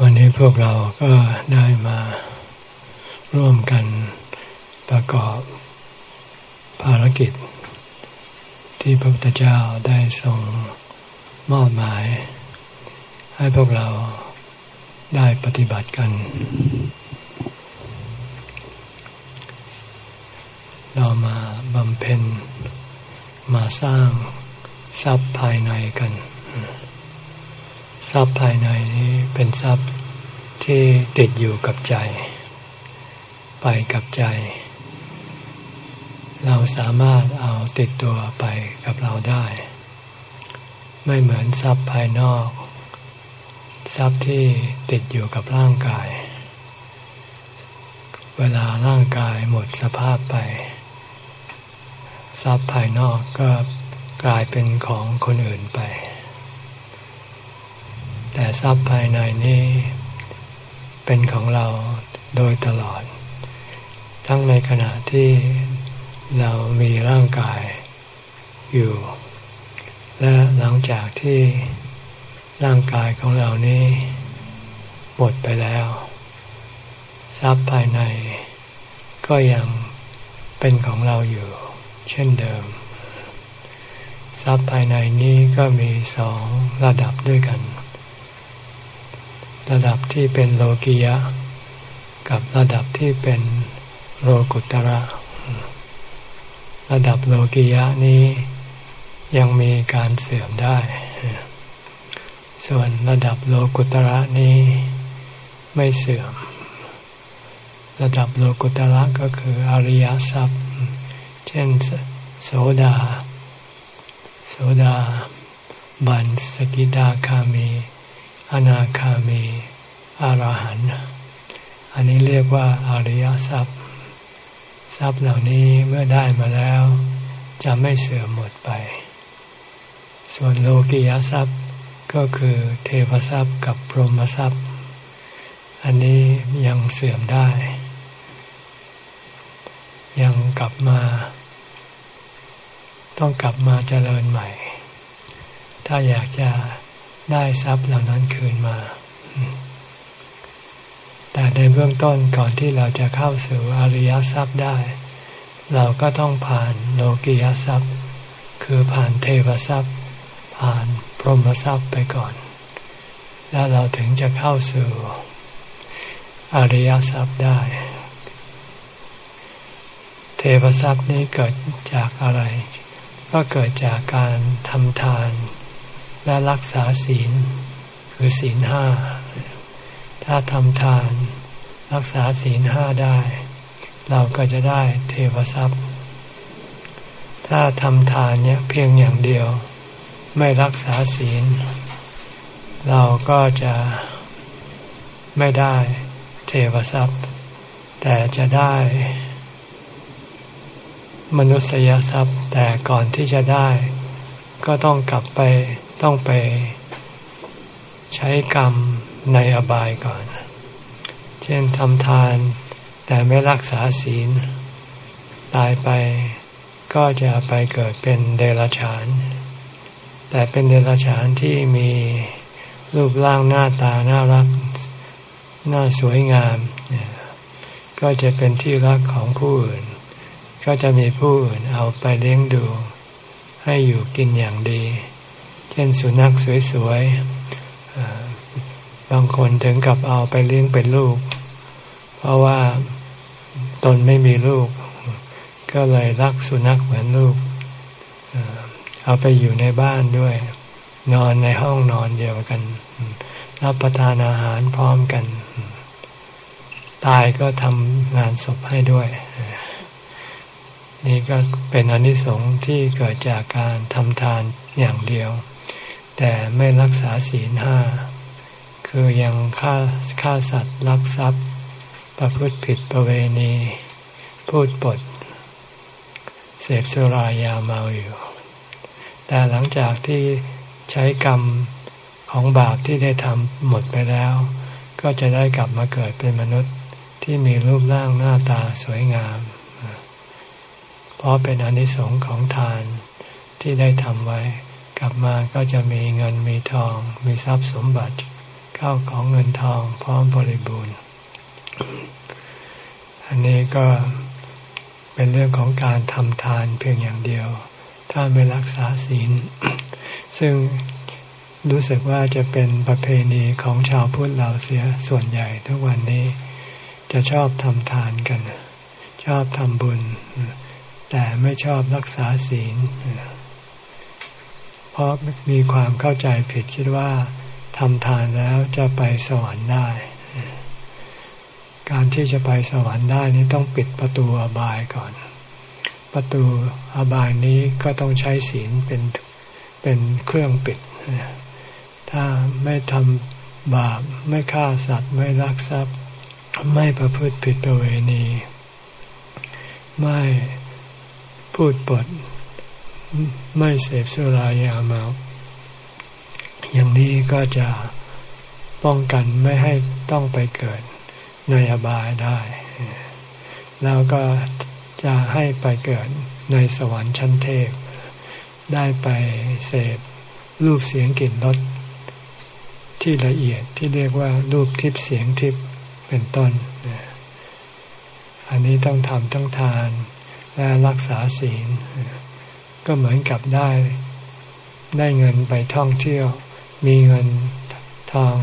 วันนี้พวกเราก็ได้มาร่วมกันประกอบภารกิจ ที่พระพุทธเจ้าได้ทรงมอบหมาย ให้พวกเราได้ปฏิบัติกัน เรามาบำเพ็ญมาสร้างทรัพย์ภายในกัน ทรัพย์ภายในนี้เป็นทรัพย์ที่ติดอยู่กับใจ ไปกับใจ เราสามารถเอาติดตัวไปกับเราได้ ไม่เหมือนทรัพย์ภายนอก ทรัพย์ที่ติดอยู่กับร่างกาย เวลาร่างกายหมดสภาพไป ทรัพย์ภายนอกก็กลายเป็นของคนอื่นไป แต่ทรัพย์ภายในนี้ เป็นของเราโดยตลอด ทั้งในขณะที่เรามีร่างกายอยู่ และหลังจากที่ร่างกายของเรานี้หมดไปแล้ว ทรัพย์ภายใน ก็ยังเป็นของเราอยู่ เช่นเดิม ทรัพย์ภายในนี้ก็มีสองระดับด้วยกัน ระดับที่เป็นโลกิยะ กับระดับที่เป็นโลกุตระ ระดับโลกิยะนี้ยังมีการเสื่อมได้ ส่วนระดับโลกุตระนี้ไม่เสื่อม ระดับโลกุตระก็คืออริยทรัพย์ เช่นโสดา โสดาบันสกิดาคามี อนาคามีอรหันต์อันนี้เรียกว่าอริยทรัพย์ ทรัพย์เหล่านี้เมื่อได้มาแล้ว จะไม่เสื่อมหมดไป ส่วนโลกิยทรัพย์ก็คือเทวทรัพย์กับพรหมทรัพย์ อันนี้ยังเสื่อมได้ ยังกลับมา ต้องกลับมาเจริญใหม่ ถ้าอยากจะ ได้ทรัพย์เหล่านั้นคืนมา แต่ในเบื้องต้นก่อนที่เราจะเข้าสู่อริยทรัพย์ได้ เราก็ต้องผ่านโลกิยทรัพย์ คือผ่านเทวทรัพย์ ผ่านพรหมทรัพย์ไปก่อน แล้วเราถึงจะเข้าสู่อริยทรัพย์ได้ เทวทรัพย์นี้เกิดจากอะไร ก็เกิดจากการทำทาน และรักษาศีล คือศีลห้า ถ้าทำทาน รักษาศีลห้าได้ เราก็จะได้เทวทรัพย์ ถ้าทำทานเนี่ยเพียงอย่างเดียว ไม่รักษาศีล เราก็จะไม่ได้เทวทรัพย์ แต่จะได้มนุษยทรัพย์แต่ก่อนที่จะได้ ก็ต้องกลับไป ต้องไปใช้กรรมในอบายก่อน เช่นทำทานแต่ไม่รักษาศีล ตายไปก็จะไปเกิดเป็นเดรัจฉาน แต่เป็นเดรัจฉานที่มีรูปร่างหน้าตาน่ารักน่าสวยงาม ก็จะเป็นที่รักของผู้อื่น ก็จะมีผู้อื่นเอาไปเลี้ยงดู ให้อยู่กินอย่างดี เช่นสุนัขสวยๆ บางคนถึงกับเอาไปเลี้ยงเป็นลูก เพราะว่าตนไม่มีลูก ก็เลยรักสุนัขเหมือนลูก เอาไปอยู่ในบ้านด้วย นอนในห้องนอนเดียวกัน รับประทานอาหารพร้อมกัน ตายก็ทำงานศพให้ด้วย นี่ก็เป็นอนิสงส์ที่เกิดจากการทำทานอย่างเดียว แต่ไม่รักษาศีลห้า คือยังฆ่าฆ่าสัตว์ลักทรัพย์ ประพฤติผิดประเวณี พูดปด เสพสุรายาเมาอยู่ แต่หลังจากที่ใช้กรรมของบาปที่ได้ทำหมดไปแล้ว ก็จะได้กลับมาเกิดเป็นมนุษย์ที่มีรูปร่างหน้าตาสวยงาม เพราะเป็นอนิสงค์ของทานที่ได้ทำไว้ ลับมาก็จะมีเงินมีทอง มีทรัพย์สมบัติเข้าของเงินทองพร้อมบริบูรณ์ อันนี้ก็เป็นเรื่องของการทำทานเพียงอย่างเดียว ถ้าไม่รักษาศีล ซึ่งรู้สึกว่าจะเป็นประเพณีของชาวพุทธเราเสียส่วนใหญ่ทุกวันนี้ จะชอบทำทานกัน ชอบทำบุญ แต่ไม่ชอบรักษาศีล เพราะมีความเข้าใจผิดคิดว่าทำทานแล้วจะไปสวรรค์ได้ การที่จะไปสวรรค์ได้นี้ต้องปิดประตูอบายก่อน ประตูอบายนี้ก็ต้องใช้ศีลเป็นเป็นเครื่องปิด ถ้าไม่ทำบาปไม่ฆ่าสัตว์ ไม่ลักทรัพย์ ไม่ประพฤติผิดประเวณี ไม่พูดปด ไม่เสพสุรายาเมา อย่างนี้ก็จะป้องกันไม่ให้ต้องไปเกิดในอบายได้ แล้วก็จะให้ไปเกิดในสวรรค์ชั้นเทพ ได้ไปเสพรูปเสียงกลิ่นรสที่ละเอียดที่เรียกว่ารูปทิพเสียงทิพเป็นต้น อันนี้ต้องทำทั้งทานและรักษาศีล ก็เหมือนกับได้ ได้เงินไปท่องเที่ยว มีเงินทอง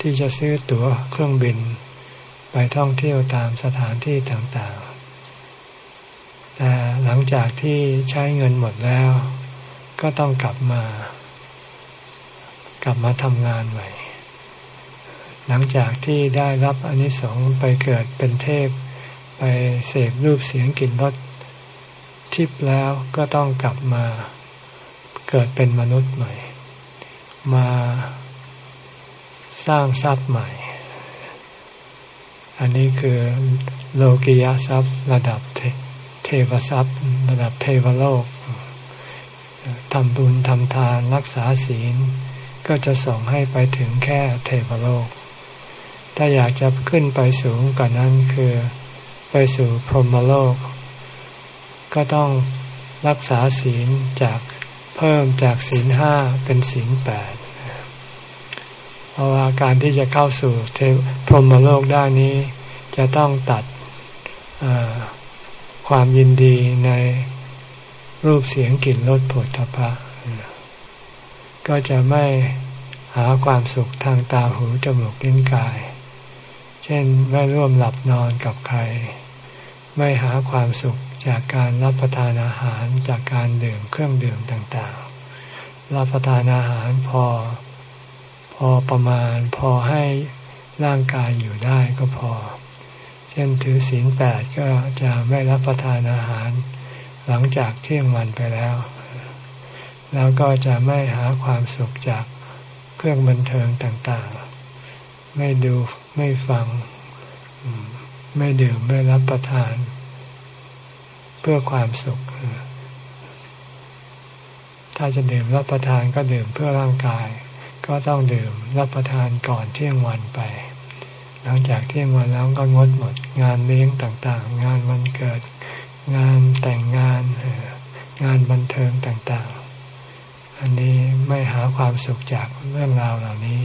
ที่จะซื้อตั๋วเครื่องบิน ไปท่องเที่ยวตามสถานที่ต่างๆ แต่หลังจากที่ใช้เงินหมดแล้ว ก็ต้องกลับมา กลับมาทำงานใหม่ หลังจากที่ได้รับอนิสงส์ไปเกิดเป็นเทพ ไปเสพรูปเสียงกลิ่นรส ทิพย์แล้วก็ต้องกลับมาเกิดเป็นมนุษย์ใหม่ มาสร้างทรัพย์ใหม่ อันนี้คือโลกิยทรัพย์ระดับเทวทรัพย์ ระดับเทวโลกทำบุญทำทานรักษาศีล ก็จะส่งให้ไปถึงแค่เทวโลก ถ้าอยากจะขึ้นไปสูงกว่านั้นคือไปสู่พรหมโลก ก็ต้องรักษาศีลจากเพิ่มจากศีลห้าเป็นศีลแปดเพราะว่าการที่จะเข้าสู่เทพรหมโลกได้นี้ จะต้องตัดความยินดีในรูปเสียงกลิ่นรสผลทพะ ก็จะไม่หาความสุขทางตาหูจมูกลิ้นกาย เช่นไม่ร่วมหลับนอนกับใคร ไม่หาความสุข จากการรับประทานอาหารจากการดื่มเครื่องดื่มต่างๆ รับประทานอาหารพอ พอประมาณพอให้ร่างกายอยู่ได้ก็พอ เช่นถือศีลแปดก็จะไม่รับประทานอาหาร หลังจากเที่ยงวันไปแล้ว แล้วก็จะไม่หาความสุขจากเครื่องบันเทิงต่างๆ ไม่ดูไม่ฟัง ไม่ดื่มไม่รับประทาน เพื่อความสุข ถ้าจะดื่มรับประทานก็ดื่มเพื่อร่างกาย ก็ต้องดื่มรับประทานก่อนเที่ยงวันไป หลังจากเที่ยงวันแล้วก็งดหมด งานเลี้ยงต่างๆ งานวันเกิด งานแต่งงาน งานบันเทิงต่างๆ อันนี้ไม่หาความสุขจากเรื่องราวเหล่านี้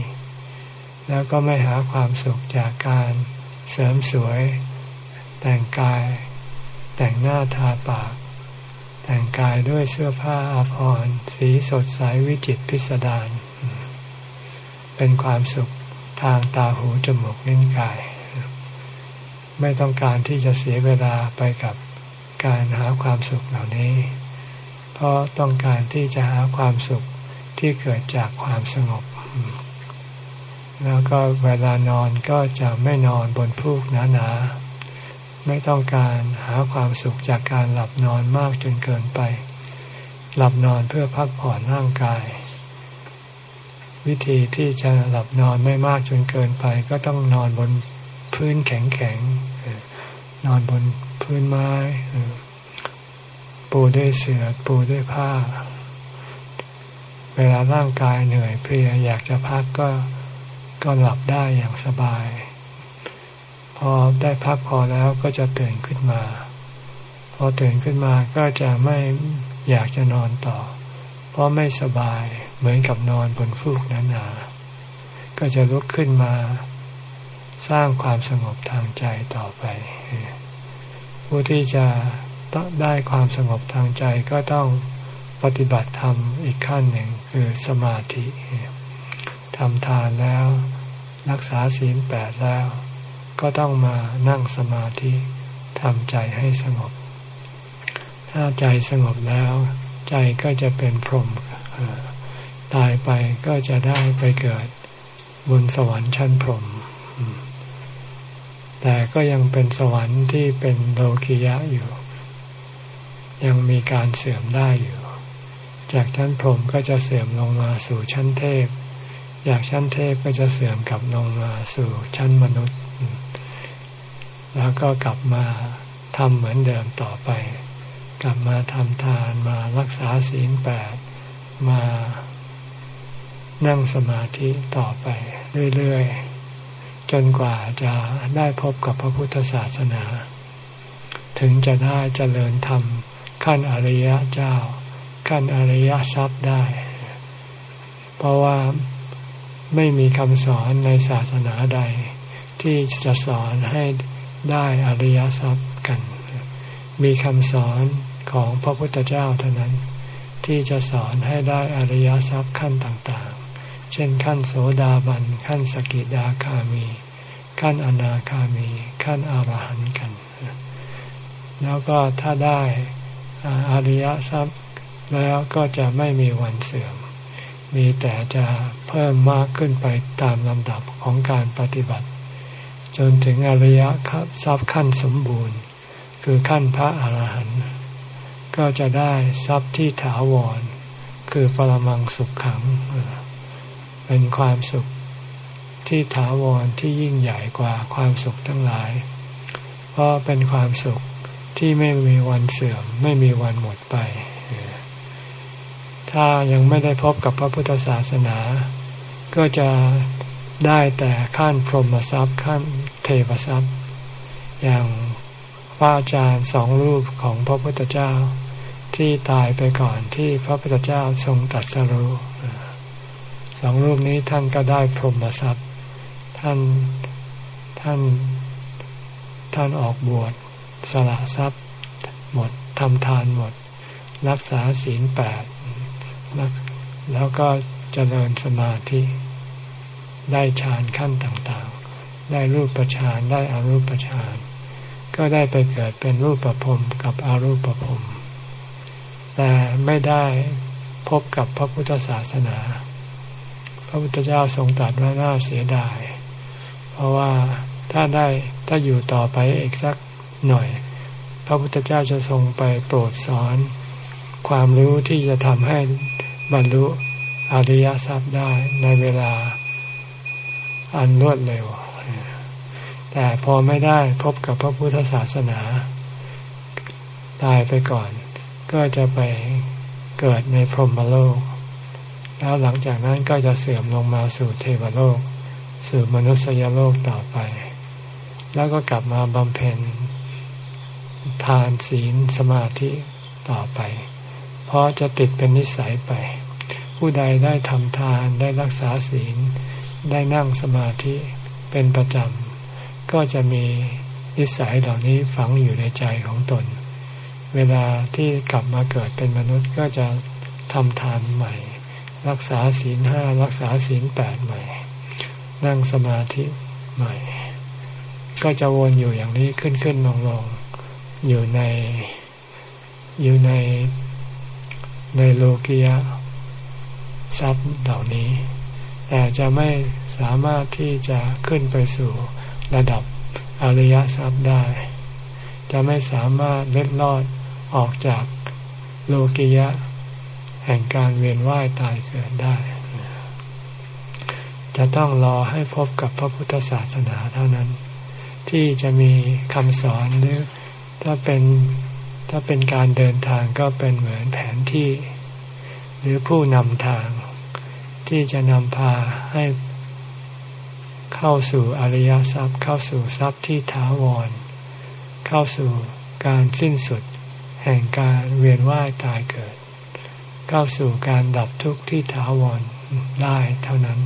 แล้วก็ไม่หาความสุขจากการเสริมสวยแต่งกาย แต่งหน้าทาปาก แต่งกายด้วยเสื้อผ้าอาภรณ์สีสดใสวิจิตพิสดารเป็นความสุขทางตาหูจมูกลิ้นกาย ไม่ต้องการที่จะเสียเวลาไปกับการหาความสุขเหล่านี้ เพราะต้องการที่จะหาความสุขที่เกิดจากความสงบ แล้วก็เวลานอนก็จะไม่นอนบนพูกหนาๆ ไม่ต้องการหาความสุขจากการหลับนอนมากจนเกินไป หลับนอนเพื่อพักผ่อนร่างกาย วิธีที่จะหลับนอนไม่มากจนเกินไป ก็ต้องนอนบนพื้นแข็งๆนอนบนพื้นไม้ปูด้วยเสื่อปูด้วยผ้า เวลาร่างกายเหนื่อยเพลียอยากจะพักก็ก็หลับได้อย่างสบาย พอได้พักพอแล้วก็จะตื่นขึ้นมา พอตื่นขึ้นมาก็จะไม่อยากจะนอนต่อ เพราะไม่สบายเหมือนกับนอนบนฟูกหนาก็จะลุกขึ้นมา สร้างความสงบทางใจต่อไป ผู้ที่จะได้ความสงบทางใจก็ต้องปฏิบัติธรรมอีกขั้นหนึ่งคือสมาธิทำทานแล้ว รักษาศีลแปดแล้ว ก็ต้องมานั่งสมาธิทำใจให้สงบ ถ้าใจสงบแล้ว ใจก็จะเป็นพรหมตายไปก็จะได้ไปเกิดบนสวรรค์ชั้นพรหมแต่ก็ยังเป็นสวรรค์ที่เป็นโลกิยะอยู่ ยังมีการเสื่อมได้อยู่ จากชั้นพรหมก็จะเสื่อมลงมาสู่ชั้นเทพอยากชั้นเทพก็จะเสื่อมกลับลงมาสู่ชั้นมนุษย์ แล้วก็กลับมาทำเหมือนเดิมต่อไป กลับมาทำทานมารักษาศีลแปดมานั่งสมาธิต่อไปเรื่อยๆ จนกว่าจะได้พบกับพระพุทธศาสนา ถึงจะได้เจริญธรรม ขั้นอริยเจ้า ขั้นอริยทรัพย์ได้ เพราะว่าไม่มีคำสอนในศาสนาใด ที่จะสอนให้ได้อริยทรัพย์กัน มีคำสอนของพระพุทธเจ้าเท่านั้น ที่จะสอนให้ได้อริยทรัพย์ขั้นต่างๆ เช่นขั้นโสดาบัน ขั้นสกิดาคามี ขั้นอนาคามี ขั้นอรหันต์กัน แล้วก็ถ้าได้อริยทรัพย์แล้วก็จะไม่มีวันเสื่อม มีแต่จะเพิ่มมากขึ้นไปตามลำดับของการปฏิบัติ จนถึงอริยทรัพย์ขั้นสมบูรณ์ คือขั้นพระอาหารหันต์ก็จะได้ทรัพย์ที่ถาวร คือปรมังสุขขัง เป็นความสุขที่ถาวรที่ยิ่งใหญ่กว่าความสุขทั้งหลาย เพราะเป็นความสุขที่ไม่มีวันเสื่อม ไม่มีวันหมดไป ถ้ายังไม่ได้พบกับพระพุทธศาสนา ก็จะ ได้แต่ขั้นพรหมทรัพย์ขั้นเทวทรัพย์ อย่างพระอาจารย์สองรูปของพระพุทธเจ้าที่ตายไปก่อนที่พระพุทธเจ้าทรงตรัสรู้สองรูปนี้ท่านก็ได้พรหมทรัพย์ ท่านท่านท่านออกบวชสละทรัพย์ หมดทำทานหมด รักษาศีลแปดแล้วก็เจริญสมาธิ ได้ฌานขั้นต่างๆ ได้รูปประฌานได้อารูปประฌานก็ได้ไปเกิดเป็นรูปประพรมกับอารูปประพรมแต่ไม่ได้พบกับพระพุทธศาสนา พระพุทธเจ้าทรงตรัสว่าน่าเสียดาย เพราะว่าถ้าได้ถ้าอยู่ต่อไปอีกสักหน่อย พระพุทธเจ้าจะทรงไปโปรดสอน ความรู้ที่จะทำให้บรรลุอริยทรัพย์ได้ในเวลา อันรวดเร็ว แต่พอไม่ได้พบกับพระพุทธศาสนา ตายไปก่อน ก็จะไปเกิดในพรหมโลก แล้วหลังจากนั้นก็จะเสื่อมลงมาสู่เทวโลก สู่มนุษยโลกต่อไป แล้วก็กลับมาบำเพ็ญทานศีลสมาธิต่อไป เพราะจะติดเป็นนิสัยไป ผู้ใดได้ทำทานได้รักษาศีล ได้นั่งสมาธิเป็นประจำ ก็จะมีนิสัยเหล่านี้ฝังอยู่ในใจของตน เวลาที่กลับมาเกิดเป็นมนุษย์ก็จะทำทานใหม่ รักษาศีลห้ารักษาศีลแปดใหม่ นั่งสมาธิใหม่ ก็จะวนอยู่อย่างนี้ขึ้นขึ้นลงลงอยู่ในอยู่ในในโลกียะทรัพย์เหล่านี้ แต่จะไม่สามารถที่จะขึ้นไปสู่ระดับอริยทรัพย์ได้ จะไม่สามารถเล็ดลอดออกจากโลกียะ แห่งการเวียนว่ายตายเกิดได้ จะต้องรอให้พบกับพระพุทธศาสนาเท่านั้น ที่จะมีคำสอนหรือถ้าเป็นถ้าเป็นการเดินทางก็เป็นเหมือนแผนที่ หรือผู้นำทาง ที่จะนำพาให้เข้าสู่อริยทรัพย์ เข้าสู่ทรัพย์ที่ถาวร เข้าสู่การสิ้นสุด แห่งการเวียนว่ายตายเกิด เข้าสู่การดับทุกข์ที่ถาวรได้เท่านั้น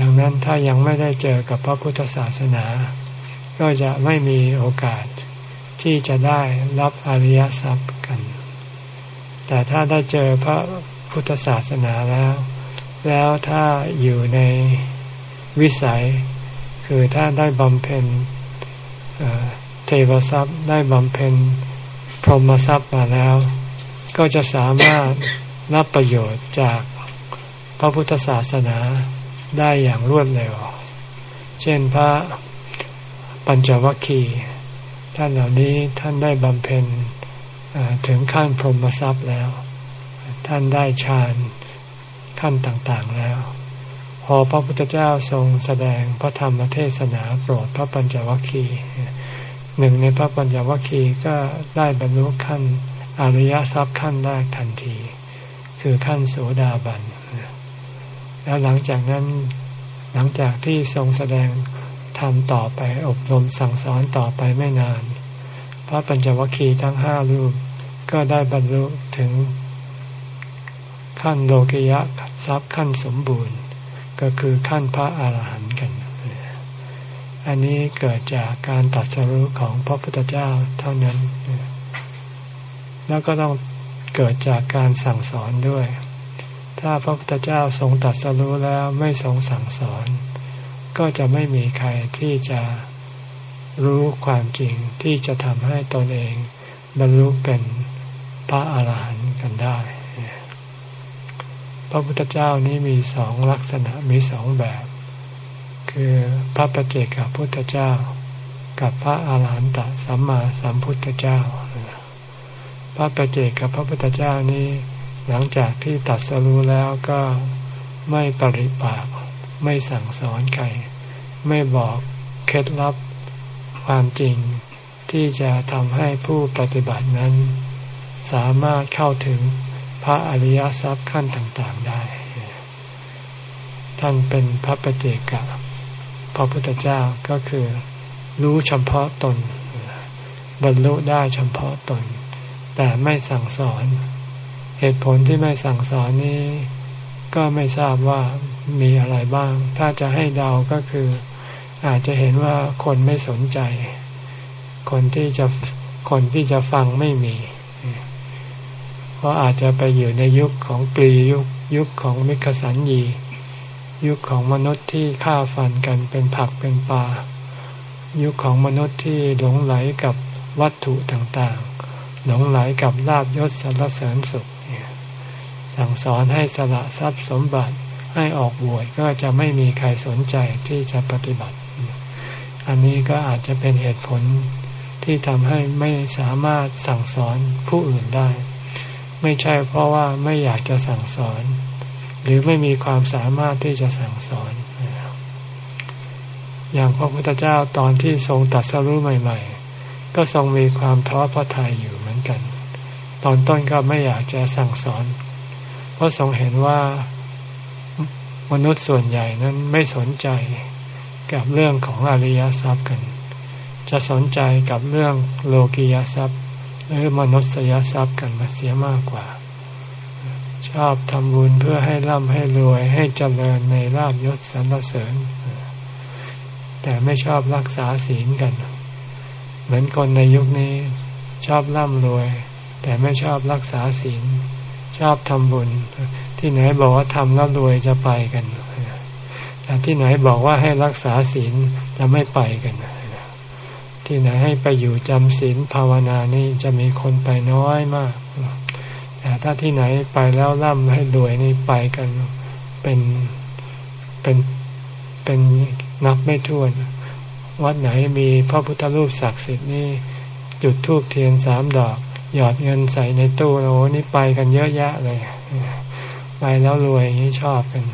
ดังนั้นถ้ายังไม่ได้เจอกับพระพุทธศาสนา ก็จะไม่มีโอกาสที่จะได้รับอริยทรัพย์กัน แต่ถ้าได้เจอพระ พุทธศาสนาแล้ว แล้วถ้าอยู่ในวิสัย คือถ้าได้บำเพ็ญเทวทรัพย์ได้บำเพ็ญพรหมทรัพย์มาแล้ว ก็จะสามารถรับประโยชน์จากพระพุทธศาสนาได้อย่างรวดเร็ว เช่นพระปัญจวัคคีย์ท่านเหล่านี้ท่านได้บำเพ็ญถึงขั้นพรหมทรัพย์แล้ว ท่านได้ฌานขั้นต่างๆแล้ว พอพระพุทธเจ้าทรงแสดงพระธรรมเทศนาโปรดพระปัญจวัคคีย์หนึ่งในพระปัญจวัคคีย์ก็ได้บรรลุขั้นอริยทรัพย์ขั้นแรกทันที คือขั้นโสดาบันแล้วหลังจากนั้นหลังจากที่ทรงแสดงทำต่อไปอบรมสั่งสอนต่อไปไม่นาน พระปัญจวัคคีย์ทั้งห้ารูปก็ได้บรรลุถึง ขั้นโลกิยะทรัพย์ขั้นสมบูรณ์ ก็คือขั้นพระอาหารหันต์กัน อันนี้เกิดจากการตัดสรุของพระพุทธเจ้าเท่านั้น แล้วก็ต้องเกิดจากการสั่งสอนด้วย ถ้าพระพุทธเจ้าทรงตัดสรู้แล้วไม่ทรงสั่งสอน ก็จะไม่มีใครที่จะรู้ความจริงที่จะทำให้ตนเองบรรลุเป็นพระอาหารหันต์กันได้ พระพุทธเจ้านี้มีสองลักษณะมีสองแบบ คือพระประเจกับพุทธเจ้า กับพระอาหารหันตสัมมาสัมพุทธเจ้า พระประเจกับพระพุทธเจ้านี้ หลังจากที่ตัดสรู้แล้วก็ไม่ปริปาก ไม่สั่งสอนใครไม่บอกเคล็ดลับความจริงที่จะทำให้ผู้ปฏิบัตินั้น สามารถเข้าถึง พระอริยทรัพย์ขั้นต่างๆได้ ท่านเป็นพระปเจกะพระพุทธเจ้าก็คือ รู้เฉพาะตน บรรลุได้เฉพาะตน แต่ไม่สั่งสอน เหตุผลที่ไม่สั่งสอนนี้ ก็ไม่ทราบว่ามีอะไรบ้าง ถ้าจะให้เดาก็คือ อาจจะเห็นว่าคนไม่สนใจ คนที่จะคนที่จะฟังไม่มี เพราะอาจจะไปอยู่ในยุคของกรียุคยุคของมิคสันยียุคของมนุษย์ที่ฆ่าฟันกันเป็นผักเป็นปลายุคของมนุษย์ที่หลงไหลกับวัตถุต่างๆ หลงไหลกับลาบยศสรรเสริญสุขสั่งสอนให้สละทรัพย์สมบัติให้ออกบวชก็จะไม่มีใครสนใจที่จะปฏิบัติ อันนี้ก็อาจจะเป็นเหตุผลที่ทำให้ไม่สามารถสั่งสอนผู้อื่นได้ ไม่ใช่เพราะว่าไม่อยากจะสั่งสอน หรือไม่มีความสามารถที่จะสั่งสอน อย่างพระพุทธเจ้าตอนที่ทรงตัดสรู้ใหม่ ๆ ก็ทรงมีความท้อพระทัยอยู่เหมือนกัน ตอนต้นก็ไม่อยากจะสั่งสอน เพราะทรงเห็นว่ามนุษย์ส่วนใหญ่นั้นไม่สนใจกับเรื่องของอริยทรัพย์กัน จะสนใจกับเรื่องโลกียทรัพย์ หรือมนุษยทรัพย์กันมาเสียมากกว่า ชอบทำบุญเพื่อให้ร่ำให้รวยให้เจริญในลาบยศสรรเสริญ แต่ไม่ชอบรักษาศีลกัน เหมือนคนในยุคนี้ชอบร่ำรวย แต่ไม่ชอบรักษาศีล ชอบทำบุญ ที่ไหนบอกว่าทำแล้วรวยจะไปกันแต่ที่ไหนบอกว่าให้รักษาศีลจะไม่ไปกัน ที่ไหนให้ไปอยู่จำศีลภาวนานี่จะมีคนไปน้อยมากแต่ถ้าที่ไหนไปแล้วร่ำให้รวยนี่ไปกันเป็นเป็นเป็นนับไม่ถ้วน วัดไหนมีพระพุทธรูปศักดิ์สิทธิ์นี่ จุดธูปเทียนสามดอก หยอดเงินใส่ในตู้โอ้นี่ไปกันเยอะแยะเลย ไปแล้วรวยอย่างนี้ชอบกัน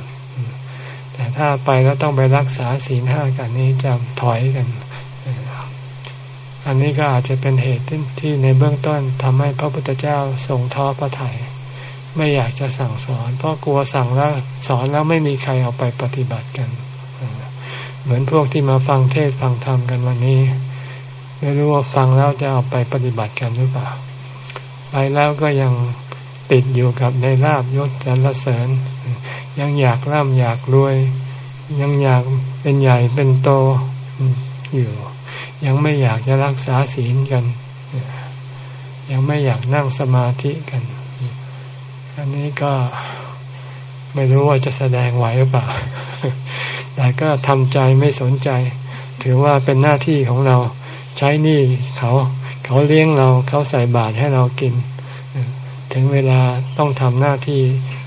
แต่ถ้าไปแล้วต้องไปรักษาศีลห้ากันนี้จะถอยกัน อันนี้ก็อาจจะเป็นเหตุที่ในเบื้องต้นทำให้พระพุทธเจ้าทรงท้อพระทยัยไม่อยากจะสั่งสอน เพราะกลัวสั่งแล้วสอนแล้วไม่มีใครเอาไปปฏิบัติกัน เหมือนพวกที่มาฟังเทศฟังธรรมกันวันนี้ ไม่รู้ว่าฟังแล้วจะเอาไปปฏิบัติกันหรือเปล่า ไปแล้วก็ยังติดอยู่กับในลาบยศสรรเสริญ ยังอยากร่ำอยากรวย ยังอยากเป็นใหญ่เป็นโตอยู่ ยังไม่อยากจะรักษาศีลกัน ยังไม่อยากนั่งสมาธิกัน อันนี้ก็ไม่รู้ว่าจะแสดงไหวหรือเปล่า แต่ก็ทำใจไม่สนใจ ถือว่าเป็นหน้าที่ของเราใช้หนี้เขาเขาเลี้ยงเราเขาใส่บาตรให้เรากิน ถึงเวลาต้องทำหน้าที่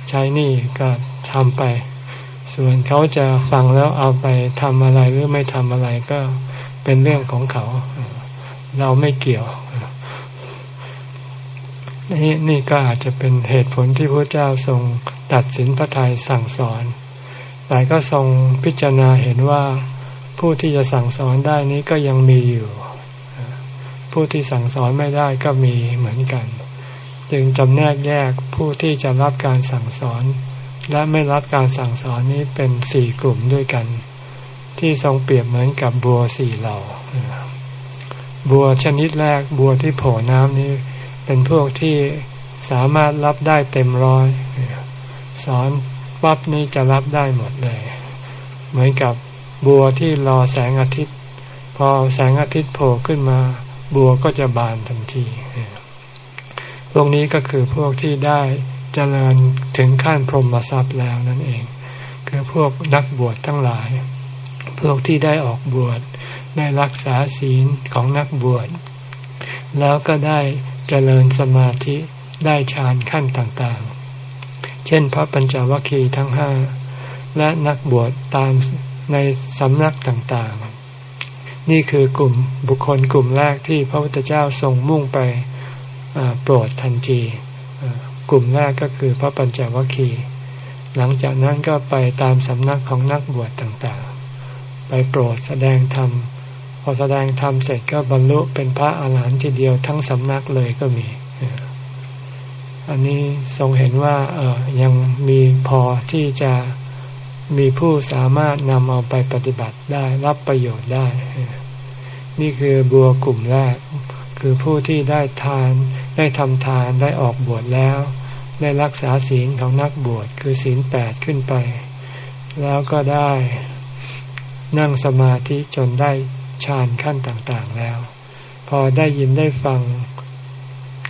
ใช้หนี้ก็ทำไป ส่วนเขาจะฟังแล้วเอาไปทำอะไรหรือไม่ทำอะไรก็ เป็นเรื่องของเขา เราไม่เกี่ยวนี่นี่ก็อาจจะเป็นเหตุผลที่พระเจ้าทรงตัดสินพระทัยสั่งสอน แต่ก็ทรงพิจารณาเห็นว่าผู้ที่จะสั่งสอนได้นี้ก็ยังมีอยู่ ผู้ที่สั่งสอนไม่ได้ก็มีเหมือนกัน จึงจำแนกแยกผู้ที่จะรับการสั่งสอน และไม่รับการสั่งสอนนี้เป็นสี่กลุ่มด้วยกัน ที่ทรงเปรียบเหมือนกับบัวสี่เหล่า บัวชนิดแรกบัวที่โผล่น้ำนี้ เป็นพวกที่สามารถรับได้เต็มร้อย สอนปั๊บนี้จะรับได้หมดเลย เหมือนกับบัวที่รอแสงอาทิตย์ พอแสงอาทิตย์โผล่ขึ้นมา บัวก็จะบานทันที พวกนี้ก็คือพวกที่ได้เจริญถึงขั้นพรหมทรัพย์แล้วนั่นเอง คือพวกนักบวชทั้งหลาย พวกที่ได้ออกบวชได้รักษาศีลของนักบวช แล้วก็ได้เจริญสมาธิได้ฌานขั้นต่างๆ เช่นพระปัญจวัคคีย์ทั้งห้าและนักบวชตามในสำนักต่างๆ นี่คือกลุ่มบุคคลกลุ่มแรกที่พระพุทธเจ้าทรงมุ่งไปโปรดทันที กลุ่มแรกก็คือพระปัญจวัคคีย์หลังจากนั้นก็ไปตามสำนักของนักบวชต่างๆ ไปโปรดแสดงธรรม พอแสดงธรรมเสร็จก็บรรลุเป็นพระอาหารหันต์ทีเดียวทั้งสำนักเลยก็มี อันนี้ทรงเห็นว่าเออยังมีพอที่จะมีผู้สามารถนำเอาไปปฏิบัติได้รับประโยชน์ได้ นี่คือบัวกลุ่มแรก คือผู้ที่ได้ทานได้ทำทานได้ออกบวชแล้ว ได้รักษาศีลของนักบวชคือศีลแปดขึ้นไป แล้วก็ได้ นั่งสมาธิจนได้ฌานขั้นต่างๆแล้ว พอได้ยินได้ฟัง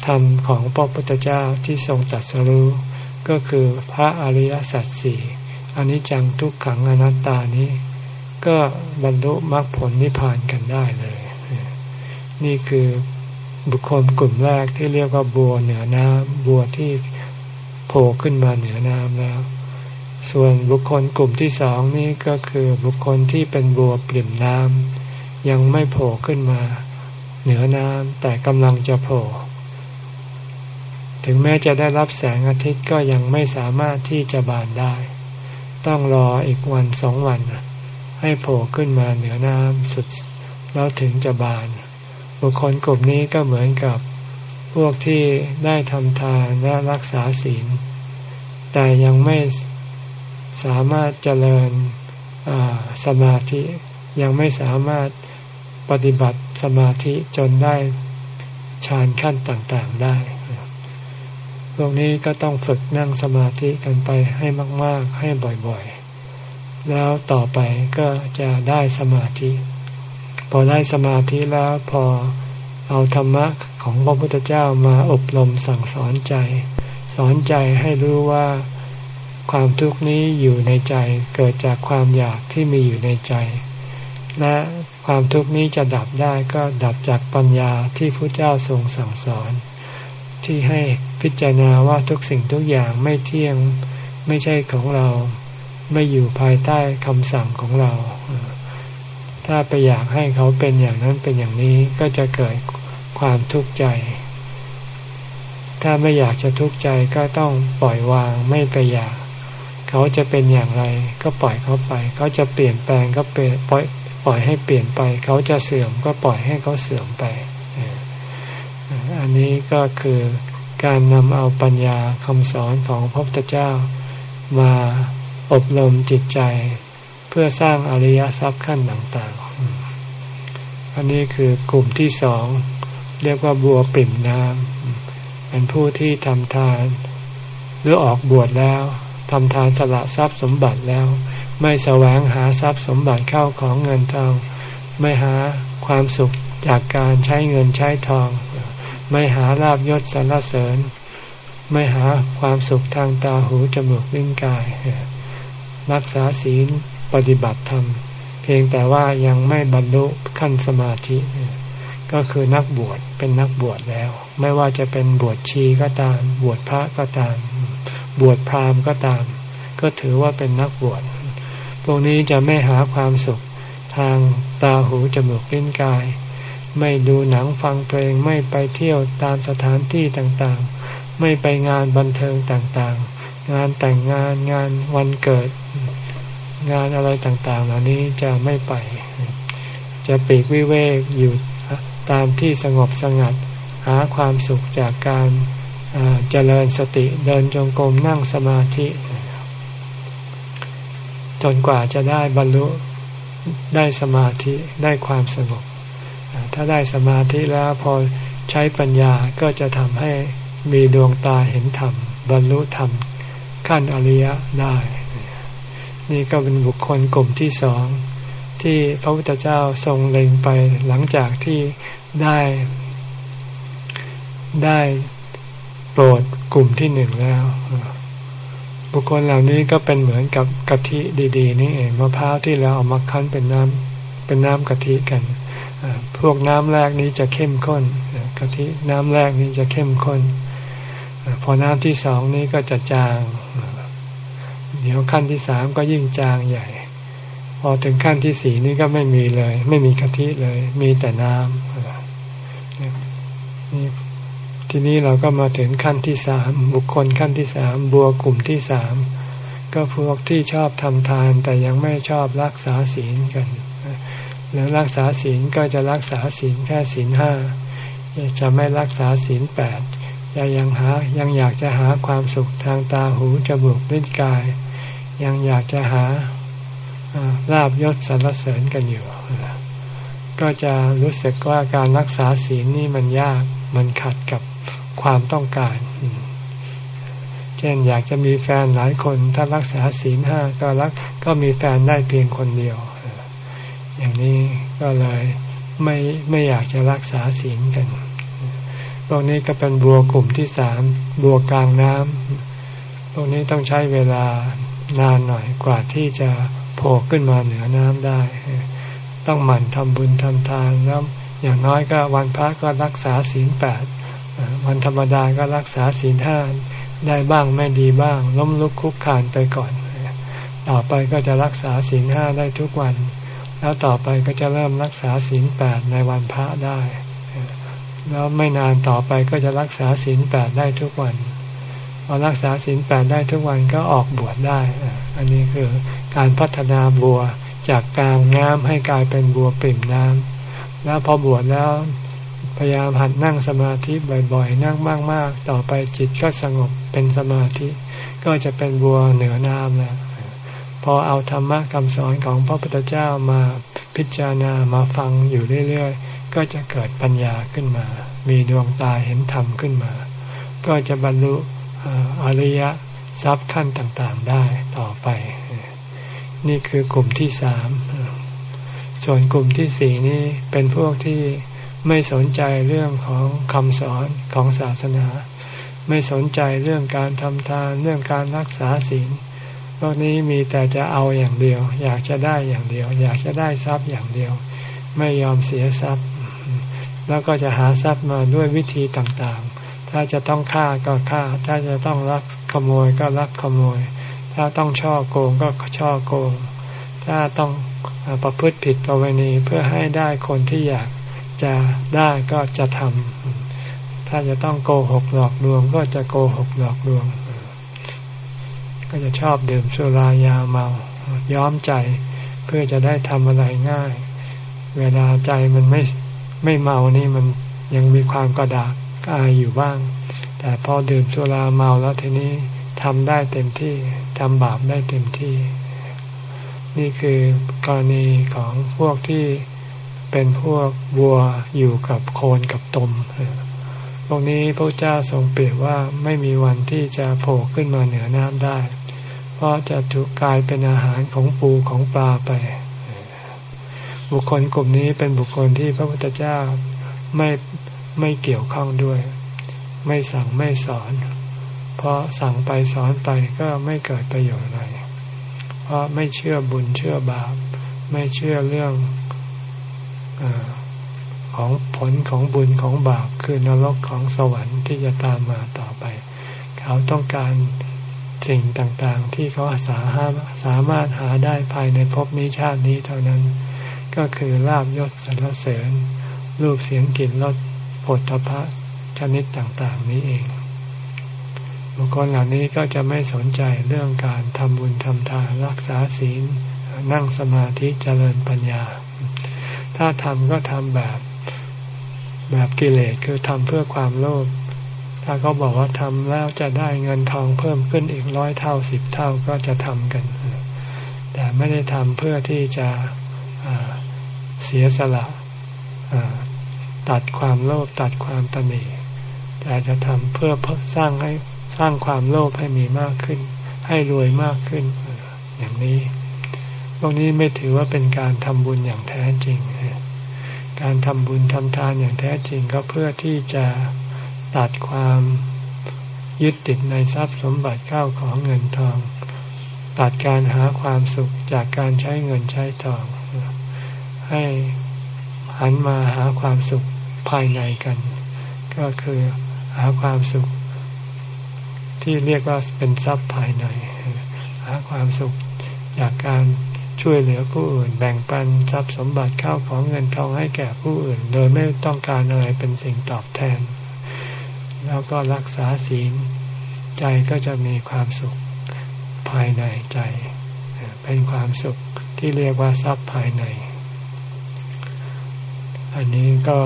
ธรรมของพระพุทธเจ้าที่ทรงตรัสรู้ก็คือพระอริยสัจสี่อนิจจังทุกขังอนัตตานี้ ก็บรรลุมรรคผลนิพพานกันได้เลย นี่คือบุคคลกลุ่มแรกที่เรียกว่าบัวเหนือน้ำบัวที่โผล่ขึ้นมาเหนือน้ำแล้ว ส่วนบุคคลกลุ่มที่สองนี่ก็คือบุคคลที่เป็นบัวปริ่มน้ำยังไม่โผล่ขึ้นมา เหนือน้ำแต่กำลังจะโผล่ถึงแม้จะได้รับแสงอาทิตย์ก็ยังไม่สามารถที่จะบานได้ ต้องรออีกวันสองวัน ให้โผล่ขึ้นมาเหนือน้ำสุดแล้วถึงจะบาน บุคคลกลุ่มนี้ก็เหมือนกับพวกที่ได้ทำทานและรักษาศีล แต่ยังไม่ สามารถเจริญสมาธิยังไม่สามารถปฏิบัติสมาธิจนได้ฌานขั้นต่างๆได้วกนี้ก็ต้องฝึกนั่งสมาธิกันไปให้มาก ๆ ให้บ่อยๆ แล้วต่อไปก็จะได้สมาธิ พอได้สมาธิแล้วพอเอาธรรมะของพระพุทธเจ้ามาอบรมสั่งสอนใจ สอนใจให้รู้ว่า ความทุกข์นี้อยู่ในใจเกิดจากความอยากที่มีอยู่ในใจ และความทุกข์นี้จะดับได้ก็ดับจากปัญญาที่พระเจ้าทรงสั่งสอน ที่ให้พิจารณาว่าทุกสิ่งทุกอย่างไม่เที่ยงไม่ใช่ของเราไม่อยู่ภายใต้คำสั่งของเรา ถ้าไปอยากให้เขาเป็นอย่างนั้นเป็นอย่างนี้ก็จะเกิดความทุกข์ใจ ถ้าไม่อยากจะทุกข์ใจก็ต้องปล่อยวางไม่ไปอยาก เขาจะเป็นอย่างไร ก็ปล่อยเขาไป เขาจะเปลี่ยนแปลงก็เปลี่ยนปล่อยปล่อยให้เปลี่ยนไป เขาจะเสื่อมก็ปล่อยให้เขาเสื่อมไป อันนี้ก็คือการนำเอาปัญญาคำสอนของพระพุทธเจ้า มาอบรมจิตใจ เพื่อสร้างอริยทรัพย์ขั้นต่างๆ อันนี้คือกลุ่มที่สองเรียกว่าบัวปิ่มน้ำเป็นผู้ที่ทำทาน หรือออกบวชแล้ว ทำทานสละทรัพย์สมบัติแล้ว ไม่แสวงหาทรัพย์สมบัติเข้าของเงินทอง ไม่หาความสุขจากการใช้เงินใช้ทอง ไม่หาลาบยศสรรเสริญ ไม่หาความสุขทางตาหูจมูกลิ้นกาย รักษาศีลปฏิบัติธรรม เพียงแต่ว่ายังไม่บรรลุขั้นสมาธิ ก็คือนักบวชเป็นนักบวชแล้ว ไม่ว่าจะเป็นบวชชีก็ตาม บวชพระก็ตาม บวชพราหมณ์ก็ตาม ก็ถือว่าเป็นนักบวชพวกนี้จะไม่หาความสุขทางตาหูจมูกลิ้นกาย ไม่ดูหนังฟังเพลงไม่ไปเที่ยวตามสถานที่ต่างๆ ไม่ไปงานบันเทิงต่างๆ งานแต่งงานงานวันเกิด งานอะไรต่างๆ เหล่านี้จะไม่ไป จะปีกวิเวกอยู่ตามที่สงบสงัดหาความสุขจากการ เจริญสติเดินจงกรมนั่งสมาธิ จนกว่าจะได้บรรลุได้สมาธิได้ความสงบถ้าได้สมาธิแล้วพอใช้ปัญญาก็จะทำให้มีดวงตาเห็นธรรม บรรลุธรรม ขั้นอริยะได้ นี่ก็เป็นบุคคลกลุ่มที่สอง ที่พระพุทธเจ้าทรงเล็งไปหลังจากที่ได้ได้ โปรดกลุ่มที่หนึ่งแล้วบุคคลเหล่านี้ก็เป็นเหมือนกับกะทิดี ๆ นี่เองมะพร้าวที่เราเอามาคั้นเป็นน้ำเป็นน้ำกะทิกันพวกน้ำแรกนี้จะเข้มข้นกะทิน้ำแรกนี้จะเข้มข้นพอน้ำที่สองนี้ก็จะจางเดี๋ยวขั้นที่สามก็ยิ่งจางใหญ่ พอถึงขั้นที่สี่นี่ก็ไม่มีเลย ไม่มีกะทิเลย มีแต่น้ำนี่ ทีนี้เราก็มาถึงขั้นที่สามบุคคลขั้นที่สามบัวกลุ่มที่สามก็พวกที่ชอบทำทานแต่ยังไม่ชอบรักษาศีลกันแล้วรักษาศีลก็จะรักษาศีลแค่ศีลห้าจะไม่รักษาศีลแปดจะยังหายังอยากจะหาความสุขทางตาหูจมูกลิ้นกาย ยังอยากจะหาลาบยศสรรเสริญกันอยู่ ก็จะรู้สึกว่าการรักษาศีลนี่มันยากมันขัดกับ ความต้องการ เช่นอยากจะมีแฟนหลายคน ถ้ารักษาศีลห้าก็รักก็มีแฟนได้เพียงคนเดียว อย่างนี้ก็เลยไม่ไม่อยากจะรักษาศีลกันพวกนี้ก็เป็นบัวกลุ่มที่สามบัวกลางน้ำพวกนี้ต้องใช้เวลานานหน่อยกว่าที่จะโผล่ขึ้นมาเหนือน้ำได้ ต้องหมั่นทำบุญทำทานแล้วอย่างน้อยก็วันพระก็รักษาศีลแปด วันธรรมดาก็รักษาศีลห้าได้บ้างไม่ดีบ้าง ล้มลุกคุกคานไปก่อน ต่อไปก็จะรักษาศีลห้าได้ทุกวัน แล้วต่อไปก็จะเริ่มรักษาศีลแปดในวันพระได้ แล้วไม่นานต่อไปก็จะรักษาศีลแปดได้ทุกวันพอรักษาศีลแปดได้ทุกวันก็ออกบวชได้ อันนี้คือการพัฒนาบัวจากกลางน้ำให้กลายเป็นบัวปิ่มน้ำแล้วพอบวชแล้ว พยายามหัดนั่งสมาธิบ่อยๆ นั่งมาก ๆ ต่อไปจิตก็สงบเป็นสมาธิ ก็จะเป็นบัวเหนือน้ำแล้วพอเอาธรรมะคำสอนของพระพุทธเจ้ามาพิจารณามาฟังอยู่เรื่อยๆ ก็จะเกิดปัญญาขึ้นมา มีดวงตาเห็นธรรมขึ้นมา ก็จะบรรลุอริยทรัพย์ขั้นต่างๆได้ต่อไป นี่คือกลุ่มที่สาม ส่วนกลุ่มที่สี่นี้เป็นพวกที่ ไม่สนใจเรื่องของคำสอนของศาสนา ไม่สนใจเรื่องการทำทานเรื่องการรักษาศีลพวกนี้มีแต่จะเอาอย่างเดียว อยากจะได้อย่างเดียว อยากจะได้ทรัพย์อย่างเดียว ไม่ยอมเสียทรัพย์ แล้วก็จะหาทรัพย์มาด้วยวิธีต่างๆ ถ้าจะต้องฆ่าก็ฆ่า ถ้าจะต้องรักขโมยก็รักขโมย ถ้าต้องช่อโกงก็ช่อโกง ถ้าต้องประพฤติผิดประเวณีเพื่อให้ได้คนที่อยาก จะได้ก็จะทำถ้าจะต้องโกหกหลอกลวง ก็จะโกหกหลอกลวง ก็จะชอบดื่มสุรายาเมา ย้อมใจเพื่อจะได้ทำอะไรง่าย เวลาใจมันไม่ไม่เมานี่มันยังมีความกระดากอายอยู่บ้าง แต่พอดื่มสุราเมาแล้วทีนี้ทำได้เต็มที่ทำบาปได้เต็มที่ นี่คือกรณีของพวกที่ เป็นพวกวัวอยู่กับโคนกับตมตรงนี้พระเจ้าทรงเปรียบว่าไม่มีวันที่จะโผล่ขึ้นมาเหนือน้ำได้ เพราะจะถูกกลายเป็นอาหารของปูของปลาไป บุคคลกลุ่มนี้เป็นบุคคลที่พระพุทธเจ้าไม่ไม่เกี่ยวข้องด้วย ไม่สั่งไม่สอน เพราะสั่งไปสอนไปก็ไม่เกิดประโยชน์อะไร เพราะไม่เชื่อบุญเชื่อบาป ไม่เชื่อเรื่อง ของผลของบุญของบาปคือนรกของสวรรค์ที่จะตามมาต่อไป เขาต้องการสิ่งต่างๆ ที่เขาสาสามารถหาได้ภายในภพนี้ชาตินี้เท่านั้น ก็คือลาบยศสรรเสริญ รูปเสียงกลิ่นรสผลทพะชนิดต่างๆ นี้เองบุคคลเหล่านี้ก็จะไม่สนใจเรื่องการทำบุญทำทานรักษาศีลนั่งสมาธิเจริญปัญญา ถ้าทำก็ทำแบบแบบกิเลสคือทำเพื่อความโลภถ้าเขาบอกว่าทำแล้วจะได้เงินทองเพิ่มขึ้นอีกร้อยเท่าสิบเท่าก็จะทำกัน แต่ไม่ได้ทำเพื่อที่จะเสียสละตัดความโลภตัดความตนีแต่จะทำเพื่อสร้างให้สร้างความโลภให้มีมากขึ้น ให้รวยมากขึ้นอย่างนี้ พวกนี้ไม่ถือว่าเป็นการทำบุญอย่างแท้จริง การทำบุญทำทานอย่างแท้จริงก็เพื่อที่จะตัดความยึดติดในทรัพย์สมบัติเข้าของเงินทอง ตัดการหาความสุขจากการใช้เงินใช้ทอง ให้หันมาหาความสุขภายในกัน ก็คือหาความสุข ที่เรียกว่าเป็นทรัพย์ภายใน หาความสุขจากการ ช่วยเหลือผู้อื่น แบ่งปันทรัพย์สมบัติข้าวของเงินทองให้แก่ผู้อื่น โดยไม่ต้องการอะไรเป็นสิ่งตอบแทน แล้วก็รักษาศีลใจก็จะมีความสุขภายในใจ เป็นความสุขที่เรียกว่าทรัพย์ภายใน อันนี้ก็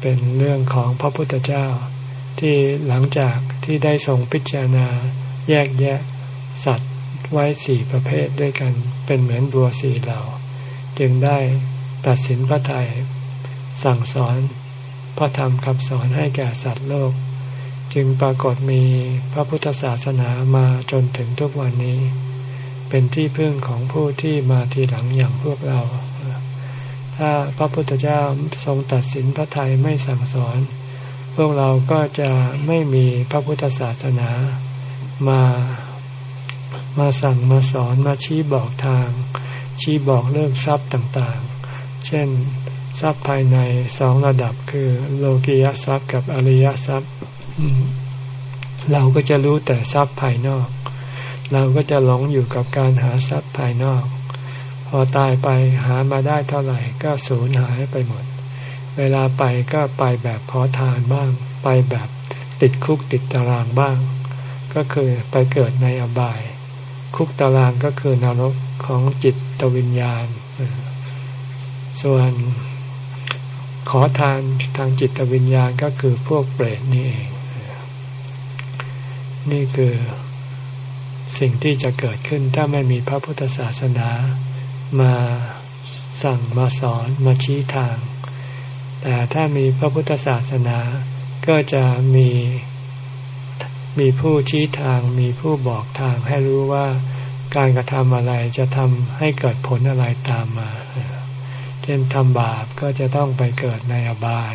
เป็นเรื่องของพระพุทธเจ้า ที่หลังจากที่ได้ทรงพิจารณาแยกแยะสัตว ไว้สี่ประเภทด้วยกัน เป็นเหมือนบัวสี่เหล่า จึงได้ตัดสินพระไทยสั่งสอนพระธรรมคำสอนให้แก่สัตว์โลก จึงปรากฏมีพระพุทธศาสนามาจนถึงทุกวันนี้ เป็นที่พึ่งของผู้ที่มาทีหลังอย่างพวกเรา ถ้าพระพุทธเจ้าทรงตัดสินพระไทยไม่สั่งสอน พวกเราก็จะไม่มีพระพุทธศาสนามา มาสั่งมาสอนมาชี้บอกทาง ชี้บอกเรื่องทรัพย์ต่างๆ เช่นทรัพย์ภายในสองระดับคือ โลกียทรัพย์กับอริยทรัพย์ เราก็จะรู้แต่ทรัพย์ภายนอก เราก็จะหลงอยู่กับการหาทรัพย์ภายนอก พอตายไปหามาได้เท่าไหร่ก็สูญหายไปหมด เวลาไปก็ไปแบบขอทานบ้าง ไปแบบติดคุกติดตารางบ้าง ก็คือไปเกิดในอบาย คุกตารางก็คือนรกของจิตตวิญญาณ ส่วนขอทานทางจิตวิญญาณก็คือพวกเปรตนี่เอง นี่คือสิ่งที่จะเกิดขึ้นถ้าไม่มีพระพุทธศาสนามาสั่งมาสอนมาชี้ทาง แต่ถ้ามีพระพุทธศาสนาก็จะมี มีผู้ชี้ทางมีผู้บอกทางให้รู้ว่าการกระทำอะไรจะทำให้เกิดผลอะไรตามมา เช่นทำบาปก็จะต้องไปเกิดในอบาย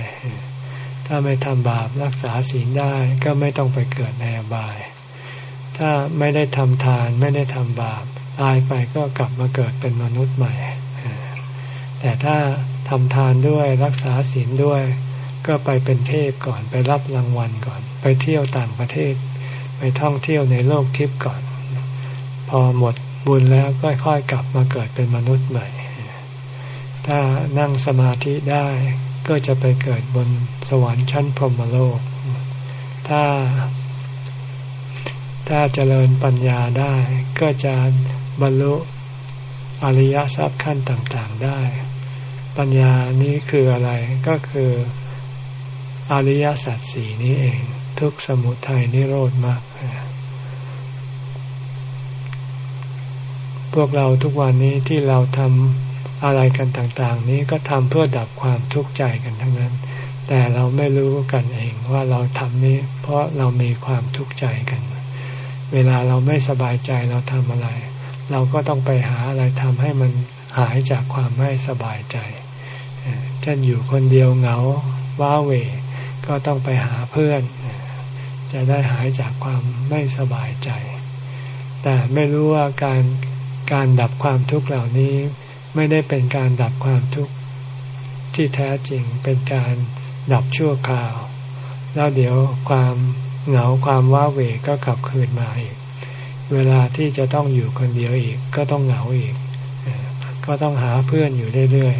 ถ้าไม่ทำบาปรักษาศีลได้ก็ไม่ต้องไปเกิดในอบาย ถ้าไม่ได้ทำทานไม่ได้ทำบาปตายไปก็กลับมาเกิดเป็นมนุษย์ใหม่ แต่ถ้าทำทานด้วยรักษาศีลด้วย ก็ไปเป็นเทพก่อนไปรับรางวัลก่อน ไปเที่ยวต่างประเทศ ไปท่องเที่ยวในโลกทิพย์ก่อน พอหมดบุญแล้วก็ค่อยกลับมาเกิดเป็นมนุษย์ใหม่ ถ้านั่งสมาธิได้ก็จะไปเกิดบนสวรรค์ชั้นพรหมโลก ถ้า ถ้าเจริญปัญญาได้ก็จะบรรลุอริยทรัพย์ขั้นต่างๆได้ ปัญญานี้คืออะไรก็คืออริยสัจสี่นี้เอง ทุกสมุทัยนิโรธมากพวกเราทุกวันนี้ที่เราทำอะไรกันต่าง ๆ นี้ก็ทำเพื่อดับความทุกข์ใจกันทั้งนั้น แต่เราไม่รู้กันเองว่าเราทำนี้ เพราะเรามีความทุกข์ใจกัน เวลาเราไม่สบายใจเราทำอะไร เราก็ต้องไปหาอะไรทำให้มันหายจากความไม่สบายใจเช่นอยู่คนเดียวเหงาว้าเหวก็ต้องไปหาเพื่อน จะได้หายจากความไม่สบายใจ แต่ไม่รู้ว่าการการดับความทุกข์เหล่านี้ไม่ได้เป็นการดับความทุกข์ที่แท้จริงเป็นการดับชั่วคราว แล้วเดี๋ยวความเหงาความว้าเหวก็กลับคืนมาอีก เวลาที่จะต้องอยู่คนเดียวอีก ก็ต้องเหงาอีก ก็ต้องหาเพื่อนอยู่เรื่อย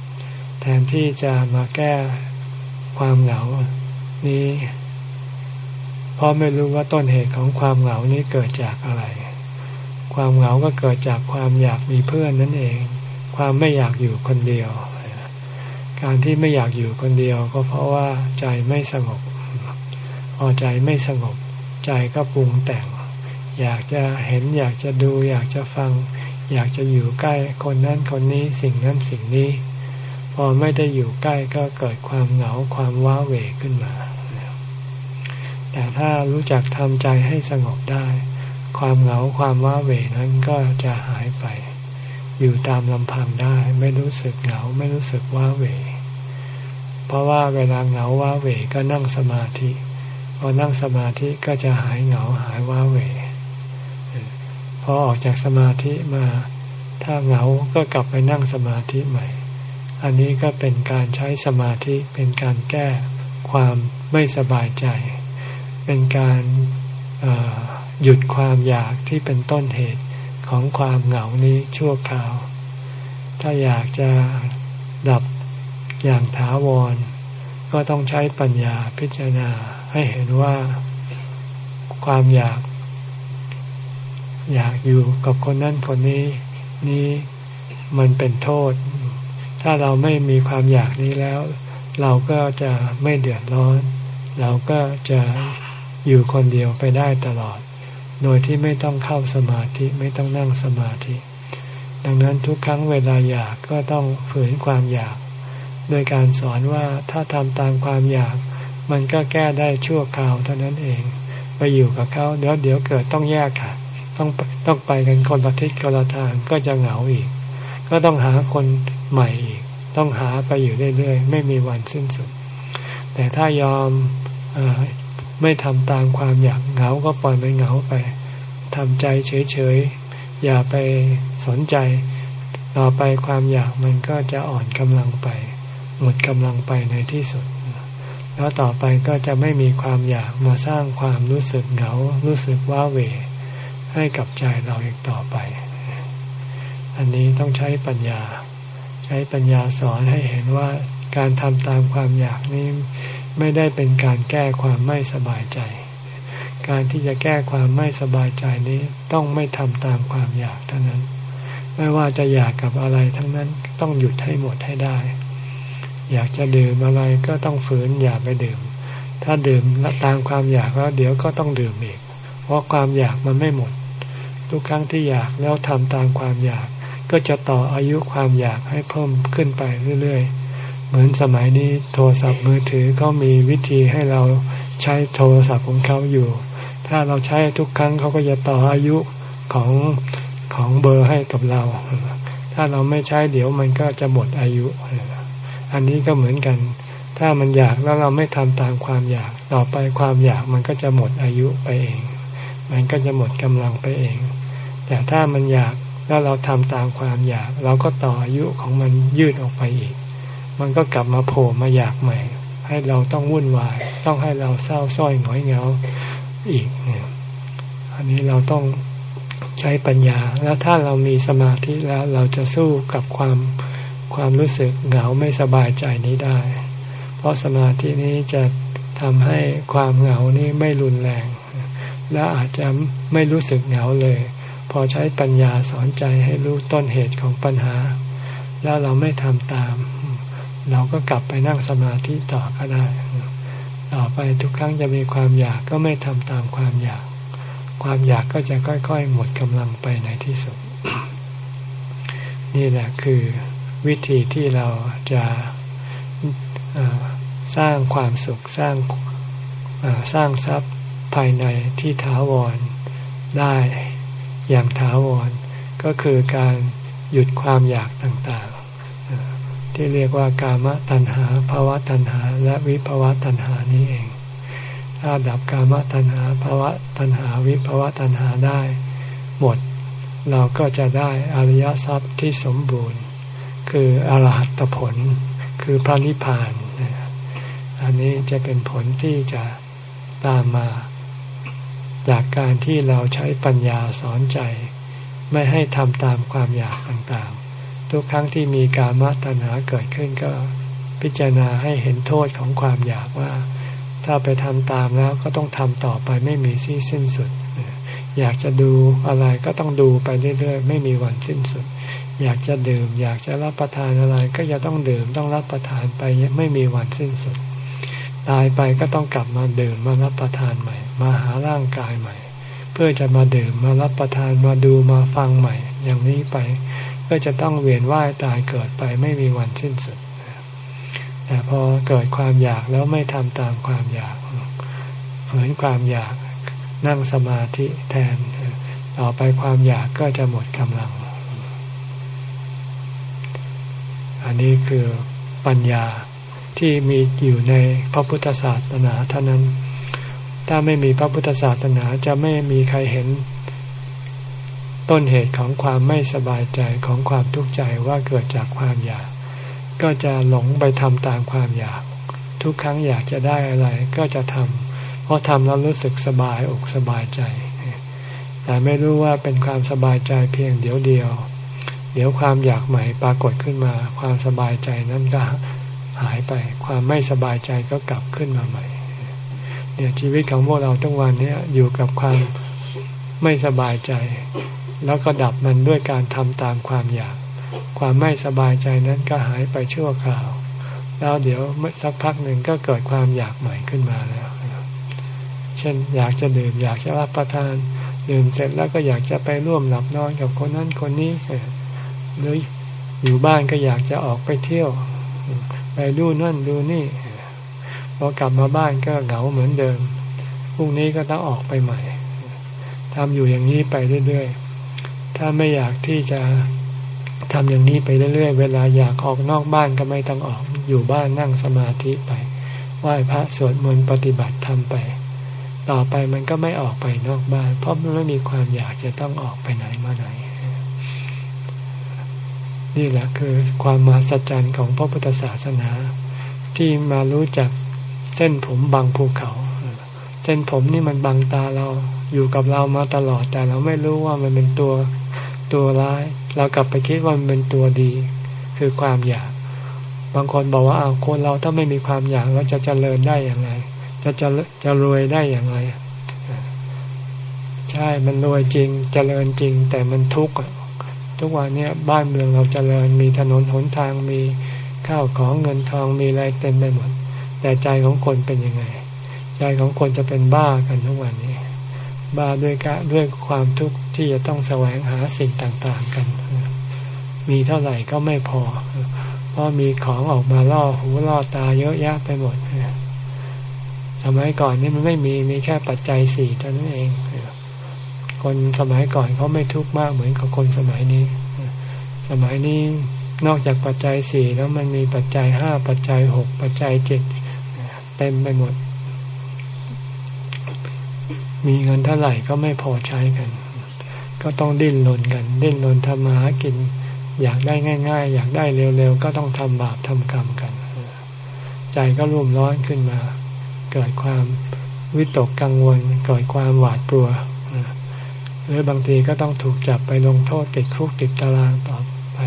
ๆ แทนที่จะมาแก้ความเหงานี้ เพราะไม่รู้ว่าต้นเหตุของความเหงานี้เกิดจากอะไร ความเหงาก็เกิดจากความอยากมีเพื่อนนั่นเอง ความไม่อยากอยู่คนเดียว การที่ไม่อยากอยู่คนเดียว ก็เพราะว่าใจไม่สงบ พอใจไม่สงบ ใจก็ปรุงแต่ง อยากจะเห็นอยากจะดู อยากจะฟัง อยากจะอยู่ใกล้คนนั้นคนนี้สิ่งนั้นสิ่งนี้ พอไม่ได้อยู่ใกล้ก็เกิดความเหงาความว้าเหวขึ้นมา แต่ถ้ารู้จักทำใจให้สงบได้ ความเหงาความว้าเหวนั้นก็จะหายไป อยู่ตามลำพังได้ ไม่รู้สึกเหงาไม่รู้สึกว้าเหวเพราะว่าเวลาเหงาว้าเหวก็นั่งสมาธิพอนั่งสมาธิก็จะหายเหงาหายว้าเหวพอออกจากสมาธิมา ถ้าเหงาก็กลับไปนั่งสมาธิใหม่ อันนี้ก็เป็นการใช้สมาธิเป็นการแก้ความไม่สบายใจ เป็นการหยุดความอยากที่เป็นต้นเหตุของความเหงานี้ชั่วคราว ถ้าอยากจะดับอย่างถาวร ก็ต้องใช้ปัญญาพิจารณาให้เห็นว่าความอยาก อยากอยู่กับคนนั้นคนนี้นี้มันเป็นโทษ ถ้าเราไม่มีความอยากนี้แล้ว เราก็จะไม่เดือดร้อน เราก็จะ อยู่คนเดียวไปได้ตลอด โดยที่ไม่ต้องเข้าสมาธิไม่ต้องนั่งสมาธิ ดังนั้นทุกครั้งเวลาอยากก็ต้องฝืนความอยาก โดยการสอนว่าถ้าทำตามความอยาก มันก็แก้ได้ชั่วคราวเท่านั้นเอง ไปอยู่กับเขาเดี๋ยวเดี๋ยวเกิดต้องแยกค่ะ ต้องต้องไปกันคนละทิศคนละทางก็จะเหงาอีก ก็ต้องหาคนใหม่อีก ต้องหาไปอยู่เรื่อยๆไม่มีวันสิ้นสุด แต่ถ้ายอมอ ไม่ทำตามความอยากเหงาก็ปล่อยมันเหงาไปทำใจเฉยๆ อย่าไปสนใจ ต่อไปความอยากมันก็จะอ่อนกำลังไป หมดกำลังไปในที่สุด แล้วต่อไปก็จะไม่มีความอยากมาสร้างความรู้สึกเหงา รู้สึกว้าเหวให้กับใจเราอีกต่อไป อันนี้ต้องใช้ปัญญา ใช้ปัญญาสอนให้เห็นว่าการทำตามความอยากนี้ ไม่ได้เป็นการแก้ความไม่สบายใจ การที่จะแก้ความไม่สบายใจนี้ต้องไม่ทำตามความอยากเท่านั้น ไม่ว่าจะอยากกับอะไรทั้งนั้นต้องหยุดให้หมดให้ได้ อยากจะดื่มอะไรก็ต้องฝืนอย่าไปดื่ม ถ้าดื่มตามความอยากแล้วเดี๋ยวก็ต้องดื่มอีก เพราะความอยากมันไม่หมด ทุกครั้งที่อยากแล้วทำตามความอยาก ก็จะต่ออายุความอยากให้เพิ่มขึ้นไปเรื่อยๆ เหมือนสมัยนี้โทรศัพท์มือถือเขามีวิธีให้เราใช้โทรศัพท์ของเขาอยู่ ถ้าเราใช้ทุกครั้งเขาก็จะต่ออายุของของเบอร์ให้กับเรา ถ้าเราไม่ใช้เดี๋ยวมันก็จะหมดอายุ อันนี้ก็เหมือนกัน ถ้ามันอยากแล้วเราไม่ทำตามความอยาก ต่อไปความอยากมันก็จะหมดอายุไปเอง มันก็จะหมดกำลังไปเอง แต่ถ้ามันอยากแล้วเราทำตามความอยาก เราก็ต่ออายุของมันยืดออกไปอีก มันก็กลับมาโผล่มาอยากใหม่ ให้เราต้องวุ่นวาย ต้องให้เราเศร้าส้อยหงอยเหงาอีกเนี่ยอันนี้เราต้องใช้ปัญญา แล้วถ้าเรามีสมาธิแล้วเราจะสู้กับความความรู้สึกเหงาไม่สบายใจนี้ได้ เพราะสมาธินี้จะทำให้ความเหงานี้ไม่รุนแรง และอาจจะไม่รู้สึกเหงาเลย พอใช้ปัญญาสอนใจให้รู้ต้นเหตุของปัญหา แล้วเราไม่ทำตาม เราก็กลับไปนั่งสมาธิต่อก็ได้ ต่อไปทุกครั้งจะมีความอยากก็ไม่ทำตามความอยาก ความอยากก็จะค่อยๆ หมดกำลังไปในที่สุด นี่แหละคือวิธีที่เราจะสร้างความสุขสร้างสร้างทรัพย์ภายในที่ถาวรได้อย่างถาวรก็คือการหยุดความอยากต่างๆ ที่เรียกว่ากามตัณหาภาวะตัณหา และวิภาวะตัณหานี้เอง ถ้าดับกามตัณหาภาวะตัณหาวิภาวะตัณหาได้ หมด เราก็จะได้อริยทรัพย์ที่สมบูรณ์ คืออรหัตผล คือพระนิพพาน อันนี้จะเป็นผลที่จะตามมา จากการที่เราใช้ปัญญาสอนใจ ไม่ให้ทำตามความอยากต่างๆ ทุกครั้งที่มีการมาตัณหาเกิดขึ้นก็พิจารณาให้เห็นโทษของความอยากว่า ถ้าไปทำตามแล้วก็ต้องทำต่อไปไม่มีที่สิ้นสุด อยากจะดูอะไรก็ต้องดูไปเรื่อยๆ ไม่มีวันสิ้นสุด อยากจะดื่ม อยากจะรับประทานอะไร ก็จะต้องดื่มต้องรับประทานไปไม่มีวันสิ้นสุด ตายไปก็ต้องกลับมาดื่มมารับประทานใหม่ มาหาร่างกายใหม่ เพื่อจะมาดื่มมารับประทานมาดูมาฟังใหม่ อย่างนี้ไป ก็จะต้องเวียนว่ายตายเกิดไปไม่มีวันสิ้นสุดแต่พอเกิดความอยากแล้วไม่ทำตามความอยากเหมือนความอยากนั่งสมาธิแทน ต่อไปความอยากก็จะหมดกำลัง อันนี้คือปัญญาที่มีอยู่ในพระพุทธศาสนาเท่านั้น ถ้าไม่มีพระพุทธศาสนาจะไม่มีใครเห็น ต้นเหตุของความไม่สบายใจของความทุกข์ใจว่าเกิดจากความอยาก ก็จะหลงไปทำตามความอยาก ทุกครั้งอยากจะได้อะไรก็จะทำเพราะทำแล้วรู้สึกสบายอกสบายใจ แต่ไม่รู้ว่าเป็นความสบายใจเพียงเดียวเดียว เดี๋ยวความอยากใหม่ปรากฏขึ้นมา ความสบายใจนั้นก็หายไป ความไม่สบายใจก็กลับขึ้นมาใหม่ เนี่ยชีวิตของพวกเราทุกวันนี้อยู่กับความไม่สบายใจ แล้วก็ดับมันด้วยการทำตามความอยาก ความไม่สบายใจนั้นก็หายไปชั่วคราว แล้วเดี๋ยวสักพักหนึ่งก็เกิดความอยากใหม่ขึ้นมาแล้ว เช่นอยากจะดื่มอยากจะรับประทานดื่มเสร็จแล้วก็อยากจะไปร่วมหลับนอนกับคนนั้นคนนี้หรืออยู่บ้านก็อยากจะออกไปเที่ยว ไปดูนั่นดูนี่พอกลับมาบ้านก็เหงาเหมือนเดิมพรุ่งนี้ก็ต้องออกไปใหม่ทำอยู่อย่างนี้ไปเรื่อย ถ้าไม่อยากที่จะทำอย่างนี้ไปเรื่อยๆ เวลาอยากออกนอกบ้านก็ไม่ต้องออกอยู่บ้านนั่งสมาธิไปไหว้พระสวดมนต์ปฏิบัติทำไป ต่อไปมันก็ไม่ออกไปนอกบ้าน เพราะมันไม่มีความอยากจะต้องออกไปไหนมาไหน นี่แหละคือความมหัศจรรย์ของพระพุทธศาสนา ที่มารู้จักเส้นผมบางภูเขา เส้นผมนี่มันบังตาเราอยู่กับเรามาตลอดแต่เราไม่รู้ว่ามันเป็นตัว ตัวร้าย เรากลับไปคิดว่ามันเป็นตัวดี คือความอยาก บางคนบอกว่าเอาคนเราถ้าไม่มีความอยากเราจะเจริญได้อย่างไรจะจะจะรวยได้อย่างไรใช่มันรวยจริงเจริญจริง แต่มันทุกข์ทุกวันนี้บ้านเมืองเราจเจริญมีถนนหนทางมีข้าวของเงินทองมีอะไรเต็มไปหมด แต่ใจของคนเป็นยังไง ใจของคนจะเป็นบ้ากันทุกวันนี้ บ้าด้วยกะด้วยความทุกข์ที่จะต้องแสวงหาสิ่งต่างๆกัน มีเท่าไหร่ก็ไม่พอ เพราะมีของออกมาล่อหูล่อตาเยอะแยะไปหมดสมัยก่อนนี่มันไม่มีมีแค่ปัจจัยสี่เท่านั้นเอง คนสมัยก่อนเขาไม่ทุกข์มากเหมือนกับคนสมัยนี้ สมัยนี้นอกจากปัจจัยสี่แล้วมันมีปัจจัยห้าปัจจัยหกปัจจัยเจ็ดเต็มไปหมด มีเงินเท่าไหร่ก็ไม่พอใช้กัน ก็ต้องดิ้นรนกัน ดิ้นรนทำมาหากิน อยากได้ง่าย ๆ อยากได้เร็วๆ ก็ต้องทำบาปทำกรรมกัน ใจก็รุ่มร้อนขึ้นมา เกิดความวิตกกังวล เกิดความหวาดกลัวหรือบางทีก็ต้องถูกจับไปลงโทษติดคุกติดตารางต่อไป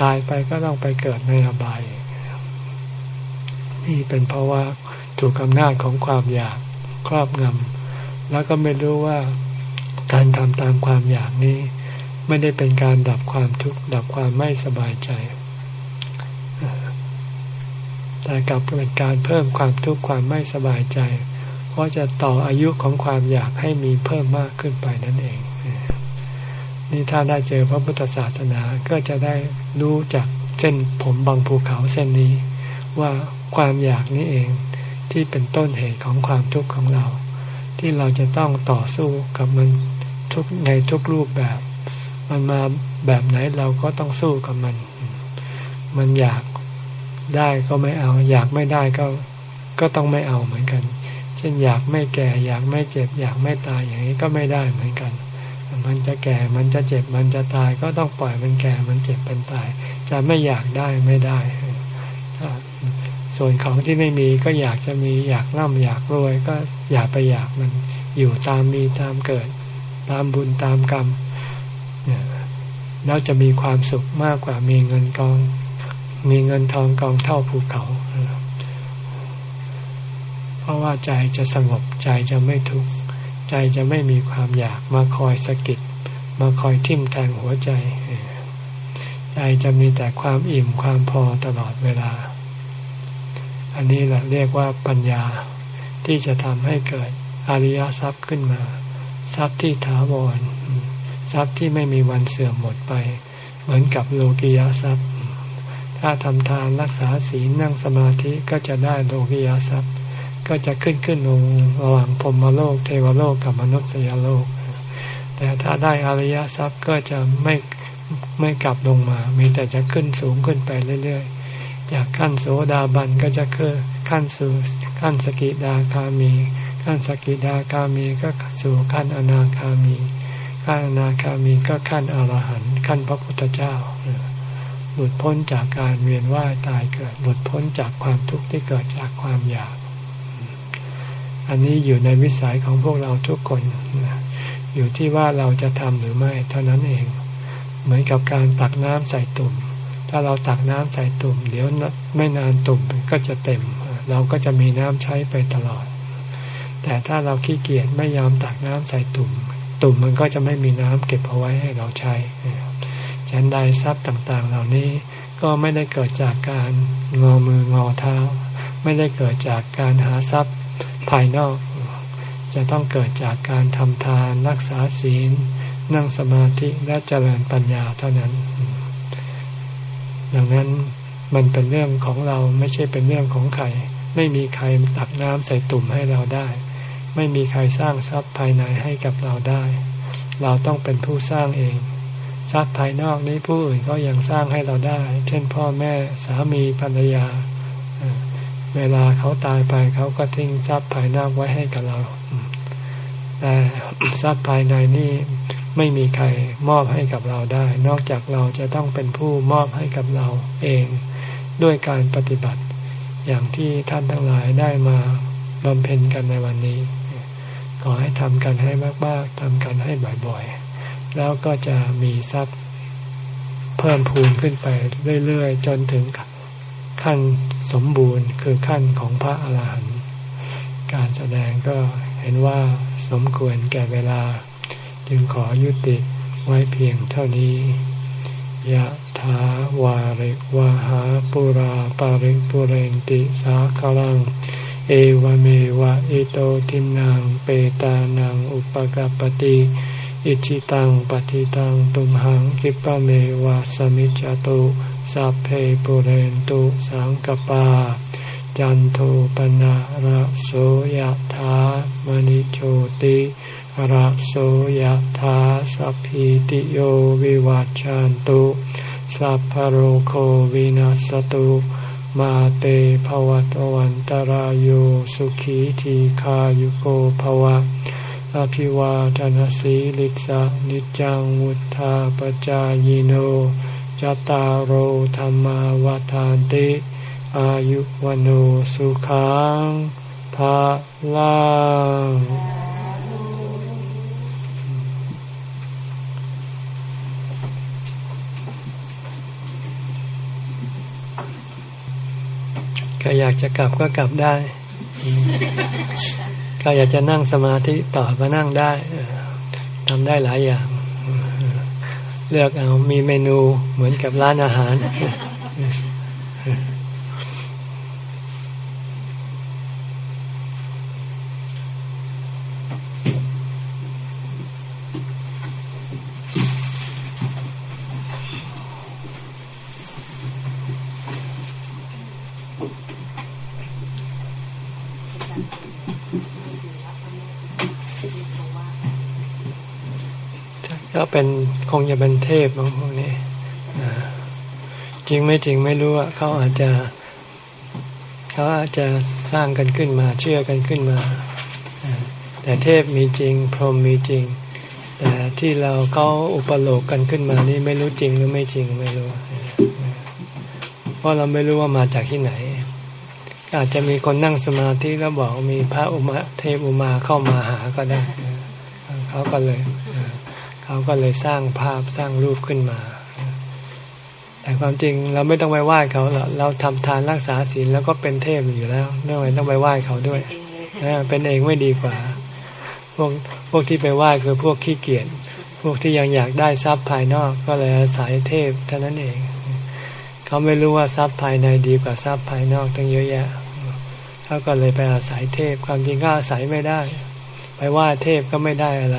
ตายไปก็ต้องไปเกิดในอบาย นี่เป็นเพราะว่าถูกอำนาจของความอยากครอบงำ แล้วก็ไม่รู้ว่าการทำตามความอยากนี้ ไม่ได้เป็นการดับความทุกข์ดับความไม่สบายใจ แต่กลับเป็นการเพิ่มความทุกข์ความไม่สบายใจ เพราะจะต่ออายุของความอยากให้มีเพิ่มมากขึ้นไปนั่นเอง นี่ถ้าได้เจอพระพุทธศาสนาก็จะได้รู้จากเส้นผมบางภูเขาเส้นนี้ ว่าความอยากนี้เองที่เป็นต้นเหตุของความทุกข์ของเรา ที่เราจะต้องต่อสู้กับมันทุกในทุกรูปแบบ มันมาแบบไหนเราก็ต้องสู้กับมัน มันอยากได้ก็ไม่เอา อยากไม่ได้ก็ก็ต้องไม่เอาเหมือนกัน เช่นอยากไม่แก่ อยากไม่เจ็บ อยากไม่ตายอย่างนี้ก็ไม่ได้เหมือนกัน มันจะแก่มันจะเจ็บมันจะตายก็ต้องปล่อยมันแก่มันเจ็บเป็นตาย จะไม่อยากได้ไม่ได้ ส่วนของที่ไม่มีก็อยากจะมีอยากร่ำอยากรวย ก็อยากไปอยากมันอยู่ตามมีตามเกิด ตามบุญตามกรรมเนี่ยแล้วจะมีความสุขมากกว่ามีเงินกอง มีเงินทองกองเท่าภูเขา เพราะว่าใจจะสงบใจจะไม่ทุกข์ใจจะไม่มีความอยากมาคอยสะกิดมาคอยทิ่มแทงหัวใจ ใจจะมีแต่ความอิ่มความพอตลอดเวลา อันนี้แหละเรียกว่าปัญญาที่จะทำให้เกิดอริยทรัพย์ขึ้นมา ทรัพย์ที่ถาวรทรัพย์ที่ไม่มีวันเสื่อมหมดไป เหมือนกับโลกิยทรัพย์ ถ้าทำทานรักษาศีลนั่งสมาธิก็จะได้โลกิยทรัพย์ ก็จะขึ้นขึ้นลงระหว่างพรมโลก เทวโลกกับมนุษยโลก แต่ถ้าได้อริยทรัพย์ก็จะไม่ไม่กลับลงมา มีแต่จะขึ้นสูงขึ้นไปเรื่อยๆ จากขั้นโสดาบันก็จะขึ้นขั้นสู่ขั้นสกิดาคามี ขั้นสกิดาคามีก็สู่ขั้นอนาคามี ขั้นอนาคามีก็ขั้นอรหันต์ขั้นพระพุทธเจ้า หลุดพ้นจากการเวียนว่ายตายเกิด หลุดพ้นจากความทุกข์ที่เกิดจากความอยาก อันนี้อยู่ในวิสัยของพวกเราทุกคน อยู่ที่ว่าเราจะทำหรือไม่เท่านั้นเอง เหมือนกับการตักน้ำใส่ตุ่ม ถ้าเราตักน้ำใส่ตุ่ม เดี๋ยวไม่นานตุ่มก็จะเต็ม เราก็จะมีน้ำใช้ไปตลอด แต่ถ้าเราขี้เกียจไม่ยอมตักน้ำใส่ตุ่ม ตุ่มมันก็จะไม่มีน้ำเก็บเอาไว้ให้เราใช้ฉันใดทรัพย์ต่างๆ เหล่านี้ก็ไม่ได้เกิดจากการงอมืองอเท้า ไม่ได้เกิดจากการหาทรัพย์ภายนอก จะต้องเกิดจากการทำทานรักษาศีล นั่งสมาธิและเจริญปัญญาเท่านั้น ดังนั้นมันเป็นเรื่องของเราไม่ใช่เป็นเรื่องของใคร ไม่มีใครตักน้ำใส่ตุ่มให้เราได้ ไม่มีใครสร้างทรัพย์ภายในให้กับเราได้ เราต้องเป็นผู้สร้างเอง ทรัพย์ภายนอกนี้ผู้อื่นก็ยังสร้างให้เราได้ เช่นพ่อแม่สามีภรรยา เวลาเขาตายไปเขาก็ทิ้งทรัพย์ภายนอกไว้ให้กับเรา แต่ทรัพย์ภายในนี่ไม่มีใครมอบให้กับเราได้ นอกจากเราจะต้องเป็นผู้มอบให้กับเราเองด้วยการปฏิบัติ อย่างที่ท่านทั้งหลายได้มาบำเพ็ญกันในวันนี้ ขอให้ทำกันให้มาก ๆทำกันให้บ่อยๆ แล้วก็จะมีทรัพย์เพิ่มพูนขึ้นไปเรื่อยๆ จนถึงขั้นสมบูรณ์คือขั้นของพระอาหารหันต์การแสดงก็ เห็นว่าสมควรแก่เวลา จึงขอยุติไว้เพียงเท่านี้ยะถาวาริวาหาปุราปาริปุเรนติสาคลัง เอวเมวะอิโตทินังเปตานังอุปกปติอิชิตังปฏิตังตุมหังคิปะเมวะสมิจจตุสัพเพปุเรนตุสังกปา จันโทปนะระโสยธามณิโชติระโสยธาสัพพิติโยวิวัจจันตุสัพพโรโควินัสตุมาเตภวัตวันตารโยสุขีทีขายุโกภวะอภิวาทนสีลิสะนิจังวุธาปจายโนจตารโธรรมาวทานติ อายุวโนสุขังภาลังก็อยากจะกลับก็กลับได้ก็อยากจะนั่งสมาธิต่อก็นั่งได้ทำได้หลายอย่าง เลือกเอามีเมนูเหมือนกับร้านอาหาร เป็นคงจะเป็นเทพบางพวกนี้จริงไม่จริงไม่รู้ว่าเขาอาจจะเขาอาจจะสร้างกันขึ้นมาเชื่อกันขึ้นมา แต่เทพมีจริง พรหมมีจริง แต่ที่เราเขาอุปโลกกันขึ้นมานี่ไม่รู้จริงหรือไม่จริงไม่รู้ เพราะเราไม่รู้ว่ามาจากที่ไหน อาจจะมีคนนั่งสมาธิแล้วบอกมีพระอุมาเทพอุมาเข้ามาหาก็ได้ เขาก็เลย เขาก็เลยสร้างภาพสร้างรูปขึ้นมา แต่ความจริงเราไม่ต้องไปไหว้เขาหรอกเราทำทานรักษาศีลแล้วก็เป็นเทพอยู่แล้วไม่ต้องไปไหว้เขาด้วยเป็นเองไม่ดีกว่า พวกพวกที่ไปไหว้คือพวกขี้เกียจพวกที่ยังอยากได้ทรัพย์ภายนอกก็เลยอาศัยเทพเท่านั้นเอง เขาไม่รู้ว่าทรัพย์ภายในดีกว่าทรัพย์ภายนอกตั้งเยอะแยะเขาก็เลยไปอาศัยเทพความจริงก็อาศัยไม่ได้ ไปไหว้เทพก็ไม่ได้อะไร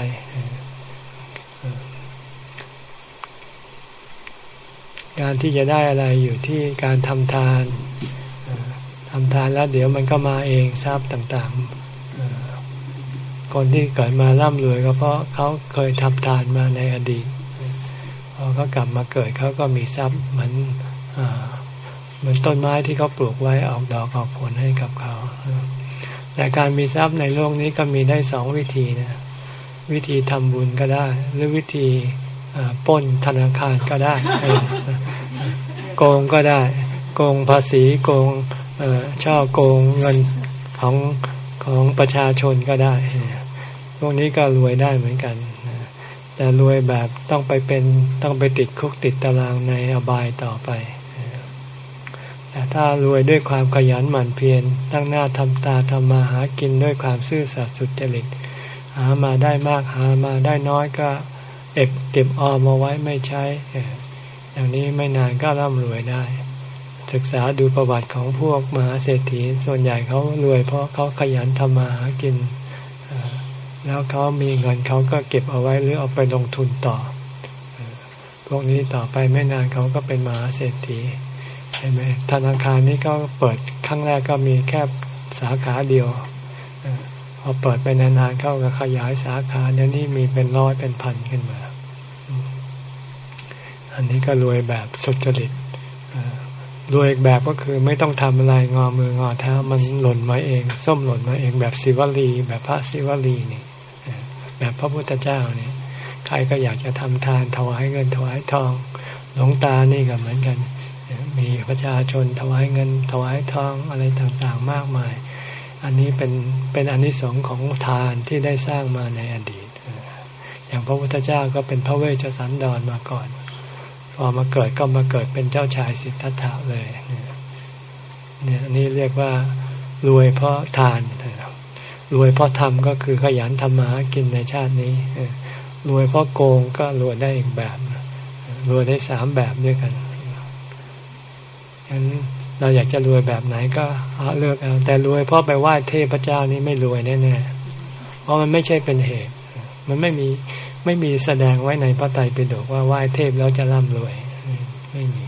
การที่จะได้อะไรอยู่ที่การทำทานทำทานแล้วเดี๋ยวมันก็มาเองทรัพย์ต่างๆ คนที่เกิดมาร่ำรวยก็เพราะเขาเคยทำทานมาในอดีตพอเขากลับมาเกิดเขาก็มีทรัพย์เหมือนเหมือนต้นไม้ที่เขาปลูกไว้ออกดอกออกผลให้กับเขาแต่การมีทรัพย์ในโลกนี้ก็มีได้สองวิธีนะ วิธีทำบุญก็ได้ หรือวิธี ป้นธนาคารก็ได้ โกงก็ได้ โกงภาษีโกงช่อโกงเงินของของประชาชนก็ได้ พวกนี้ก็รวยได้เหมือนกัน แต่รวยแบบต้องไปเป็นต้องไปติดคุกติดตารางในอบายต่อไป แต่ถ้ารวยด้วยความขยันหมั่นเพียรตั้งหน้าทำตาทำมาหากินด้วยความซื่อสัตย์สุจริต หามาได้มากหามาได้น้อยก็ เก็บเก็บออมมาไว้ไม่ใช้อย่างนี้ไม่นานก็ร่ำรวยได้ ศึกษาดูประวัติของพวกมหาเศรษฐีส่วนใหญ่เขารวยเพราะเขาขยันทำมาหากิน แล้วเขามีเงินเขาก็เก็บเอาไว้หรือเอาไปลงทุนต่อ พวกนี้ต่อไปไม่นานเขาก็เป็นมหาเศรษฐีใช่ไหมธนาคารนี้ก็เปิดครั้งแรกก็มีแค่สาขาเดียว อเปิดไปนานๆเข้าก็ขยายสาขาเดี๋ยวนี้มีเป็นร้อยเป็นพันขึ้นมา อันนี้ก็รวยแบบสุจริตรวยอีกแบบก็คือไม่ต้องทำอะไรงอมืองอเท้ามันหล่นมาเอง ส้มหล่นมาเองแบบศิวลี แบบพระศิวลีนี่แบบพระพุทธเจ้านี่ใครก็อยากจะทำทานถวายเงินถวายทอง หลวงตานี่ก็เหมือนกัน มีประชาชนถวายเงินถวายทองอะไรต่างๆมากมาย อันนี้เป็นเป็นอนนิสงส์ของทานที่ได้สร้างมาในอดีต อย่างพระพุทธเจ้าก็เป็นพระเวชสันดรมาก่อน พอมาเกิดก็มาเกิดเป็นเจ้าชายสิทธัตถะเลยเนี่ยอันนี้เรียกว่ารวยเพราะทานรวยเพราะทำก็คือขยันทำมากินในชาตินี้รวยเพราะโกงก็รวยได้อีกแบบรวยได้สามแบบด้วยกันฉะนั้น เราอยากจะรวยแบบไหนก็เลือกเอาแต่รวยเพราะไปไหว้เทพเจ้านี่ไม่รวยแน่ๆเพราะมันไม่ใช่เป็นเหตุ มันไม่มีไม่มีแสดงไว้ในพระไตรปิฎกว่าไหว้เทพแล้วจะร่ำรวยไม่มี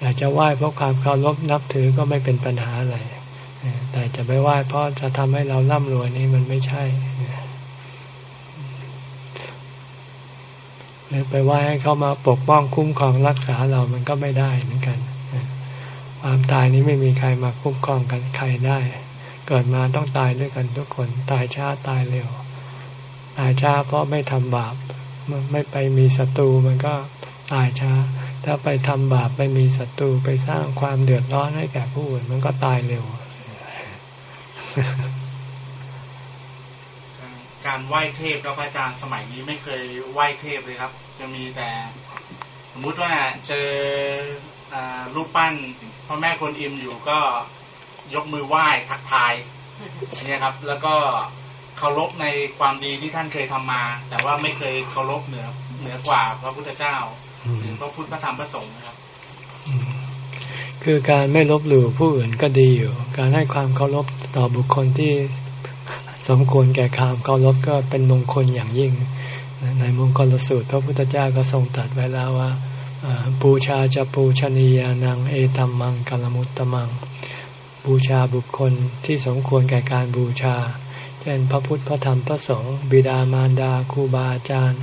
อยากจะไหว้เพราะความเคารพนับถือก็ไม่เป็นปัญหาอะไรแต่จะไปไหว้เพราะจะทำให้เราร่ำรวยนี่มันไม่ใช่หรือไปไหว้ให้เขามาปกป้องคุ้มครองรักษาเรามันก็ไม่ได้เหมือนกัน ความตายนี้ไม่มีใครมาคุ้มครองกันใครได้ เกิดมาต้องตายด้วยกันทุกคน ตายช้าตายเร็ว ตายช้าเพราะไม่ทำบาป ไม่ไปมีศัตรูมันก็ตายช้า ถ้าไปทำบาปไปมีศัตรูไปสร้างความเดือดร้อนให้แก่ผู้อื่นมันก็ตายเร็ว การไหว้เทพแล้วพระอาจารย์สมัยนี้ไม่เคยไหว้เทพเลยครับ จะมีแต่ สมมุติว่าเจอรูปปั้น พ่อแม่คนอิมอยู่ก็ยกมือไหว้ทักทายนี่ครับ แล้วก็เคารพในความดีที่ท่านเคยทำมา แต่ว่าไม่เคยเคารพเหนือเหนือกว่าพระพุทธเจ้าหรือพระพุทธพระธรรมพระสงฆ์นะครับ คือการไม่ลบหลู่ผู้อื่นก็ดีอยู่ การให้ความเคารพต่อบุคคลที่สมควรแก่ความเคารพก็เป็นมงคลอย่างยิ่งในมงคลสูตรพระพุทธเจ้าก็ทรงตรัสไว้แล้วว่า บูชาจะปูชนียานัง เอตัมมังกัลมุตตมัง บูชาบุคคลที่สมควรแก่การบูชา เช่นพระพุทธพระธรรมพระสงฆ์บิดามารดาครูบาอาจารย์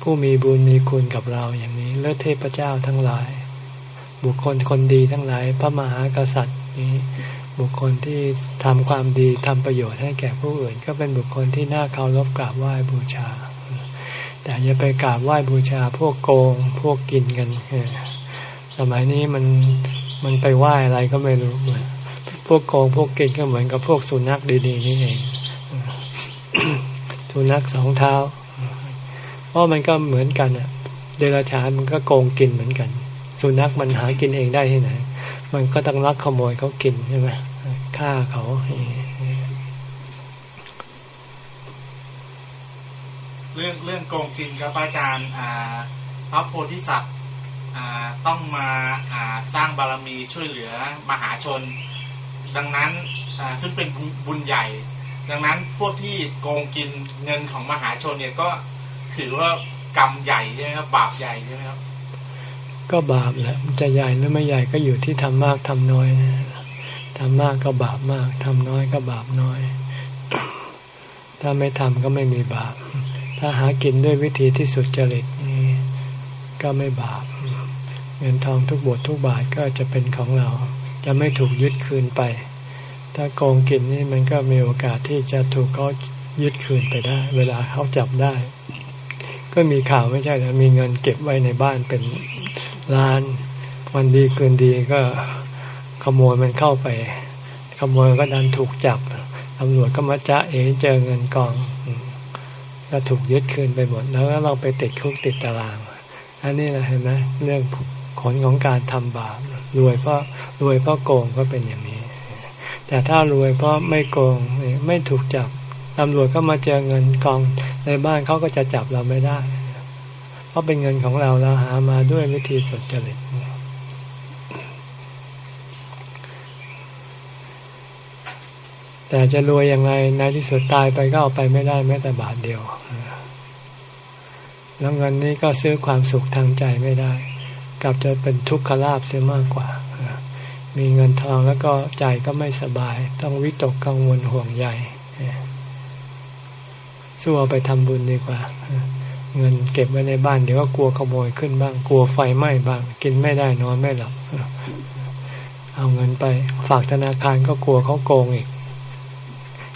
ผู้มีบุญมีคุณกับเราอย่างนี้และเทพเจ้าทั้งหลาย บุคคลคนดีทั้งหลาย พระมหากษัตริย์นี้บุคคลที่ทำความดีทำประโยชน์ให้แก่ผู้อื่น ก็เป็นบุคคลที่น่าเคารพกราบไหว้บูชา แต่อย่าไปกราบไหว้บูชาพวกโกงพวกกินกันสมัยนี้มันมันไปไหว้อะไรก็ไม่รู้เหมือนพวกโกงพวกกินก็เหมือนกับพวกสุนัขดีๆนี่เองสุนัขสองเท้า เพราะมันก็เหมือนกันอะ เดรัจฉานมันก็โกงกินเหมือนกัน สุนัขมันหากินเองได้ที่ไหน มันก็ต้องรักขโมยเขากินใช่ไหมฆ่าเขา เรื่องเรื่องโกงกินครับอาจารย์พระโพธิสัตว์ต้องมาสร้างบารมีช่วยเหลือมหาชน ดังนั้นซึ่งเป็นบุญใหญ่ ดังนั้นพวกที่โกงกินเงินของมหาชนเนี่ยก็ถือว่ากรรมใหญ่ใช่ไหมครับบาปใหญ่ใช่ไหมครับก็บาปแหละจะใหญ่หรือไม่ใหญ่ก็อยู่ที่ทำมากทำน้อยนะทำมากก็บาปมาก ทำน้อยก็บาปน้อย ถ้าไม่ทำก็ไม่มีบาป ถ้าหากินด้วยวิธีที่สุดจริตนี่ก็ไม่บาป เงินทองทุกบททุกบาทก็จะเป็นของเรา จะไม่ถูกยึดคืนไป ถ้าโกงกินนี่มันก็มีโอกาสที่จะถูกเขายึดคืนไปได้ เวลาเขาจับได้ ก็มีข่าวไม่ใช่แล้วมีเงินเก็บไว้ในบ้านเป็นล้านวันดีคืนดีก็ขโมยมันเข้าไป ขโมยก็ดันถูกจับตำรวจก็มาจ้าเอ๋เจอเงินกอง ก็ถูกยึดคืนไปหมด แล้วเราไปติดคุกติดตาราง อันนี้แหละเห็นไหมเรื่องผลของการทำบาปรวยเพราะรวยเพราะโกงก็เป็นอย่างนี้ แต่ถ้ารวยเพราะไม่โกงไม่ถูกจับตำรวจก็มาเจอเงินกองในบ้านเขาก็จะจับเราไม่ได้ เพราะเป็นเงินของเราเราหามาด้วยวิธีสุจริต แต่จะรวยยังไงในที่สุดตายไปก็เอาไปไม่ได้แม้แต่บาทเดียว แล้วเงินนี้ก็ซื้อความสุขทางใจไม่ได้ กลับจะเป็นทุกขลาภเสียมากกว่า มีเงินทองแล้วก็ใจก็ไม่สบาย ต้องวิตกกังวลห่วงใยสู้เอาไปทำบุญดีกว่า เงินเก็บไว้ในบ้านเดี๋ยวก็กลัวขโมยขึ้นบ้าง กลัวไฟไหม้บ้าง กินไม่ได้นอนไม่หลับ เอาเงินไป ฝากธนาคารก็กลัวเขาโกงอีก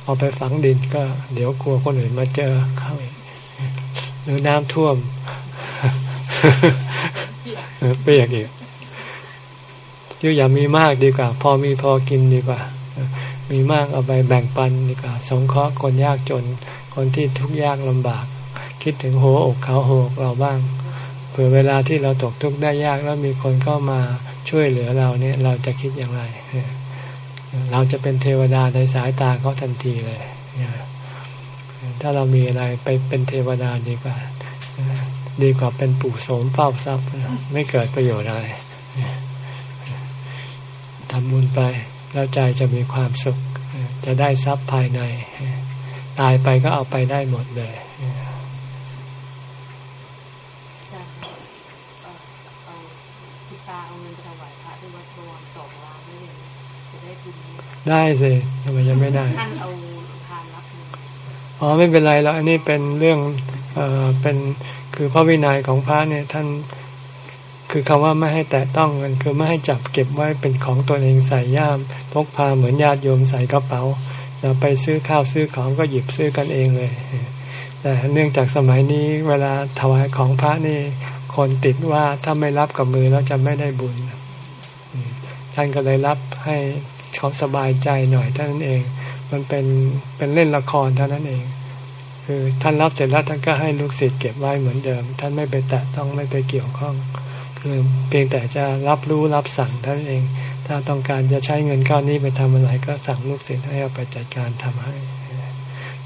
เอาไปฝังดินก็เดี๋ยวกลัวคนอื่นมาเจอเข้าอีกหรือน้ำท่วมเปียกอีกยูอย่ามีมากดีกว่า พอมีพอกินดีกว่า มีมากเอาไปแบ่งปันดีกว่า สงเคราะห์คนยากจน คนที่ทุกข์ยากลำบาก คิดถึงโหอกเขาโหกเราบ้างเผื่อเวลาที่เราตกทุกข์ได้ยากแล้วมีคนเข้ามาช่วยเหลือเราเนี่ย เราจะคิดอย่างไร เราจะเป็นเทวดาในสายตาเขาทันทีเลยถ้าเรามีอะไรไปเป็นเทวดาดีกว่า ดีกว่าเป็นปู่โสมเฝ้าทรัพย์ไม่เกิดประโยชน์อะไรทำบุญไปแล้วใจจะมีความสุข จะได้ทรัพย์ภายใน ตายไปก็เอาไปได้หมดเลย ได้สิทำไมจะไม่ได้อ๋อไม่เป็นไรแล้วอันนี้เป็นเรื่องเอ่อเป็นคือพระวินัยของพระเนี่ยท่านคือคำว่าไม่ให้แตะต้องกันคือไม่ให้จับเก็บไว้เป็นของตัวเองใส่ย่ามพกพาเหมือนญาติโยมใส่กระเป๋าเราไปซื้อข้าวซื้อของก็หยิบซื้อกันเองเลย แต่เนื่องจากสมัยนี้เวลาถวายของพระนี่ คนติดว่าถ้าไม่รับกับมือแล้วจะไม่ได้บุญท่านก็เลยรับให้ เขาสบายใจหน่อยเท่านั้นเอง มันเป็นเป็นเล่นละครเท่านั้นเอง คือท่านรับเสร็จแล้วท่านก็ให้ลูกศิษย์เก็บไว้เหมือนเดิม ท่านไม่ไปแตะต้องไม่ไปเกี่ยวข้อง คือเพียงแต่จะรับรู้รับสั่งเท่านั้นเอง ถ้าต้องการจะใช้เงินก้อนนี้ไปทำอะไรก็สั่งลูกศิษย์ให้เอาไปจัดการทำให้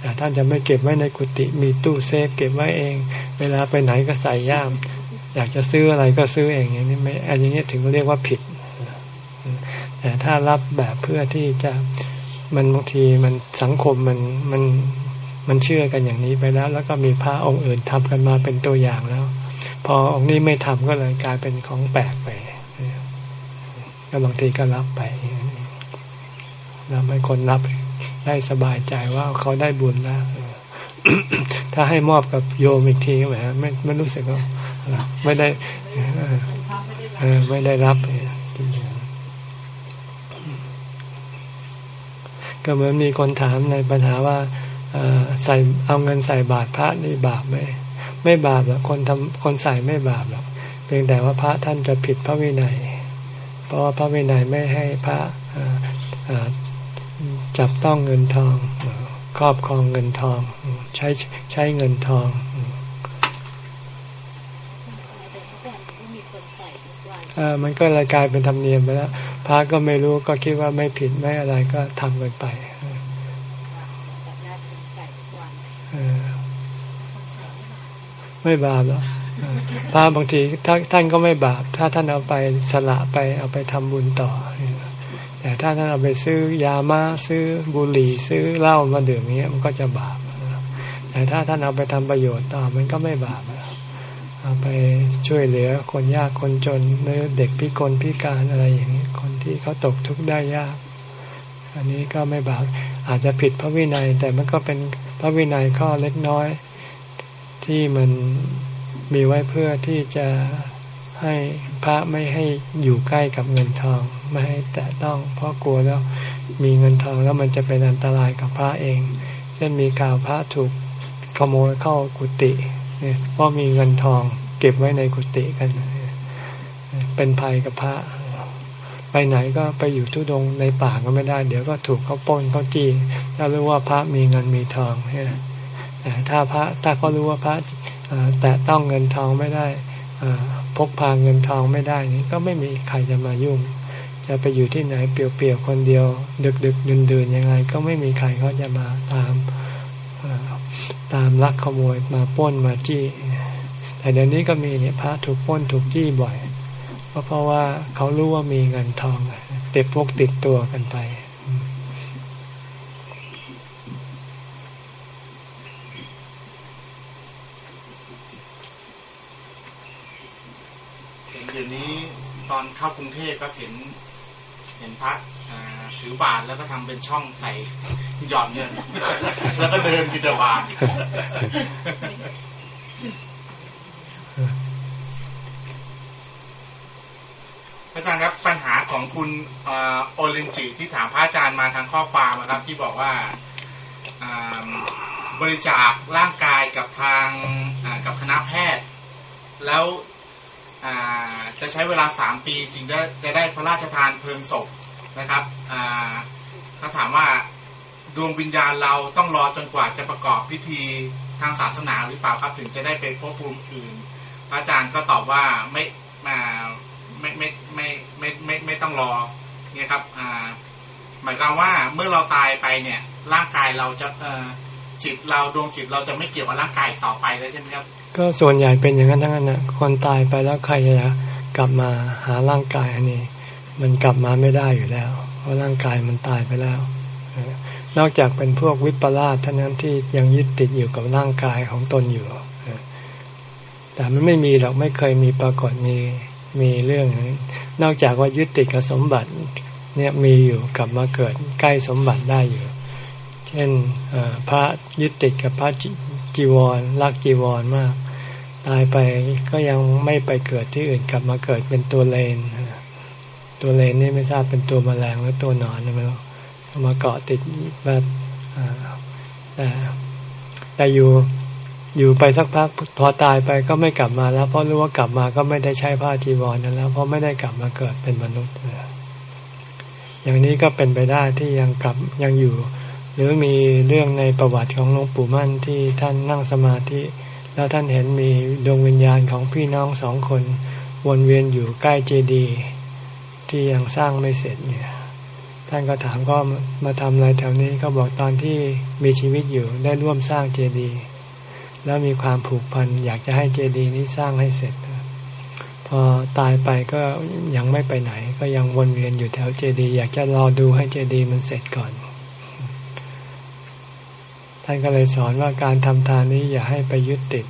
แต่ท่านจะไม่เก็บไว้ในกุฏิมีตู้เซฟเก็บไว้เอง เวลาไปไหนก็ใส่ย่าม อยากจะซื้ออะไรก็ซื้อเองอย่างนี้ไม่อันนี้ถึงเรียกว่าผิด แต่ถ้ารับแบบเพื่อที่จะมันบางทีมันสังคมมันมันมันเชื่อกันอย่างนี้ไปแล้ว แล้วก็มีพระองค์อื่นทำกันมาเป็นตัวอย่างแล้ว พอองค์นี้ไม่ทำก็เลยกลายเป็นของแปลกไปก็บางทีก็รับไปรับให้คนรับได้สบายใจว่าเขาได้บุญแล้วถ้าให้มอบกับโยมอีกทีแหมไม่ไม่รู้สึกว่าไม่ได้ไม่ได้รับ ก็เหมือนมีคนถามในปัญหาว่าใส่เอาเงินใส่บาตรพระนี่บาปไหมไม่บาปหรอกคนทำคนใส่ไม่บาปหรอกเพียงแต่ว่าพระท่านจะผิดพระวินัย เพราะว่าพระวินัยไม่ให้พระจับต้องเงินทองครอบครองเงินทอง ใช้ใช้เงินทองอมันก็เลยกลายเป็นธรรมเนียมไปแล้ว พระก็ไม่รู้ก็คิดว่าไม่ผิดไม่อะไรก็ทำกันไปไม่บาปหรอกพระบางทีถ้าท่านก็ไม่บาป ถ้าท่านเอาไปสละไปเอาไปทำบุญต่อ แต่ถ้าท่านเอาไปซื้อยามาซื้อบุหรี่ซื้อเหล้ามาดื่มเนี้ยมันก็จะบาปแต่ถ้าท่านเอาไปทำประโยชน์ต่อมันก็ไม่บาป เอาไปช่วยเหลือคนยากคนจนหรือเด็กพิกลพิการอะไรอย่างนี้ คนที่เขาตกทุกข์ได้ยาก อันนี้ก็ไม่บาปอาจจะผิดพระวินัย แต่มันก็เป็นพระวินัยข้อเล็กน้อย ที่มันมีไว้เพื่อที่จะให้พระไม่ให้อยู่ใกล้กับเงินทอง ไม่ให้แตะต้องเพราะกลัวแล้วมีเงินทองแล้วมันจะเป็นอันตรายกับพระเอง เช่นมีข่าวพระถูกขโมยเข้ากุฏิ เพราะมีเงินทองเก็บไว้ในกุฏิกัน เป็นภัยกับพระ ไปไหนก็ไปอยู่ทุดงในป่าก็ไม่ได้ เดี๋ยวก็ถูกเขาป้นเขาจี้ถ้ารู้ว่าพระมีเงินมีทองเนี่ยถ้าพระถ้าเขารู้ว่าพระแต่ต้องเงินทองไม่ได้พกพาเงินทองไม่ได้นี่ก็ไม่มีใครจะมายุ่ง จะไปอยู่ที่ไหนเปลี่ยวๆคนเดียว ดึกดึกดื่นดื่นยังไง ก็ไม่มีใครเขาจะมาตาม ตามลักขโมยมาป้นมาจี้ แต่เดี๋ยวนี้ก็มีเนี่ยพระถูกป้นถูกจี้บ่อยเพราะเพราะว่าเขารู้ว่ามีเงินทองเต็บพวกติดตัวกันไปเดี๋ยวนี้ตอนเข้ากรุงเทพก็เห็นเห็นพระ ถือบาทแล้วก็ทำเป็นช่องใส่หยอดเงินแล้วก็เดินบิดาบาทอาจารย์ครับปัญหาของคุณโอเลนจิที่ถามพระอาจารย์มาทางข้อความนะครับ ที่บอกว่าบริจาคร่างกายกับทางกับคณะแพทย์ แล้วจะใช้เวลาสามปีจึงจะจะได้พระราชทานเพลิงศพ นะครับเขาถามว่าดวงวิญญาณเราต้องรอจนกว่าจะประกอบพิธีทางศาสนาหรือเปล่าครับ ถึงจะได้ไปพบภูมิอื่น พระอาจารย์ก็ตอบว่าไม่มาไม่ไม่ไม่ไม่ไม่ไม่ต้องรอเนี่ยครับ อ่า หมายความว่าเมื่อเราตายไปเนี่ย ร่างกายเราจะอ่าจิตเราดวงจิตเราจะไม่เกี่ยวกับร่างกายต่อไปเลยใช่ไหมครับ ก็ส่วนใหญ่เป็นอย่างนั้นทั้งนั้นนะคนตายไปแล้วใครจะกลับมาหาร่างกายอันนี้ มันกลับมาไม่ได้อยู่แล้ว เพราะร่างกายมันตายไปแล้วนอกจากเป็นพวกวิปลาสเท่านั้นที่ยังยึดติดอยู่กับร่างกายของตนอยู่แต่มันไม่มีหรอกไม่เคยมีปรากฏมีมีเรื่องนอกจากว่ายึดติดกับสมบัติ เนี่ยมีอยู่กลับมาเกิดใกล้สมบัติได้อยู่ เช่นพระยึดติดกับพระจีวรรักจีวรมาก ตายไปก็ยังไม่ไปเกิดที่อื่นกลับมาเกิดเป็นตัวเลน ตัวเลนนี่ไม่ทราบเป็นตัวแมลงหรือตัวหนอนนะไม่รู้มาเกาะติดแบบแต่แต่อยู่อยู่ไปสักพักพอตายไปก็ไม่กลับมาแล้วเพราะรู้ว่ากลับมาก็ไม่ได้ใช้ผ้าจีวรนั้นแล้วเพราะไม่ได้กลับมาเกิดเป็นมนุษย์อย่างนี้ก็เป็นไปได้ที่ยังกลับยังอยู่ หรือมีเรื่องในประวัติของหลวงปู่มั่นที่ท่านนั่งสมาธิ แล้วท่านเห็นมีดวงวิญญาณของพี่น้องสองคน วนเวียนอยู่ใกล้เจดีย์ ที่ยังสร้างไม่เสร็จเนี่ย ท่านก็ถามก็มาทำอะไรแถวนี้ก็บอกตอนที่มีชีวิตอยู่ได้ร่วมสร้างเจดีย์แล้วมีความผูกพันอยากจะให้เจดีย์นี้สร้างให้เสร็จ พอตายไปก็ยังไม่ไปไหน ก็ยังวนเวียนอยู่แถวเจดีย์อยากจะรอดูให้เจดีย์มันเสร็จก่อน ท่านก็เลยสอนว่าการทำทานนี้อย่าให้ไปยึดติด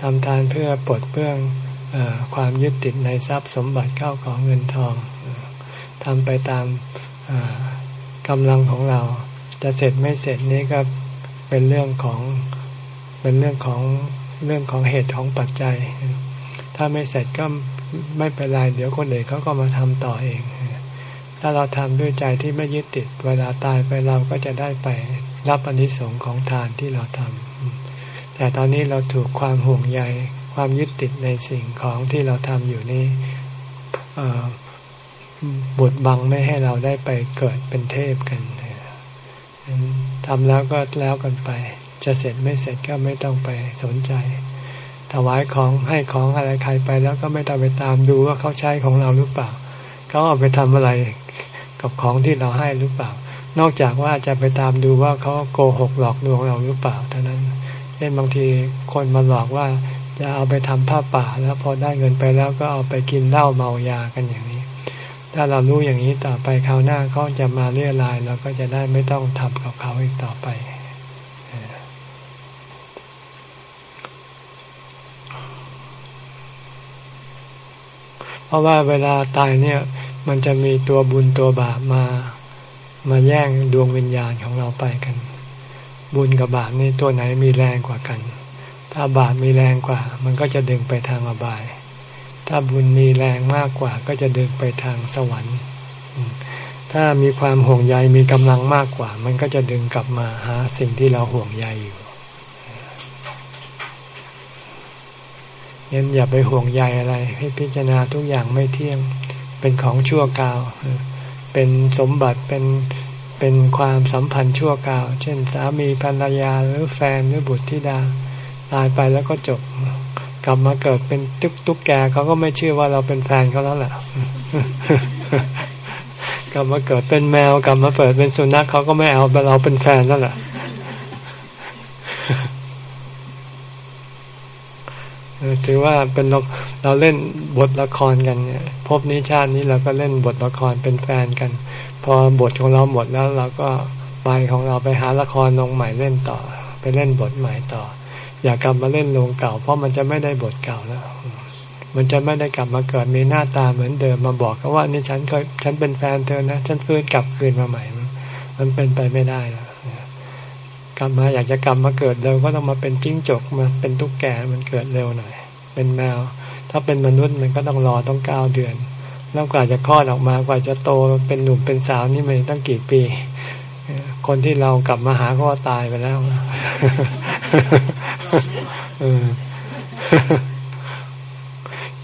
ทำทานเพื่อปลดเปลื้องอความยึดติดในทรัพย์สมบัติเข้าของเงินทอง ทำไปตามกำลังของเรา จะเสร็จไม่เสร็จนี่ก็เป็นเรื่องของเป็นเรื่องของเรื่องของเหตุของปัจจัย ถ้าไม่เสร็จก็ไม่เป็นไรเดี๋ยวคนอื่นเขาก็มาทำต่อเอง ถ้าเราทำด้วยใจที่ไม่ยึดติด เวลาตายไปเราก็จะได้ไปรับอนิสงค์ของทานที่เราทำแต่ตอนนี้เราถูกความห่วงใยความยึดติดในสิ่งของที่เราทำอยู่นี่ บดบังไม่ให้เราได้ไปเกิดเป็นเทพกันทำแล้วก็แล้วกันไป จะเสร็จไม่เสร็จก็ไม่ต้องไปสนใจ ถวายของให้ของอะไรใครไปแล้วก็ไม่ต้องไปตามดูว่าเขาใช้ของเราหรือเปล่า เขาเอาไปทำอะไรกับของที่เราให้หรือเปล่า นอกจากว่าจะไปตามดูว่าเขาโกหกหลอกลวงเราหรือเปล่าเท่านั้น เช่นบางทีคนมาหลอกว่าจะเอาไปทำผ้าป่าแล้วพอได้เงินไปแล้วก็เอาไปกินเหล้าเมายากันอย่างนี้ ถ้าเรารู้อย่างนี้ต่อไปคราวหน้าเขาจะมาเรียรายเราก็จะได้ไม่ต้องทำกับเขาอีกต่อไป เพราะว่าเวลาตายเนี่ย มันจะมีตัวบุญตัวบาปมา มาแย่งดวงวิญญาณของเราไปกัน บุญกับบาปนี่ตัวไหนมีแรงกว่ากัน ถ้าบาปมีแรงกว่า มันก็จะดึงไปทางอบาย ถ้าบุญมีแรงมากกว่าก็จะดึงไปทางสวรรค์ ถ้ามีความห่วงใยมีกำลังมากกว่า มันก็จะดึงกลับมาหาสิ่งที่เราห่วงใยอยู่ยันอย่าไปห่วงใยอะไร ให้พิจารณาทุกอย่างไม่เที่ยง เป็นของชั่วคราว เป็นสมบัติเป็นเป็นความสัมพันธ์ชั่วคราว เช่น สามีภรรยาหรือแฟนหรือบุตรธิดา ตายไปแล้วก็จบ กลับมาเกิดเป็นตุ๊กตุ๊กแกเขาก็ไม่เชื่อว่าเราเป็นแฟนเขาแล้วแหละกลับมาเกิดเป็นแมวกลับมาเปิดเป็นสุนัขเขาก็ไม่เอาเราเป็นแฟนแล้วแหละถือว่าเป็นเราเราเล่นบทละครกันเนี่ยพบนี้ชาตินี้เราก็เล่นบทละครเป็นแฟนกัน พอบทของเราหมดแล้วเราก็ไปของเราไปหาละครลงใหม่เล่นต่อ ไปเล่นบทใหม่ต่อ อย่ากลับมาเล่นโรงเก่า เพราะมันจะไม่ได้บทเก่าแล้ว มันจะไม่ได้กลับมาเกิดมีหน้าตาเหมือนเดิมมาบอกเขาว่านี่ฉันเคยฉันเป็นแฟนเธอนะฉันฟื้นกลับคืนมาใหม่ มันเป็นไปไม่ได้แล้วกลับมาอยากจะกลับมาเกิดเร็วก็ต้องมาเป็นจิ้งจกมาเป็นตุ๊กแกมันเกิดเร็วหน่อย เป็นแมว ถ้าเป็นมนุษย์มันก็ต้องรอต้องเก้าเดือน แล้วกว่าจะคลอดออกมากว่าจะโตเป็นหนุ่มเป็นสาวนี่มันต้องกี่ปี คนที่เรากลับมาหาก็ตายไปแล้ว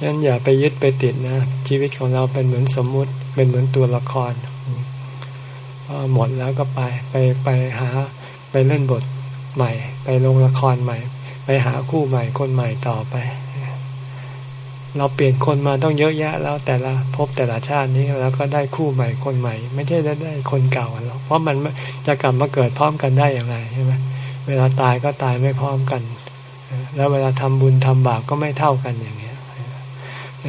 งั้นอย่าไปยึดไปติดนะ ชีวิตของเราเป็นเหมือนสมมุติ เป็นเหมือนตัวละครหมดแล้วก็ไป ไปไปหา ไปเล่นบทใหม่ ไปลงละครใหม่ ไปหาคู่ใหม่คนใหม่ต่อไป เราเปลี่ยนคนมาต้องเยอะแยะแล้วแต่ละพบแต่ละชาตินี้แล้วก็ได้คู่ใหม่คนใหม่ ไม่ใช่ได้ได้คนเก่าหรอกเพราะมันจะกลับมาเกิดพร้อมกันได้อย่างไรใช่ไหมเวลาตายก็ตายไม่พร้อมกัน แล้วเวลาทำบุญทำบาปก็ไม่เท่ากันอย่างเงี้ย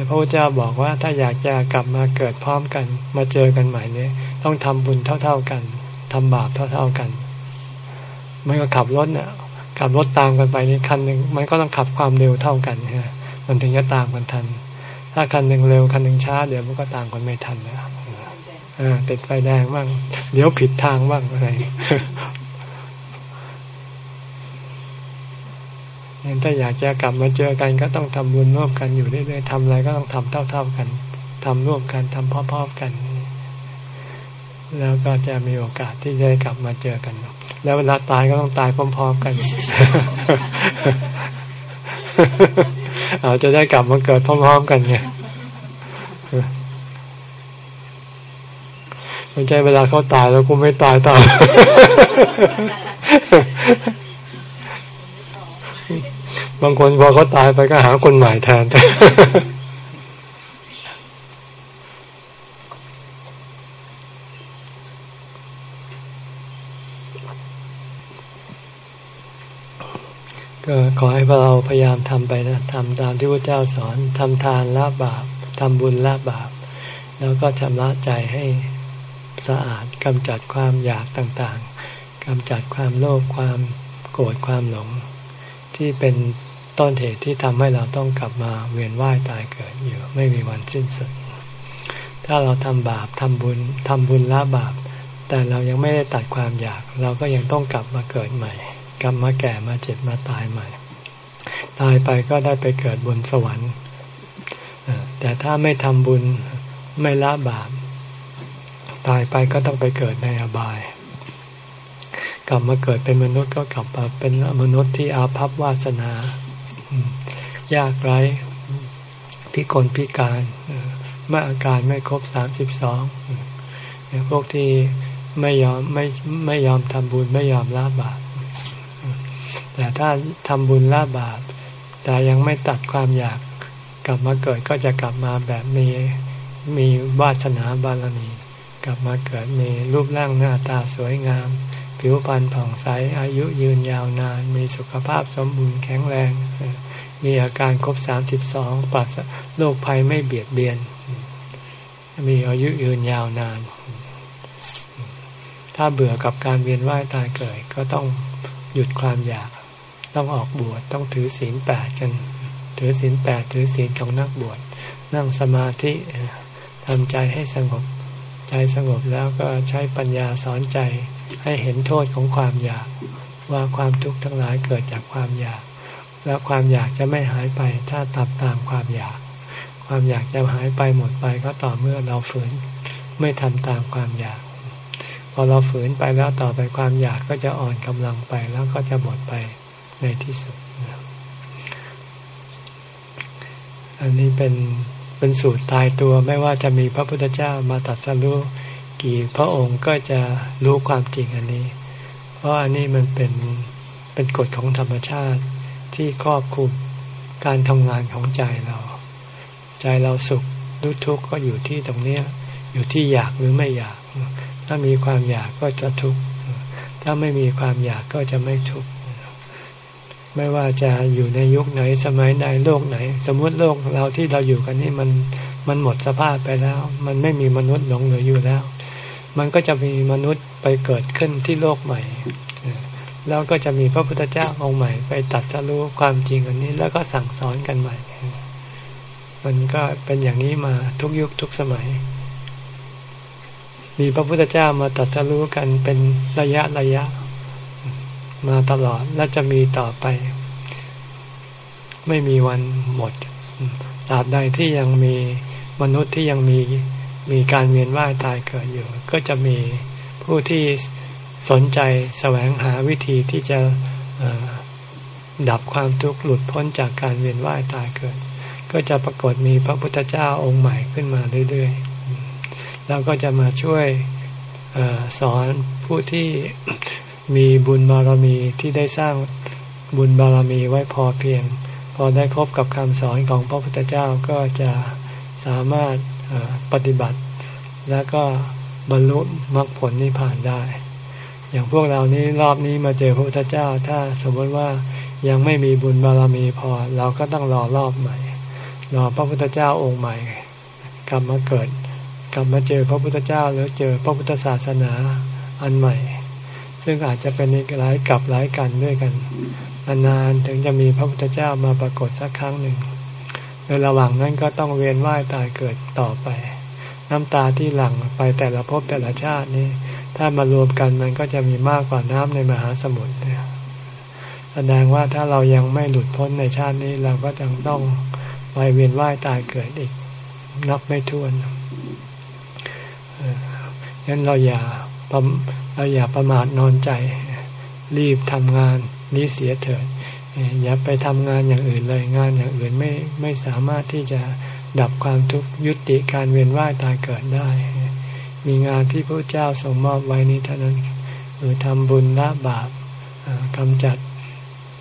พระพุทธเจ้าบอกว่าถ้าอยากจะกลับมาเกิดพร้อมกัน มาเจอกันใหม่เนี่ยต้องทำบุญเท่า ๆกันทำบาปเท่า ๆกันมันก็ขับรถเนี่ยขับรถตามกันไปนี่คันหนึ่งมันก็ต้องขับความเร็วเท่ากันใช่ไหม มันถึงจะตามกันทัน ถ้าคันหนึ่งเร็วคันหนึ่งช้า เดี๋ยวมันก็ตามกันไม่ทันนะติดไฟแดงบ้างเดี๋ยวผิดทางบ้างอะไรงั้นถ้าอยากจะกลับมาเจอกันก็ต้องทำบุญร่วมกันอยู่เรื่อยๆทำอะไรก็ต้องทำเท่า ๆกันทำร่วมกันทำพร้อมๆกัน แล้วก็จะมีโอกาสที่จะกลับมาเจอกัน แล้วเวลาตายก็ต้องตายพร้อม ๆ กัน อาจะได้กลับมาเกิดพร้อมๆกันไงไม่ใช่เวลาเขาตายแล้วกูไม่ตายตามบางคนพอเขาตายไปก็หาคนใหม่แทน ก็ขอให้เราพยายามทำไปนะทำตามที่พระเจ้าสอนทำทานละบาปทำบุญละบาป แล้วก็ชำระใจให้สะอาดกำจัดความอยากต่างๆกำจัดความโลภความโกรธความหลง ที่เป็นต้นเหตุที่ทำให้เราต้องกลับมาเวียนว่ายตายเกิดอยู่ ไม่มีวันสิ้นสุด ถ้าเราทำบาปทำบุญทำบุญละบาป แต่เรายังไม่ได้ตัดความอยาก เราก็ยังต้องกลับมาเกิดใหม่ กลับมาแก่มาเจ็บมาตายใหม่ ตายไปก็ได้ไปเกิดบนสวรรค์แต่ถ้าไม่ทำบุญไม่ละบาปตายไปก็ต้องไปเกิดในอบาย กลับมาเกิดเป็นมนุษย์ก็กลับมาเป็นมนุษย์ที่อาภัพวาสนา ยากไร้พิกลพิการเมื่ออาการไม่ครบสามสิบสองพวกที่ไม่ยอมไม่ไม่ยอมทำบุญไม่ยอมละบาป แต่ถ้าทำบุญละบาปแต่ยังไม่ตัดความอยากกลับมาเกิดก็จะกลับมาแบบมีมีวาสนาบารมี กลับมาเกิดมีรูปร่างหน้าตาสวยงาม ผิวพรรณผ่องใสอายุยืนยาวนาน มีสุขภาพสมบูรณ์แข็งแรง มีอาการครบสามสิบสองปัสโรคภัยไม่เบียดเบียน มีอายุยืนยาวนาน ถ้าเบื่อกับการเวียนว่ายตายเกิดก็ต้องหยุดความอยาก ต้องออกบวชต้องถือศีลแปดกัน ถือศีลแปดถือศีลของนักบวชนั่งสมาธิทำใจให้สงบ ใจสงบแล้วก็ใช้ปัญญาสอนใจให้เห็นโทษของความอยาก ว่าความทุกข์ทั้งหลายเกิดจากความอยาก แล้วความอยากจะไม่หายไปถ้าตับตามความอยาก ความอยากจะหายไปหมดไปก็ต่อเมื่อเราฝืนไม่ทำตามความอยาก พอเราฝืนไปแล้วต่อไปความอยากก็จะอ่อนกำลังไปแล้วก็จะหมดไป ในที่สุด อันนี้เป็นเป็นสูตรตายตัวไม่ว่าจะมีพระพุทธเจ้ามาตัดสรู้กี่พระองค์ก็จะรู้ความจริงอันนี้ เพราะอันนี้มันเป็นเป็นกฎของธรรมชาติที่ครอบคุมการทำงานของใจเรา ใจเราสุขหรือทุกข์ก็อยู่ที่ตรงเนี้ย อยู่ที่อยากหรือไม่อยาก ถ้ามีความอยากก็จะทุกข์ถ้าไม่มีความอยากก็จะไม่ทุกข์ ไม่ว่าจะอยู่ในยุคไหนสมัยใดโลกไหน สมมุติโลกเราที่เราอยู่กันนี่มันมันหมดสภาพไปแล้ว มันไม่มีมนุษย์หลงเหลืออยู่แล้ว มันก็จะมีมนุษย์ไปเกิดขึ้นที่โลกใหม่แล้วก็จะมีพระพุทธเจ้าองค์ใหม่ ไปตัดจะรู้ความจริงอันนี้ แล้วก็สั่งสอนกันใหม่ มันก็เป็นอย่างนี้มาทุกยุคทุกสมัย มีพระพุทธเจ้ามาตัดจะรู้กันเป็นระยะระยะ มาตลอดและจะมีต่อไป ไม่มีวันหมดตราบใดที่ยังมีมนุษย์ที่ยังมีมีการเวียนว่ายตายเกิดอยู่ ก็จะมีผู้ที่สนใจแสวงหาวิธีที่จะดับความทุกข์หลุดพ้นจากการเวียนว่ายตายเกิด ก็จะปรากฏมีพระพุทธเจ้าองค์ใหม่ขึ้นมาเรื่อยๆ แล้วก็จะมาช่วยอสอนผู้ที่ มีบุญบารมีที่ได้สร้างบุญบารมีไว้พอเพียง พอได้พบกับคำสอนของพระพุทธเจ้าก็จะสามารถปฏิบัติ แล้วก็บรรลุมรรคผลนิพพานได้ อย่างพวกเรานี้รอบนี้มาเจอพระพุทธเจ้า ถ้าสมมติว่ายังไม่มีบุญบารมีพอเราก็ต้องรอรอบใหม่ รอพระพุทธเจ้าองค์ใหม่ กลับมาเกิด กลับมาเจอพระพุทธเจ้าแล้วเจอพระพุทธศาสนาอันใหม่ ซึ่งอาจจะเป็นอีกหลายกับหลายกันด้วยกันนานๆถึงจะมีพระพุทธเจ้ามาปรากฏสักครั้งหนึ่งในระหว่างนั้นก็ต้องเวียนว่ายตายเกิดต่อไป น้ำตาที่หลั่งไปแต่ละภพแต่ละชาตินี้ ถ้ามารวมกันมันก็จะมีมากกว่าน้ำในมหาสมุทรแสดงว่าถ้าเรายังไม่หลุดพ้นในชาตินี้เราก็จะต้องไปเวียนว่ายตายเกิดอีกนับไม่ถ้วนงั้นเราอย่า เราอย่าประมาทนอนใจ รีบทำงานนี้เสียเถิดอย่าไปทำงานอย่างอื่นเลยงานอย่างอื่นไม่ไม่สามารถที่จะดับความทุกข์ยุติการเวียนว่ายตายเกิดได้ มีงานที่พระเจ้าส่งมอบไว้นี้เท่านั้นคือทำบุญละบาปกำจัด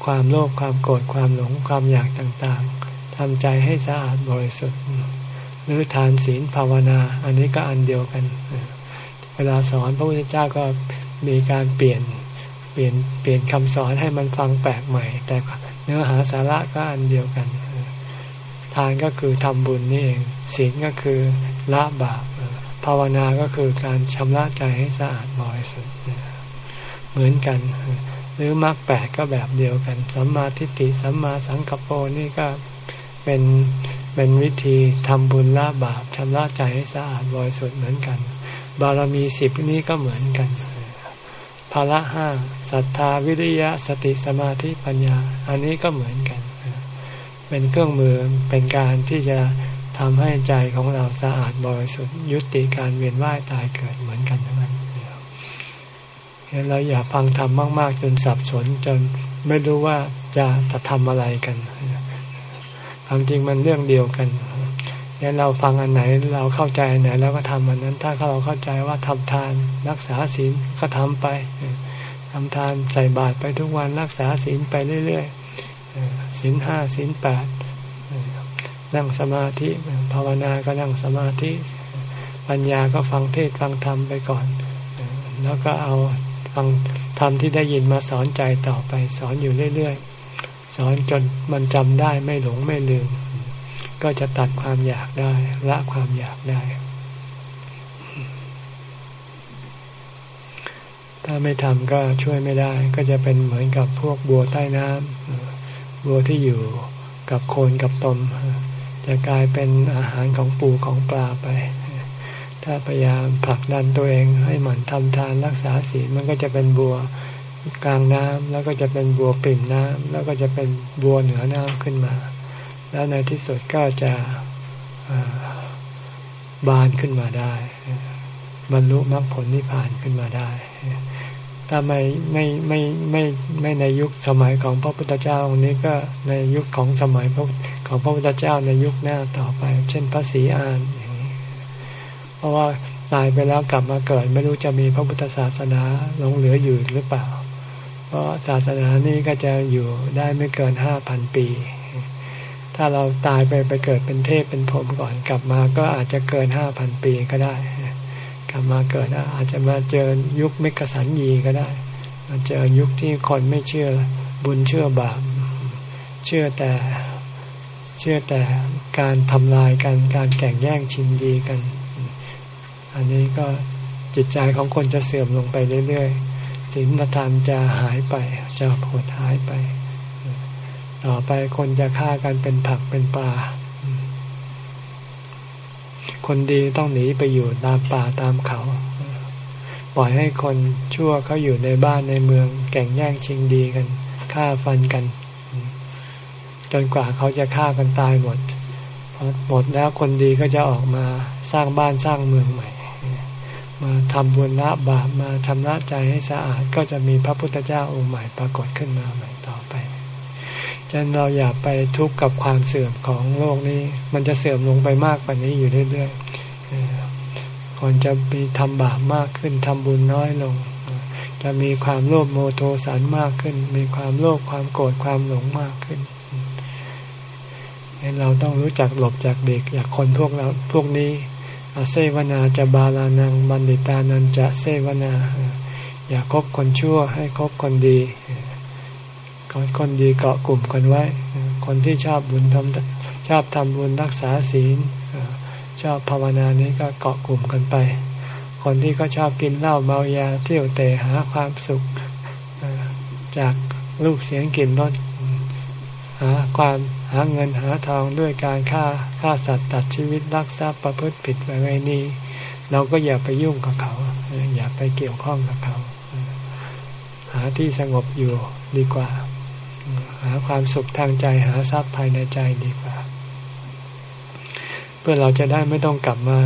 ความโลภความโกรธความหลงความอยากต่างๆทำใจให้สะอาดบริสุทธิ์หรือทานศีลภาวนา อันนี้ก็อันเดียวกัน ลาสอนพระพุทธเจ้าก็มีการเปลี่ยนเปลี่ยนเปลี่ยนคำสอนให้มันฟังแปลกใหม่ แต่เนื้อหาสาระก็อันเดียวกัน ทานก็คือทำบุญนี่เองศีลก็คือละบาปภาวนาก็คือการชำระใจให้สะอาดบริสุทธิ์เหมือนกัน หรือมรรคแปดก็แบบเดียวกันสัมมาทิฏฐิสัมมาสังกัปโปนี่ก็เป็นเป็นวิธีทำบุญละบาปชำระใจให้สะอาดบริสุทธิ์เหมือนกัน บารมีสิบนี้ก็เหมือนกันภาระห้าศรัทธาวิริยะสติสมาธิปัญญา อันนี้ก็เหมือนกัน เป็นเครื่องมือเป็นการที่จะทำให้ใจของเราสะอาดบริสุทธิ์ยุติการเวียนว่ายตายเกิดเหมือนกันทั้งนั้นเราอย่าฟังธรรมมาก ๆ จนสับสนจนไม่รู้ว่าจะจะทำอะไรกันความจริงมันเรื่องเดียวกัน งั้นเราฟังอันไหนเราเข้าใจอันไหนแล้วก็ทำอันนั้น ถ้าเราเข้าใจว่าทำทานรักษาศีลก็ทำไปทำทานใส่บาตรไปทุกวันรักษาศีลไปเรื่อยๆศีลห้าศีลแปดนั่งสมาธิภาวนาก็นั่งสมาธิ ปัญญาก็ฟังเทศฟังธรรมไปก่อน แล้วก็เอาฟังธรรมที่ได้ยินมาสอนใจต่อไป สอนอยู่เรื่อยๆ สอนจนมันจำได้ไม่หลงไม่ลืม ก็จะตัดความอยากได้ ละความอยากได้ ถ้าไม่ทำก็ช่วยไม่ได้ ก็จะเป็นเหมือนกับพวกบัวใต้น้ำบัวที่อยู่กับโคนกับตม จะกลายเป็นอาหารของปูของปลาไป ถ้าพยายามผลักดันตัวเองให้หมั่นทำทานรักษาศีลมันก็จะเป็นบัวกลางน้ำแล้วก็จะเป็นบัวปิ่มน้ำแล้วก็จะเป็นบัวเหนือน้ำขึ้นมา แล้วในที่สุดก็จะบานขึ้นมาได้บรรลุมรรคผลนิพพานขึ้นมาได้ ถ้าไม่ไม่ไม่ไม่ไม่ในยุคสมัยของพระพุทธเจ้าองค์นี้ก็ในยุคของสมัยของพระพุทธเจ้าในยุคหน้าต่อไป เช่นพระศรีอานอย่างนี้เพราะว่าตายไปแล้วกลับมาเกิด ไม่รู้จะมีพระพุทธศาสนาหลงเหลืออยู่หรือเปล่า เพราะศาสนานี้ก็จะอยู่ได้ไม่เกินห้าพันปี ถ้าเราตายไปไปเกิดเป็นเทพเป็นพรหมก่อนกลับมาก็อาจจะเกินห้าพันปีก็ได้ กลับมาเกิดอาจจะมาเจอยุคมิกสันยีก็ได้ มาเจอยุคที่คนไม่เชื่อบุญเชื่อบาปเชื่อแต่เชื่อแต่การทำลายกันการแข่งแย่งชิงดีกัน อันนี้ก็จิตใจของคนจะเสื่อมลงไปเรื่อยๆศีลธรรมจะหายไปจะหดหายไป ต่อไปคนจะฆ่ากันเป็นผักเป็นปลา คนดีต้องหนีไปอยู่ตามป่าตามเขา ปล่อยให้คนชั่วเขาอยู่ในบ้านในเมืองแก่งแย่งชิงดีกันฆ่าฟันกัน จนกว่าเขาจะฆ่ากันตายหมดพอหมดแล้วคนดีก็จะออกมาสร้างบ้านสร้างเมืองใหม่ มาทำบุญละบาปมาทำละใจให้สะอาดก็จะมีพระพุทธเจ้าองค์ใหม่ปรากฏขึ้นมาใหม่ ฉะนั้นเราอย่าไปทุกข์กับความเสื่อมของโลกนี้ มันจะเสื่อมลงไปมากกว่านี้อยู่เรื่อยๆคนจะมีทำบาปมากขึ้นทำบุญน้อยลง จะมีความโลภโมโทสันมากขึ้น มีความโลภความโกรธความหลงมากขึ้นเราต้องรู้จักหลบจากเด็กอยากคนพวกเราพวกนี้อาเซวนาจะบาลานังบันดิตานันจะเซวนา อย่าคบคนชั่วให้คบคนดี คนดีเกาะกลุ่มกันไว้ คนที่ชอบบุญทำชอบทำบุญรักษาศีลชอบภาวนานี้ก็เกาะกลุ่มกันไป คนที่ก็ชอบกินเหล้าเมายาเที่ยวเตะหาความสุขจากรูปเสียงกลิ่นรสหาความหาเงินหาทองด้วยการฆ่าฆ่าสัตว์ตัดชีวิตรักทรัพย์ประพฤติผิดไปไว้นี้ เราก็อย่าไปยุ่งกับเขา อย่าไปเกี่ยวข้องกับเขา หาที่สงบอยู่ดีกว่า หาความสุขทางใจหาทรัพย์ภายในใจดีกว่า เพื่อเราจะได้ไม่ต้องกลับมา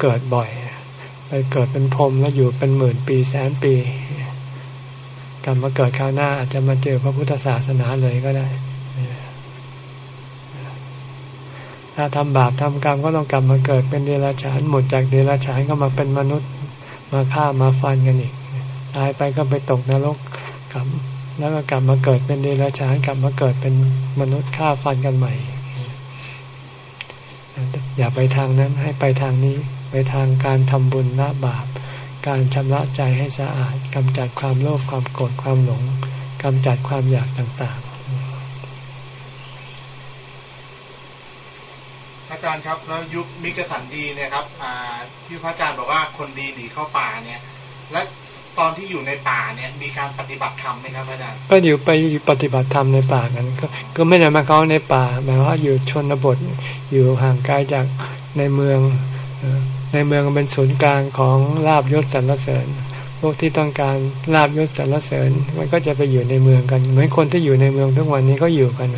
เกิดบ่อย ไปเกิดเป็นพรมแล้วอยู่เป็นหมื่นปีแสนปี กลับมาเกิดคราวหน้าอาจจะมาเจอพระพุทธศาสนาเลยก็ได้ ถ้าทำบาปทำกรรมก็ต้องกลับมาเกิดเป็นเดรัจฉานหมดจากเดรัจฉานก็มาเป็นมนุษย์มาฆ่ามาฟันกันอีกตายไปก็ไปตกนรกกับ แล้วก็กลับมาเกิดเป็นเดรัจฉานกลับมาเกิดเป็นมนุษย์ฆ่าฟันกันใหม่ อย่าไปทางนั้นให้ไปทางนี้ ไปทางการทำบุญละบาป การชำระใจให้สะอาดกำจัดความโลภความโกรธความหลงกำจัดความอยากต่างๆ อาจารย์ครับแล้วยุคมิกสันดีเนี่ยครับที่พระอาจารย์บอกว่าคนดีหนีเข้าป่าเนี่ย และ ตอนที่อยู่ในป่าเนี่ย มีการปฏิบัติธรรมไหมครับอาจารย์ก็อยู่ไปปฏิบัติธรรมในป่ากันก็ก็ไม่ได้มาเขาในป่าหมายว่าอยู่ชนบทอยู่ห่างไกลจากในเมืองในเมืองเป็นศูนย์กลางของลาบยศสรรเสริญพวกที่ต้องการลาบยศสรรเสริญ มันก็จะไปอยู่ในเมืองกัน เหมือนคนที่อยู่ในเมืองทุกวันนี้ก็อยู่กัน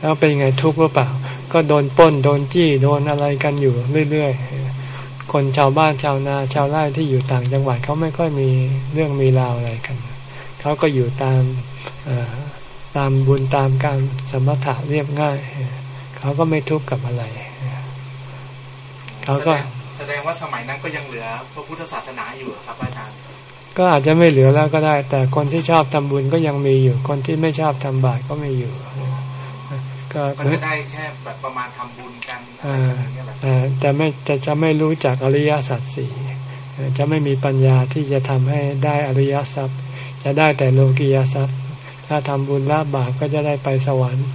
แล้วเป็นไงทุกข์หรือเปล่า ก็โดนป้นโดนจี้โดนอะไรกันอยู่เรื่อยๆ คนชาวบ้านชาวนาชาวไร่ที่อยู่ต่างจังหวัดเขาไม่ค่อยมีเรื่องมีราวอะไรกัน เขาก็อยู่ตามตามบุญตามการสมถะเรียบง่าย เขาก็ไม่ทุกข์กับอะไร เขาก็แสดงว่าสมัยนั้นก็ยังเหลือพระพุทธศาสนาอยู่ครับอาจารย์ก็อาจจะไม่เหลือแล้วก็ได้ แต่คนที่ชอบทำบุญก็ยังมีอยู่ คนที่ไม่ชอบทำบาปก็ไม่อยู่ ก็จะได้แค่แบบประมาณทำบุญกันแต่ไม่จะจะไม่รู้จักอริยสัจสี่จะไม่มีปัญญาที่จะทำให้ได้อริยทรัพย์ จะได้แต่โลกียทรัพย์ ถ้าทำบุญละบาปก็จะได้ไปสวรรค์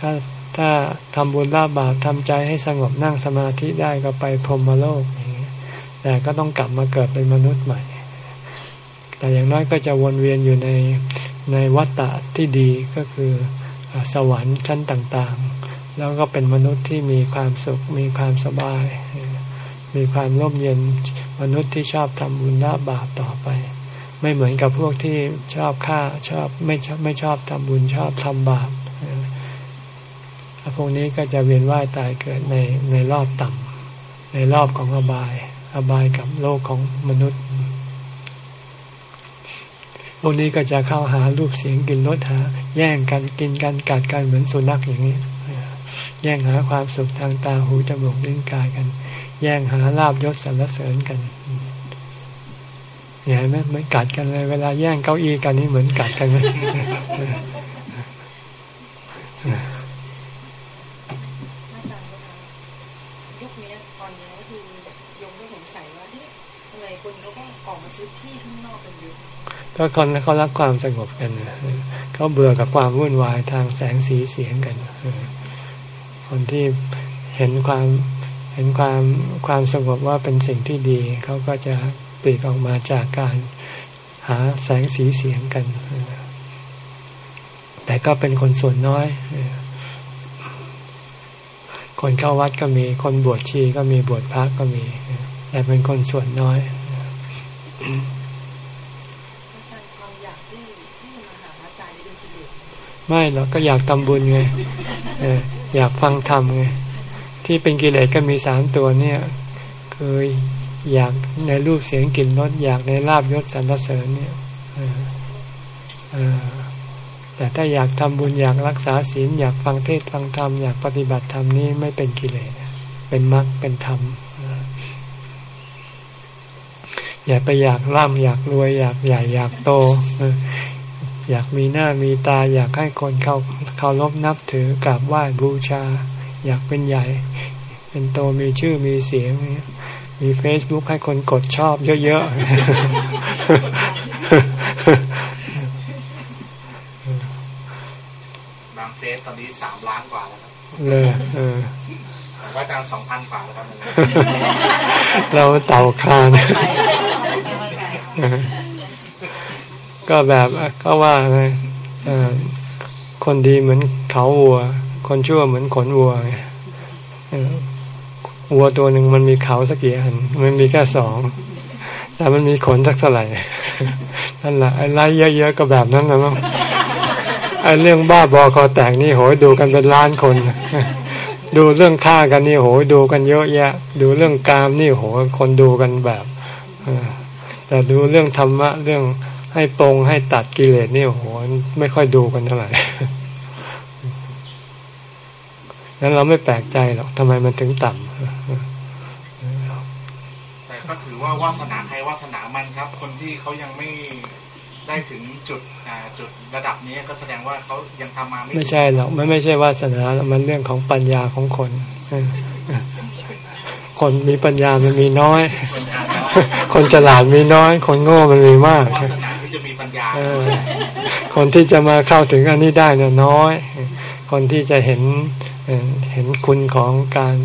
ถ้าถ้าทำบุญละบาปทำใจให้สงบนั่งสมาธิได้ก็ไปพรหมโลกอย่างนี้แต่ก็ต้องกลับมาเกิดเป็นมนุษย์ใหม่ แต่อย่างน้อยก็จะวนเวียนอยู่ในในวัฏฏะที่ดีก็คือ สวรรค์ชั้นต่างๆ แล้วก็เป็นมนุษย์ที่มีความสุข มีความสบาย มีความร่มเย็นมนุษย์ที่ชอบทำบุญละบาปต่อไป ไม่เหมือนกับพวกที่ชอบฆ่าชอบไม่ชอบไม่ชอบทำบุญชอบทำบาปพวกนี้ก็จะเวียนว่ายตายเกิดในในรอบต่ำในรอบของอบาย อบายกับโลกของมนุษย์ พวกนี้ก็จะเข้าหารูปเสียงกินรสหา แย่งกันกินกันกัดกันเหมือนสุนัขอย่างนี้ แย่งหาความสุขทางตาหูจมูกลิ้นกายกัน แย่งหาลาบยศสรรเสริญกันเห็นไหมเหมือนกัดกันเลย เวลาแย่งเก้าอี้กันนี่เหมือนกัดกันเลยคนี้ตอนนี้คือยมก็สงสัยว่าทำไมคนเขาก็ออกมาซื้อที่ข้างนอกกันเยอะ ก็คนเขารักความสงบกันเขาเบื่อกับความวุ่นวายทางแสงสีเสียงกันคนที่เห็นความเห็นความความสงบว่าเป็นสิ่งที่ดี เขาก็จะปลีกออกมาจากการหาแสงสีเสียงกัน แต่ก็เป็นคนส่วนน้อย คนเข้าวัดก็มี คนบวชชีก็มีบวชพระก็มี แต่เป็นคนส่วนน้อย ไม่หรอกก็อยากทำบุญไงอยากฟังธรรมไงที่เป็นกิเลสก็มีสามตัวเนี่ยคืออยากในรูปเสียงกลิ่นรสอยากในลาบยศสรรเสริญเนี่ยแต่ถ้าอยากทำบุญอยากรักษาศีลอยากฟังเทศฟังธรรมอยากปฏิบัติธรรมนี้ไม่เป็นกิเลสเป็นมรรคเป็นธรรมอย่าไปอยากร่ำอยากรวยอยากใหญ่อยากโต อยากมีหน้ามีตาอยากให้คนเขาเคารพนับถือกราบไหว้บูชา อยากเป็นใหญ่ เป็นโตมีชื่อมีเสียง มีเฟซบุ๊กให้คนกดชอบเยอะๆบางเฟซตอนนี้สามล้านกว่าแล้วครับเลยเออแต่ว่าจะสองพันกว่าแล้วครับเราเต่าคาน ก็แบบก็ว่าไงคนดีเหมือนเขาวัว คนชั่วเหมือนขนวัวไงวัวตัวหนึ่งมันมีเขาสักกี่อันมันมีแค่สองแต่มันมีขนสักเท่าไหร่นั่นแหละไอ้ไล่เยอะๆก็แบบนั้นนะมั้งไอ้เรื่องบ้าบอคอแตกนี่โหยดูกันเป็นล้านคน ดูเรื่องฆ่ากันนี่โหยดูกันเยอะแยะ ดูเรื่องกามนี่โหคนดูกันแบบแต่ดูเรื่องธรรมะเรื่อง ให้ตรงให้ตัดกิเลสนี่โหไม่ค่อยดูกันเท่าไหร่งั้นเราไม่แปลกใจหรอกทำไมมันถึงต่ำแต่ก็ถือว่าวาสนาใครวาสนามันครับ คนที่เขายังไม่ได้ถึงจุดจุดระดับนี้ก็แสดงว่าเขายังทำมาไม่ไม่ใช่หรอกมันไม่ใช่วาสนามันเรื่องของปัญญาของคนคนมีปัญญามันมีน้อย คนฉลาดมีน้อย คนโง่มันมีมาก คนที่จะมาเข้าถึงอันนี้ได้เนี่ยน้อย คนที่จะเห็นเห็นคุณของการ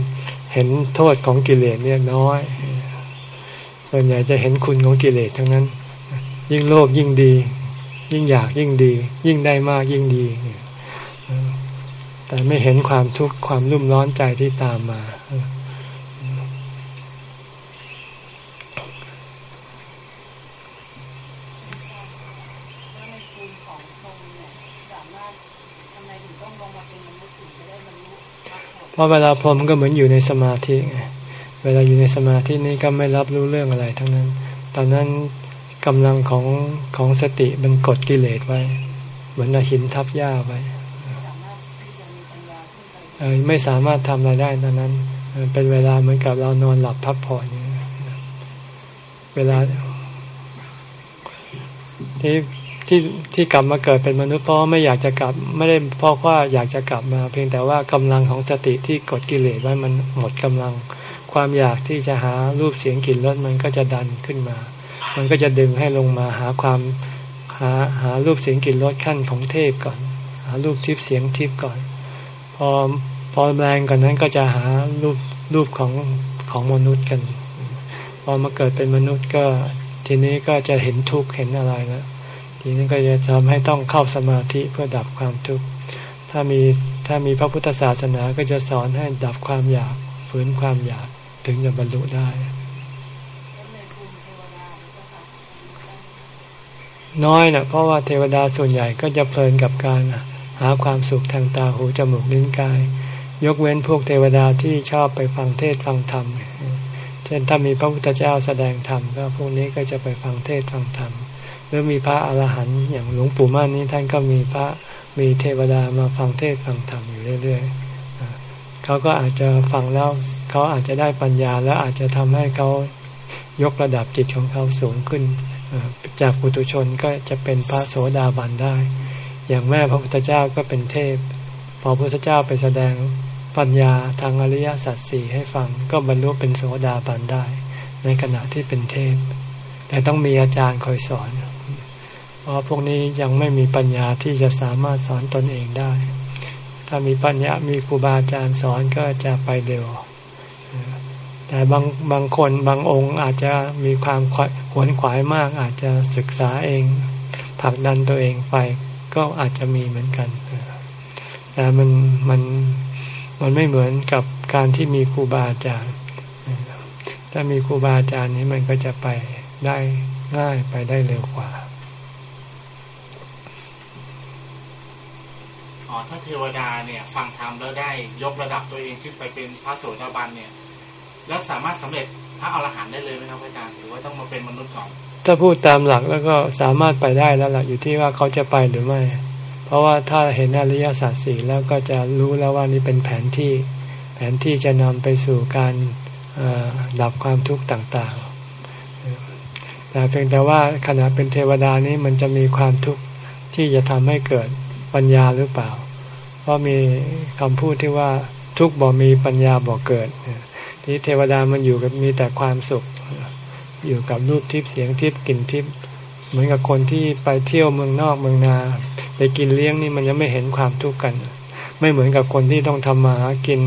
เห็นโทษของกิเลสเนี่ยน้อย ส่วนใหญ่จะเห็นคุณของกิเลสทั้งนั้น ยิ่งโลภยิ่งดี ยิ่งอยากยิ่งดี ยิ่งได้มากยิ่งดี แต่ไม่เห็นความทุกข์ความรุ่มร้อนใจที่ตามมา เพราะเวลาพรมก็เหมือนอยู่ในสมาธิไงเวลาอยู่ในสมาธินี้ก็ไม่รับรู้เรื่องอะไรทั้งนั้น ตอนนั้นกำลังของของสติมันกดกิเลสไว้ เหมือนหินทับหญ้าไว้ไม่สามารถทำอะไรได้ตอนนั้น เป็นเวลาเหมือนกับเรานอนหลับพักผ่อนเวลาที่ ที่ที่กลับมาเกิดเป็นมนุษย์เพราะไม่อยากจะกลับไม่ได้เพราะว่าอยากจะกลับมา เพียงแต่ว่ากำลังของสติที่กดกิเลสไว้มันหมดกำลัง ความอยากที่จะหารูปเสียงกลิ่นรสมันก็จะดันขึ้นมา มันก็จะดึงให้ลงมาหาความหาหารูปเสียงกลิ่นรสขั้นของเทพก่อน หารูปทิพย์เสียงทิพย์ก่อน พอพอแรงกว่านนั้นก็จะหารูปรูปของของมนุษย์กัน พอมาเกิดเป็นมนุษย์ก็ทีนี้ก็จะเห็นทุกข์เห็นอะไรแล้ว ทีนี้ก็จะทำให้ต้องเข้าสมาธิเพื่อดับความทุกข์ ถ้ามีถ้ามีพระพุทธศาสนาก็จะสอนให้ดับความอยากฝืนความอยากถึงจะบรรลุได้ น้อยนะเพราะว่าเทวดาส่วนใหญ่ก็จะเพลินกับการหาความสุขทางตาหูจมูกลิ้นกาย ยกเว้นพวกเทวดาที่ชอบไปฟังเทศฟังธรรมเช่นถ้ามีพระพุทธเจ้าแสดงธรรมก็พวกนี้ก็จะไปฟังเทศฟังธรรม รือมีพระอรหันต์อย่างหลวงปู่ม่านนี้ท่านก็มีพระมีเทวดามาฟังเทศฟังธรรมอยู่เรื่อยๆเขาก็อาจจะฟังแล้วเขาอาจจะได้ปัญญาแล้วอาจจะทำให้เขายกระดับจิตของเขาสูงขึ้น จากปุถุชนก็จะเป็นพระโสดาบันได้ อย่างแม่พระพุทธเจ้าก็เป็นเทพ พอพระพุทธเจ้าไปแสดงปัญญาทางอริยสัจสี่ให้ฟัง ก็บรรลุเป็นโสดาบันได้ ในขณะที่เป็นเทพ แต่ต้องมีอาจารย์คอยสอน เพราะพวกนี้ยังไม่มีปัญญาที่จะสามารถสอนตนเองได้ ถ้ามีปัญญามีครูบาอาจารย์สอนก็จะไปเร็ว แต่บางบางคนบางองค์อาจจะมีความขวนขวายมาก อาจจะศึกษาเองผลักดันตัวเองไปก็อาจจะมีเหมือนกัน แต่มันมันมันไม่เหมือนกับการที่มีครูบาอาจารย์ ถ้ามีครูบาอาจารย์นี้มันก็จะไปได้ง่ายไปได้เร็วกว่า อถ้าเทวดาเนี่ย ฟังธรรมแล้วได้ยกระดับตัวเองขึ้นไปเป็นพระโสดาบันเนี่ย แล้วสามารถสำเร็จพระอรหันต์ได้เลยไหมครับอาจารย์หรือว่าต้องมาเป็นมนุษย์ก่อนถ้าพูดตามหลักแล้วก็สามารถไปได้แล้วล่ะอยู่ที่ว่าเขาจะไปหรือไม่ เพราะว่าถ้าเห็นอริยสัจสี่แล้วก็จะรู้แล้วว่านี่เป็นแผนที่ แผนที่จะนำไปสู่การดับความทุกข์ต่างๆแต่เพียงแต่ว่าขณะเป็นเทวดานี้มันจะมีความทุกข์ที่จะทำให้เกิด ปัญญาหรือเปล่า เพราะมีคำพูดที่ว่าทุกบ่มีปัญญาบ่เกิด ที่เทวดามันอยู่กับมีแต่ความสุข อยู่กับรูปทิพย์เสียงทิพย์กลิ่นทิพย์เหมือนกับคนที่ไปเที่ยวเมืองนอกเมืองนาไปกินเลี้ยงนี่มันยังไม่เห็นความทุกข์กัน ไม่เหมือนกับคนที่ต้องทำมาหากิน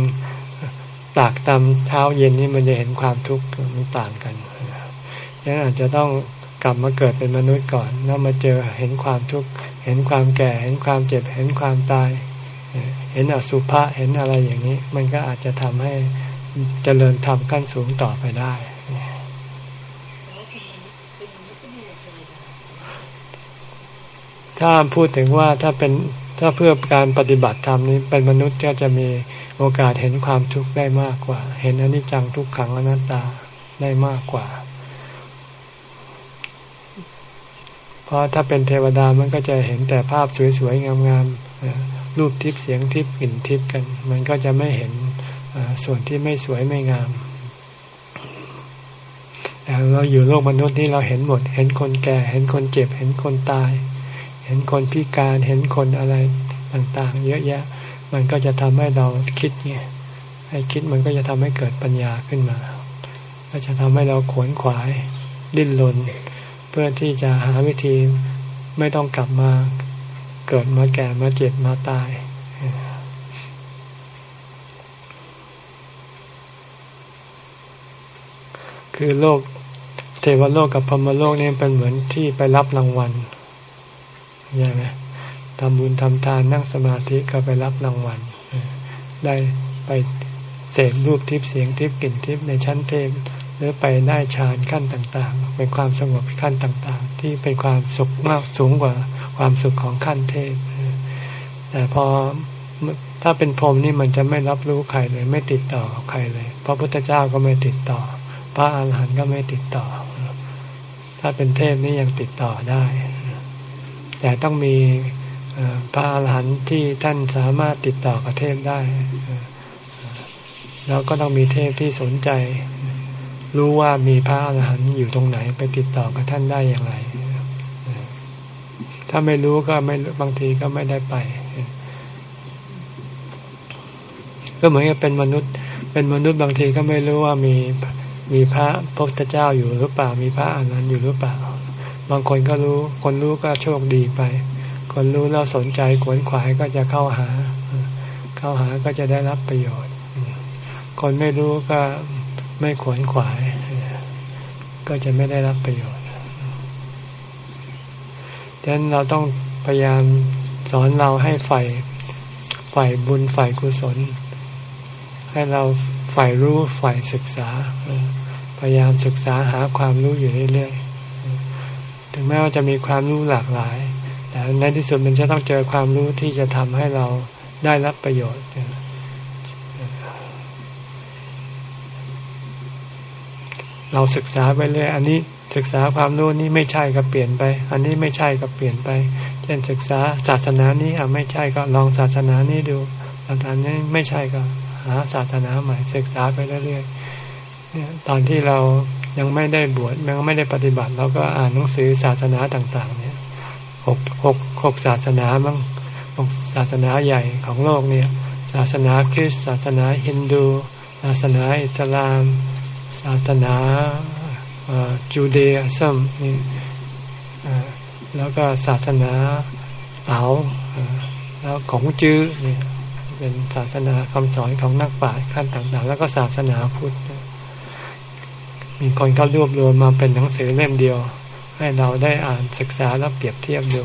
ตากตำเช้าเย็นนี่มันจะเห็นความทุกข์มันต่างกันดังนั้นอาจจะต้องกลับมาเกิดเป็นมนุษย์ก่อน แล้วมาเจอเห็นความทุกข์ เห็นความแก่ เห็นความเจ็บ เห็นความตาย เห็นอสุภะ เห็นอะไรอย่างนี้ มันก็อาจจะทำให้เจริญธรรมขั้นสูงต่อไปได้ ถ้าพูดถึงว่าถ้าเป็นถ้าเพื่อการปฏิบัติธรรมนี้เป็นมนุษย์ก็จะมีโอกาสเห็นความทุกข์ได้มากกว่า เห็นอนิจจังทุกขังอนัตตาได้มากกว่า เพราะถ้าเป็นเทวดามันก็จะเห็นแต่ภาพสวยๆงามๆรูปทิพย์เสียงทิพย์กลิ่นทิพย์กัน มันก็จะไม่เห็นส่วนที่ไม่สวยไม่งามแต่เราอยู่โลกมนุษย์นี่เราเห็นหมด เห็นคนแก่ เห็นคนเจ็บ เห็นคนตาย เห็นคนพิการเห็นคนอะไรต่างๆ เยอะแยะ มันก็จะทำให้เราคิดไงให้คิดมันก็จะทำให้เกิดปัญญาขึ้นมา ก็จะทำให้เราขวนขวาย ดิ้นรน พื่อที่จะหาวิธีไม่ต้องกลับมาเกิดมาแก่มาเจ็บมาตาย คือโลก เทวโลกกับพรมโลกนี่เป็นเหมือนที่ไปรับรางวัลใช่ไหมทำบุญทำทานนั่งสมาธิก็ไปรับรางวัลได้ไปเสพรูปทิพย์เสียงทิพย์กลิ่นทิพย์ในชั้นเทพ หรือไปได้ฌานขั้นต่างๆ เป็นความสงบขั้นต่างๆ ที่เป็นความสุขมากสูงกว่าความสุขของขั้นเทพแต่พอถ้าเป็นพรหมนี่มันจะไม่รับรู้ใครเลย ไม่ติดต่อกับใครเลย พระพุทธเจ้าก็ไม่ติดต่อ พระอาหารหันต์ก็ไม่ติดต่อ ถ้าเป็นเทพนี่ยังติดต่อได้ แต่ต้องมีพระอาหารหันต์ที่ท่านสามารถติดต่อกับเทพได้ แล้วก็ต้องมีเทพที่สนใจ รู้ว่ามีพระอาหารหันต์อยู่ตรงไหนไปติดต่อกับท่านได้อย่างไร ถ้าไม่รู้ก็ไม่บางทีก็ไม่ได้ไป ก็เหมือนกับเป็นมนุษย์ เป็นมนุษย์บางทีก็ไม่รู้ว่ามีมีพระพุทธเจ้าอยู่หรือเปล่า มีพระอรหันต์อยู่หรือเปล่า บางคนก็รู้ คนรู้ก็โชคดีไป คนรู้แล้วสนใจขวนขวายก็จะเข้าหา เข้าหาก็จะได้รับประโยชน์ คนไม่รู้ก็ ไม่ขวนขวาย ก็จะไม่ได้รับประโยชน์ดังนั้นเราต้องพยายามสอนเราให้ใฝ่ใฝ่บุญใฝ่กุศล ให้เราใฝ่รู้ใฝ่ศึกษา พยายามศึกษาหาความรู้อยู่เรื่อยๆ ถึงแม้ว่าจะมีความรู้หลากหลาย แต่ในที่สุดมันจะต้องเจอความรู้ที่จะทำให้เราได้รับประโยชน์ เราศึกษาไปเรื่อยอันนี้ศึกษาความรู้นี้ไม่ใช่ก็เปลี่ยนไป อันนี้ไม่ใช่ก็เปลี่ยนไป เช่นศึกษาศาสนานี้อะไม่ใช่ก็ลองศาสนานี้ดูศาสนานี้ไม่ใช่ก็หาศาสนาใหม่ศึกษาไปเรื่อยๆตอนที่เรายังไม่ได้บวชยังไม่ได้ปฏิบัติเราก็อ่านหนังสือศาสนาต่างๆ เนี่ยหกหกหกศาสนาบ้างหกศาสนาใหญ่ของโลกเนี่ย ศาสนาคริสต์ศาสนาฮินดู ศาสนาอิสลาม ศาสนาจูเดียซัมนี่แล้วก็ศาสนาเต๋าแล้วของจื้อเนี่ยเป็นศาสนาคำสอนของนักปราชญ์ขั้นต่างๆ แล้วก็ศาสนาพุทธ มีคนเขารวบรวมมาเป็นหนังสือเล่มเดียว ให้เราได้อ่านศึกษาแล้วเปรียบเทียบดู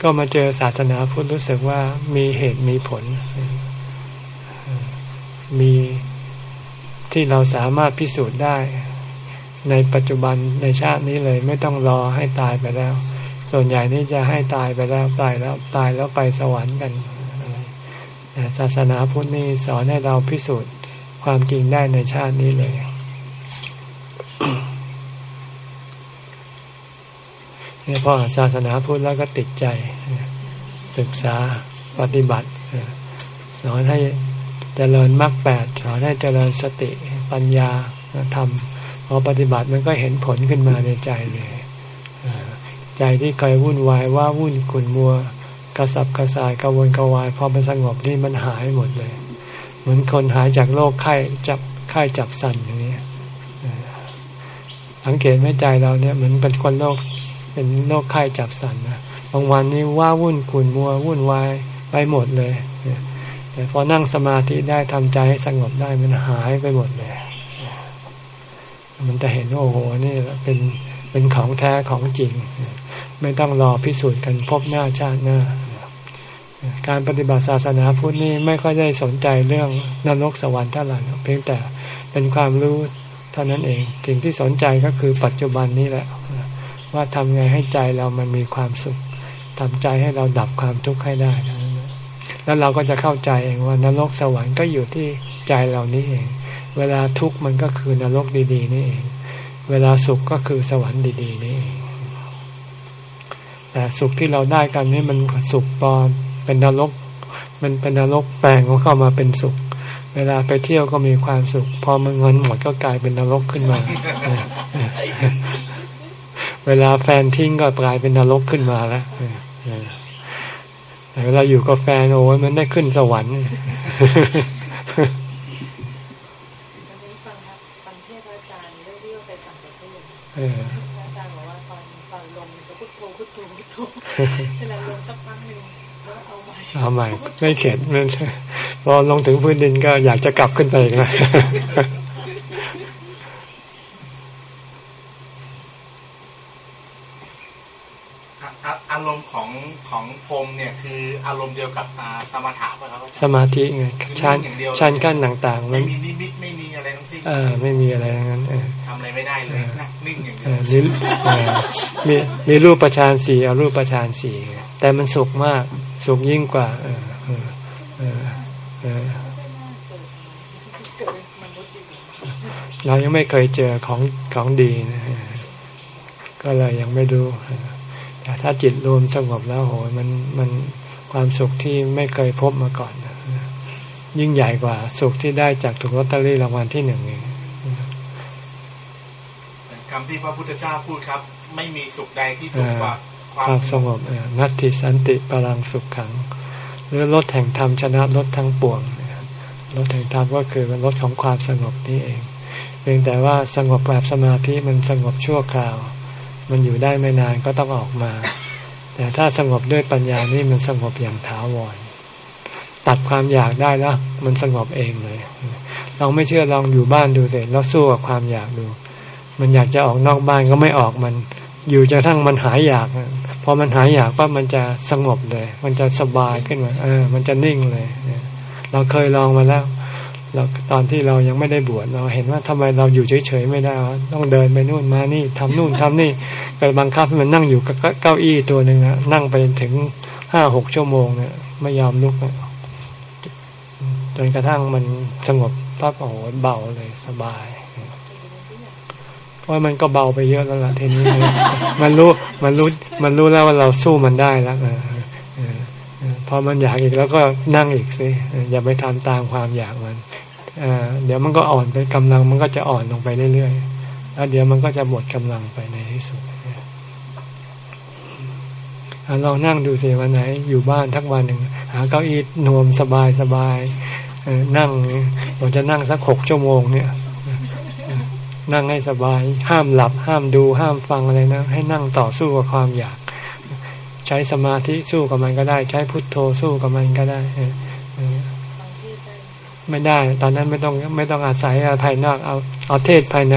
ก็มาเจอศาสนาพุทธรู้สึกว่ามีเหตุมีผล มี ที่เราสามารถพิสูจน์ได้ ในปัจจุบันในชาตินี้เลยไม่ต้องรอให้ตายไปแล้ว ส่วนใหญ่นี่จะให้ตายไปแล้วตายแล้วตายแล้วไปสวรรค์กันแต่ศาสนาพุทธนี่สอนให้เราพิสูจน์ความจริงได้ในชาตินี้เลย เนี่ยพอศาสนาพุทธแล้วก็ติดใจ ศึกษาปฏิบัติสอนให้ เจริญมรรคแปดสอนให้เจริญสติปัญญาธรรมพอปฏิบัติมันก็เห็นผลขึ้นมาในใจเลยใจที่เคยวุ่นวายว่าวุ่นขุ่นมัวกระสับกระส่ายกระวนกระวายพอมันสงบนี่มันหายหมดเลย เหมือนคนหายจากโรคไข้จับไข้จับสั่นอย่างนี้สังเกตไหมใจเราเนี่ยเหมือนเป็นคนโรคเป็นโรคไข้จับสั่นนะบางวันนี้ว่าวุ่นขุ่นมัววุ่นวายไปหมดเลย พอนั่งสมาธิได้ทำใจให้สงบได้มันหายไปหมดเลย มันจะเห็นโอ้โหนี่เป็นเป็นของแท้ของจริง ไม่ต้องรอพิสูจน์กันพบหน้าชาติหน้า การปฏิบัติศาสนาพุทธนี่ไม่ค่อยได้สนใจเรื่องนรกสวรรค์เท่าไหร่เพียงแต่เป็นความรู้เท่านั้นเอง สิ่งที่สนใจก็คือปัจจุบันนี้แหละ ว่าทำไงให้ใจเรามันมีความสุขทำใจให้เราดับความทุกข์ให้ได้ แล้วเราก็จะเข้าใจเองว่านรกสวรรค์ก็อยู่ที่ใจเรานี้เอง เวลาทุกข์มันก็คือนรกดีๆนี่เอง เวลาสุขก็คือสวรรค์ดีๆนี่เองแต่สุขที่เราได้กันนี่มันสุขปลอมเป็นนรก มันเป็นนรกแฝงเข้ามาเป็นสุข เวลาไปเที่ยวก็มีความสุข พอมันเงินหมดก็กลายเป็นนรกขึ้นมา เวลาแฟนทิ้งก็กลายเป็นนรกขึ้นมาแล้วแต่ เวลาอยู่กับแฟนโอ้ยมันได้ขึ้นสวรรค์อาจารย์บอกว่าตอนตอนลงก็พุทโธพุทโธพุทโธเวลาลงสักพักหนึ่งก็เอาใหม่เอาใหม่ไม่เข็ดมันพอลงถึงพื้นดินก็อยากจะกลับขึ้นไปอีกนะอารมณ์ของของพรมเนี่ยคืออารมณ์เดียวกับสมถะป่ะครับสมาธิไงชั้นชั้นขั้นต่างๆไม่มีนิมิตไม่มีอะไรทั้งสิ้นเออไม่มีอะไรทั้งนั้นทำอะไรไม่ได้เลยนิ่งอย่างเดียวมีมีรูปประชานสี่เอารูปประชานสี่แต่มันสุขมากสุขยิ่งกว่า เออเออเออไม่น่าเกิดมาเกิดเป็นมนุษย์ดีกว่าเรายังไม่เคยเจอของของดีนะก็เลยยังไม่รู้ แต่ถ้าจิตรวมสงบแล้วโหยมันมันความสุขที่ไม่เคยพบมาก่อนนะยิ่งใหญ่กว่าสุขที่ได้จากถูกลอตเตอรี่รางวัลที่หนึ่งเองคำที่พระพุทธเจ้าพูดครับ ไม่มีสุขใดที่สุขกว่าคาวความมสงบเออนัตติสันติพลังสุขขัง หรือลดแห่งธรรมชนะลดทั้งปวงลดแห่งธรรมก็คือลดของความสงบนี่เอง เพียงแต่ว่าสงบแบบสมาธิมันสงบชั่วคราว มันอยู่ได้ไม่นานก็ต้องออกมา แต่ถ้าสงบด้วยปัญญานี่มันสงบอย่างถาวรตัดความอยากได้แล้วมันสงบเองเลยลองไม่เชื่อลองอยู่บ้านดูเสร็จแล้วสู้กับความอยากดู มันอยากจะออกนอกบ้านก็ไม่ออกมัน อยู่จนทั้งมันหายอยากพอมันหายอยากปั๊บมันจะสงบเลย มันจะสบายขึ้นมาเออ มันจะนิ่งเลยเราเคยลองมาแล้ว เราตอนที่เรายังไม่ได้บวชเราเห็นว่าทำไมเราอยู่เฉยๆไม่ได้วะต้องเดินไปนู่นมานี่ทำนู่นทำนี่ก็บังคับให้มันนั่งอยู่กับเก้าอี้ตัวหนึ่งนะนั่งไปถึงห้าหกชั่วโมงเนี่ยไม่ยอมลุกอะจนกระทั่งมันสงบปั๊บโอ้โหเบาเลยสบายเพราะมันก็เบาไปเยอะแล้วล่ะทีนี้ มันรู้มันรู้มันรู้แล้วว่าเราสู้มันได้แล้วพอมันอยากอีกแล้วก็นั่งอีกสิอย่าไปทำตามความอยากมัน เดี๋ยวมันก็อ่อนไปกำลังมันก็จะอ่อนลงไปเรื่อยๆแล้วเดี๋ยวมันก็จะหมดกำลังไปในที่สุดลองนั่งดูสิวันไหน อยู่บ้านทักวันหนึ่งหาเก้าอี้นวมสบายสบายนั่งเราจะนั่งสักหกชั่วโมงเนี่ยนั่งให้สบาย ห้ามหลับ ห้ามดู ห้ามฟังอะไรนะ ให้นั่งต่อสู้กับความอยาก ใช้สมาธิสู้กับมันก็ได้ ใช้พุทโธสู้กับมันก็ได้ ไม่ได้ ตอนนั้นไม่ต้องไม่ต้องอาศัยอะไรภายนอก เอาเอาเทศภายใน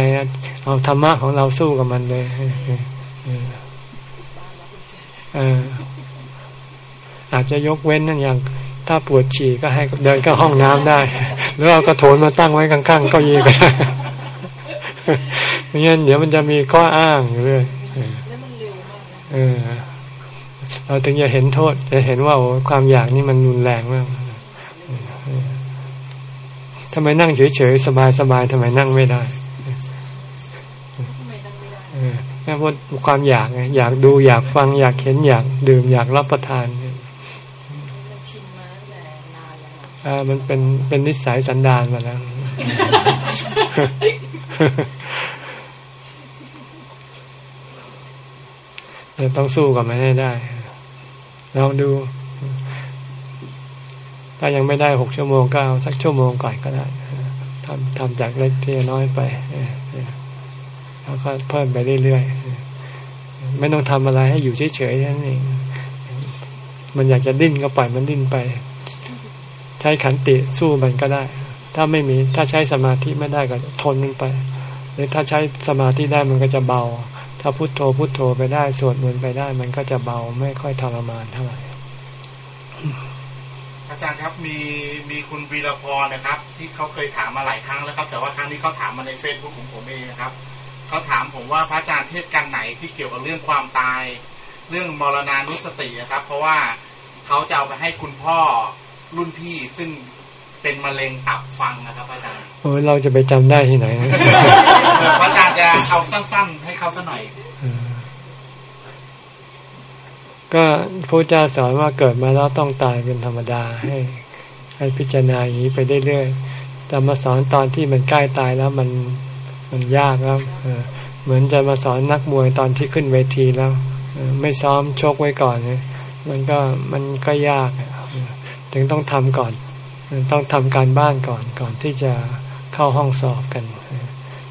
เอาธรรมะของเราสู้กับมันเลยเอออาจจะยกเว้นนั่นอย่าง ถ้าปวดฉี่ก็ให้เดินเข้าห้องน้ำได้ หรือเอากระโถนมาตั้งไว้ข้างๆเก็ยีก็ได้ไม่งั้นเดี๋ยวมันจะมีข้ออ้างอยู่เรื่อยเออแล้วมันเร็วมากเออ เราถึงจะเห็นโทษ จะเห็นว่าความอยากนี่มันรุนแรงมาก ทำไมนั่งเฉยๆสบายๆทำไมนั่งไม่ได้ทำไมนั่งไม่ได้เออแค่เพราะความอยากไงอยากดูอยากฟังอยากเห็นอยากดื่มอยากรับประทานเนี่ยมันชินมาตั้งแต่นานแล้วอะอ่ามันเป็นเป็นนิสัยสันดานมาแล้วเราต้องสู้กับมันให้ได้ลองดู ถ้ายังไม่ได้หกชั่วโมงก็เอาสักชั่วโมงก่อนก็ได้ทำทำจากเล็กทีละน้อยไปแล้วก็เพิ่มไปเรื่อยๆไม่ต้องทำอะไรให้อยู่เฉยๆแค่นั้นเองมันอยากจะดิ้นก็ปล่อยมันดิ้นไป ใช้ขันติสู้มันก็ได้ ถ้าไม่มีถ้าใช้สมาธิไม่ได้ก็ทนมันไป หรือถ้าใช้สมาธิได้มันก็จะเบา ถ้าพุโทโธพุโทโธไปได้สวดมนต์ไปได้ มันก็จะเบาไม่ค่อยทรมานเท่าไหร่ อาจารย์ครับมีมีคุณวีรพรนะครับ ที่เขาเคยถามมาหลายครั้งแล้วครับ แต่ว่าครั้งนี้เขาถามมาในเฟซบุ๊กของผมเองนะครับเขาถามผมว่าพระอาจารย์เทศกันไหนที่เกี่ยวกับเรื่องความตาย เรื่องมรณานุสตินะครับ เพราะว่าเขาจะเอาไปให้คุณพ่อรุ่นพี่ซึ่งเป็นมะเร็งตับฟังนะครับอาจารย์โอ้ยเราจะไปจำได้ที่ไหนพระอาจารย์จะเอาสั้นๆให้เขาสักหน่อยเออ ก็พระเจ้าสอนว่าเกิดมาแล้วต้องตายเป็นธรรมดาให้ ให้พิจารณาอย่างนี้ไปเรื่อยๆแต่มาสอนตอนที่มันใกล้ตายแล้วมันมันยากแล้วเหมือนจะมาสอนนักมวยตอนที่ขึ้นเวทีแล้วไม่ซ้อมชกไว้ก่อนเนี่ยมันก็มันก็ยากอะเออถึงต้องทำก่อน ต้องทำการบ้านก่อนก่อนที่จะเข้าห้องสอบกัน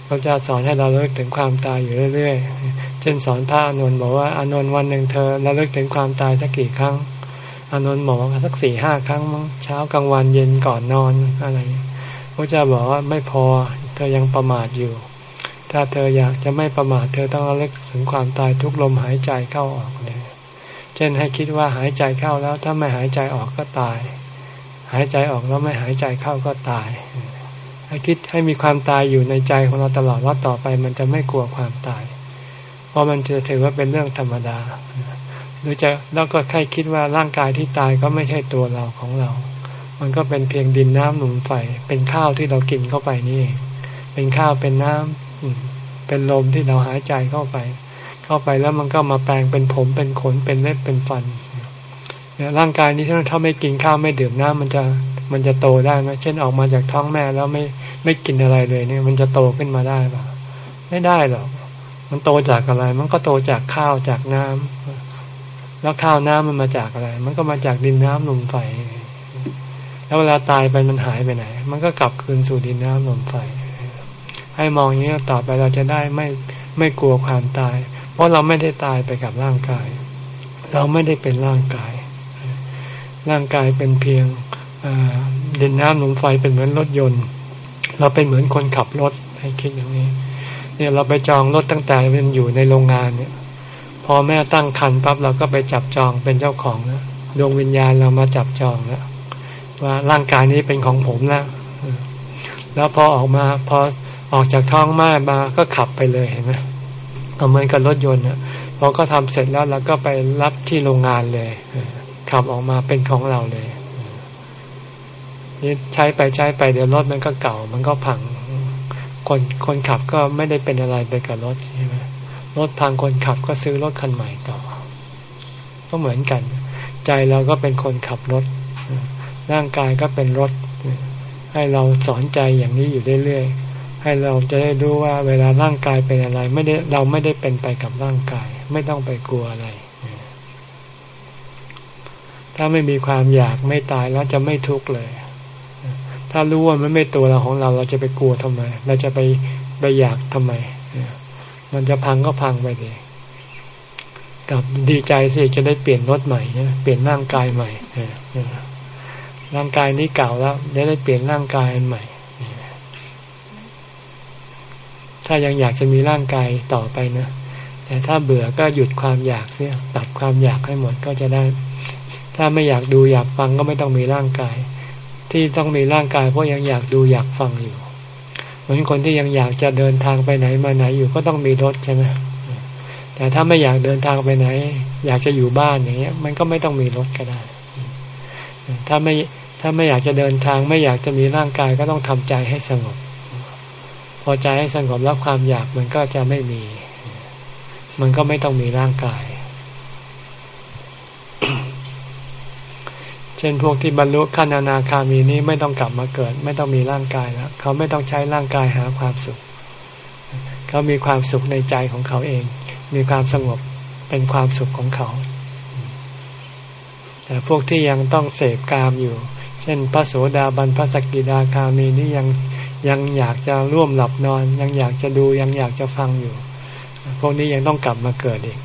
พระเจ้าสอนให้เราเลิกถึงความตายอยู่เรื่อยๆ เช่นสอนพระอานนท์บอกว่าอานนท์วันหนึ่งเธอระลึกถึงความตายสักกี่ครั้งอานนท์บอกว่าสักสี่ห้าครั้งมั้งเช้ากลางวันเย็นก่อนนอนอะไรพระเจ้าบอกว่าไม่พอเธอยังประมาทอยู่ ถ้าเธออยากจะไม่ประมาทเธอต้องระลึกถึงความตายทุกลมหายใจเข้าออกเลยเช่นให้คิดว่าหายใจเข้าแล้วถ้าไม่หายใจออกก็ตาย หายใจออกแล้วไม่หายใจเข้าก็ตาย ให้คิดให้มีความตายอยู่ในใจของเราตลอดว่าต่อไปมันจะไม่กลัวความตาย เพราะมันจะถือว่าเป็นเรื่องธรรมดา หรือจะแล้วก็แค่คิดว่าร่างกายที่ตายก็ไม่ใช่ตัวเราของเรา มันก็เป็นเพียงดินน้ำลมไฟ เป็นข้าวที่เรากินเข้าไปนี่เอง เป็นข้าวเป็นน้ำเป็นลมที่เราหายใจเข้าไป เข้าไปแล้วมันก็มาแปลงเป็นผมเป็นขนเป็นเล็บเป็นฟันเนี่ยร่างกายนี้ถ้าไม่กินข้าวไม่ดื่มน้ำมันจะมันจะโตได้ไหมเช่นออกมาจากท้องแม่แล้วไม่ไม่กินอะไรเลยเนี่ย มันจะโตขึ้นมาได้ปะไม่ได้หรอก มันโตจากอะไร มันก็โตจากข้าวจากน้ำแล้วข้าวน้ำมันมาจากอะไร มันก็มาจากดินน้ำลมไฟ แล้วเวลาตายไปมันหายไปไหน มันก็กลับคืนสู่ดินน้ำลมไฟ ให้มองอย่างนี้ต่อไปเราจะได้ไม่ไม่กลัวความตาย เพราะเราไม่ได้ตายไปกับร่างกาย เราไม่ได้เป็นร่างกาย ร่างกายเป็นเพียงดินน้ำลมไฟเป็นเหมือนรถยนต์ เราเป็นเหมือนคนขับรถให้คิดอย่างนี้ เนี่ยเราไปจองรถตั้งแต่มันอยู่ในโรงงานเนี่ย พอแม่ตั้งคันปั๊บเราก็ไปจับจองเป็นเจ้าของแล้วดวงวิญญาณเรามาจับจองแล้วว่าร่างกายนี้เป็นของผมแล้วแล้วพอออกมาพอออกจากท้องแม่มาก็ขับไปเลยเห็นไหมเหมือนกับรถยนต์อะพอก็ทำเสร็จแล้วเราก็ไปรับที่โรงงานเลยขับออกมาเป็นของเราเลยนี่ใช้ไปใช้ไปเดี๋ยวรถมันก็เก่ามันก็พัง คนคนขับก็ไม่ได้เป็นอะไรไปกับรถใช่ไหมรถพังคนขับก็ซื้อรถคันใหม่ต่อ ก็เหมือนกัน ใจเราก็เป็นคนขับรถ ร่างกายก็เป็นรถ ให้เราสอนใจอย่างนี้อยู่เรื่อยๆ ให้เราจะได้รู้ว่าเวลาร่างกายเป็นอะไร ไม่ได้เราไม่ได้เป็นไปกับร่างกาย ไม่ต้องไปกลัวอะไร ถ้าไม่มีความอยากไม่ตายแล้วจะไม่ทุกข์เลย ถ้ารู้ว่ามันไม่ตัวเราของเรา เราจะไปกลัวทำไม เราจะไปไปอยากทำไม มันจะพังก็พังไปเลยกับดีใจสิจะได้เปลี่ยนรถใหม่เนี่ยเปลี่ยนร่างกายใหม่ร่างกายนี้เก่าแล้วได้ได้เปลี่ยนร่างกายใหม่ ถ้ายังอยากจะมีร่างกายต่อไปนะแต่ถ้าเบื่อก็หยุดความอยากเสียตัดความอยากให้หมดก็จะได้ ถ้าไม่อยากดูอยากฟังก็ไม่ต้องมีร่างกาย ที่ต้องมีร่างกายเพราะยังอยากดูอยากฟังอยู่ เหมือนคนที่ยังอยากจะเดินทางไปไหนมาไหนอยู่ก็ต้องมีรถใช่ไหมแต่ถ้าไม่อยากเดินทางไปไหน อยากจะอยู่บ้านอย่างเงี้ย มันก็ไม่ต้องมีรถก็ได้ ถ้าไม่ถ้าไม่อยากจะเดินทาง ไม่อยากจะมีร่างกายก็ต้องทำใจให้สงบ พอใจให้สงบแล้วความอยากมันก็จะไม่มี มันก็ไม่ต้องมีร่างกาย ช่นพวกที่บรรลุขั้นอนาคามีนี้ไม่ต้องกลับมาเกิด ไม่ต้องมีร่างกายแล้วเขาไม่ต้องใช้ร่างกายหาความสุข เขามีความสุขในใจของเขาเอง มีความสงบเป็นความสุขของเขา แต่พวกที่ยังต้องเสพกามอยู่ เช่นพระโสดาบันพระสกิดาคามีนี่ยังยังอยากจะร่วมหลับนอน ยังอยากจะดูยังอยากจะฟังอยู่ พวกนี้ยังต้องกลับมาเกิดอีก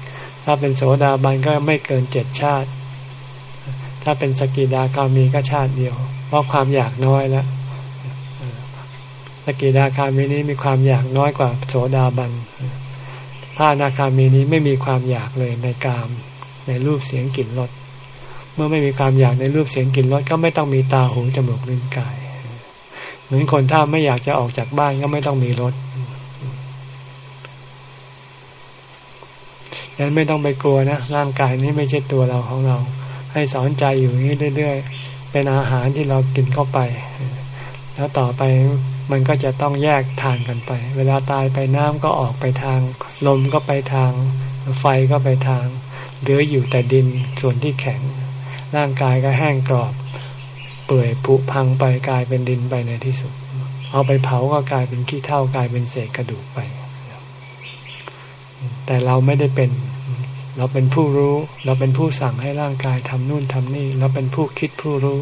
ถ้าเป็นโสดาบันก็ไม่เกินเจ็ดชาติ ถ้าเป็นสกิดาคามีก็ชาติเดียว เพราะความอยากน้อยแล้วสกิดาคามีนี้มีความอยากน้อยกว่าโสดาบันพระนาคามีนี้ไม่มีความอยากเลยในกาม ในรูปเสียงกลิ่นรสเมื่อไม่มีความอยากในรูปเสียงกลิ่นรสก็ไม่ต้องมีตาหูจมูกลิ้นกาย เหมือนคนถ้าไม่อยากจะออกจากบ้านก็ไม่ต้องมีรถดังนั้นไม่ต้องไปกลัวนะร่างกายนี้ไม่ใช่ตัวเราของเรา ให้สอนใจอยู่นี้เรื่อยๆ เป็นอาหารที่เรากินเข้าไป แล้วต่อไปมันก็จะต้องแยกทางกันไป เวลาตายไปน้ำก็ออกไปทาง ลมก็ไปทาง ไฟก็ไปทางเหลืออยู่แต่ดินส่วนที่แข็ง ร่างกายก็แห้งกรอบ เปื่อยผุพังไปกลายเป็นดินไปในที่สุด เอาไปเผาก็กลายเป็นขี้เท่ากลายเป็นเศษกระดูกไป แต่เราไม่ได้เป็น เราเป็นผู้รู้ เราเป็นผู้สั่งให้ร่างกายทำนู่นทำนี่ เราเป็นผู้คิดผู้รู้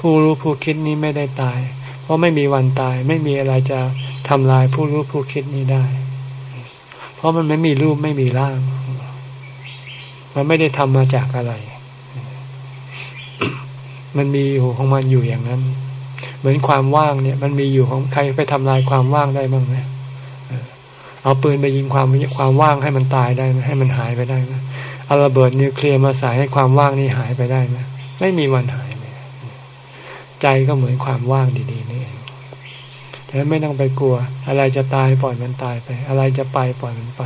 ผู้รู้ผู้คิดนี้ไม่ได้ตาย เพราะไม่มีวันตาย ไม่มีอะไรจะทำลายผู้รู้ผู้คิดนี้ได้ เพราะมันไม่มีรูปไม่มีร่าง มันไม่ได้ทำมาจากอะไร มันมีอยู่ของมันอยู่อย่างนั้น เหมือนความว่างเนี่ย มันมีอยู่ของใครไปทำลายความว่างได้บ้างไหมเอาปืนไปยิงความความว่างให้มันตายได้ไหมให้มันหายไปได้ไหม เอาระเบิดนิวเคลียร์มาใส่ให้ความว่างนี่หายไปได้ไหมไม่มีวันหายเลยใจก็เหมือนความว่างดีๆนี่เองแต่ไม่ต้องไปกลัว อะไรจะตายปล่อยมันตายไป อะไรจะไปปล่อยมันไป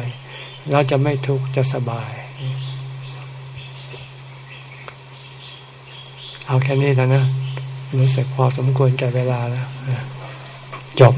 เราจะไม่ทุกข์จะสบาย เอาแค่นี้แล้วนะ รู้สึกพอสมควรแก่เวลาแล้วจบ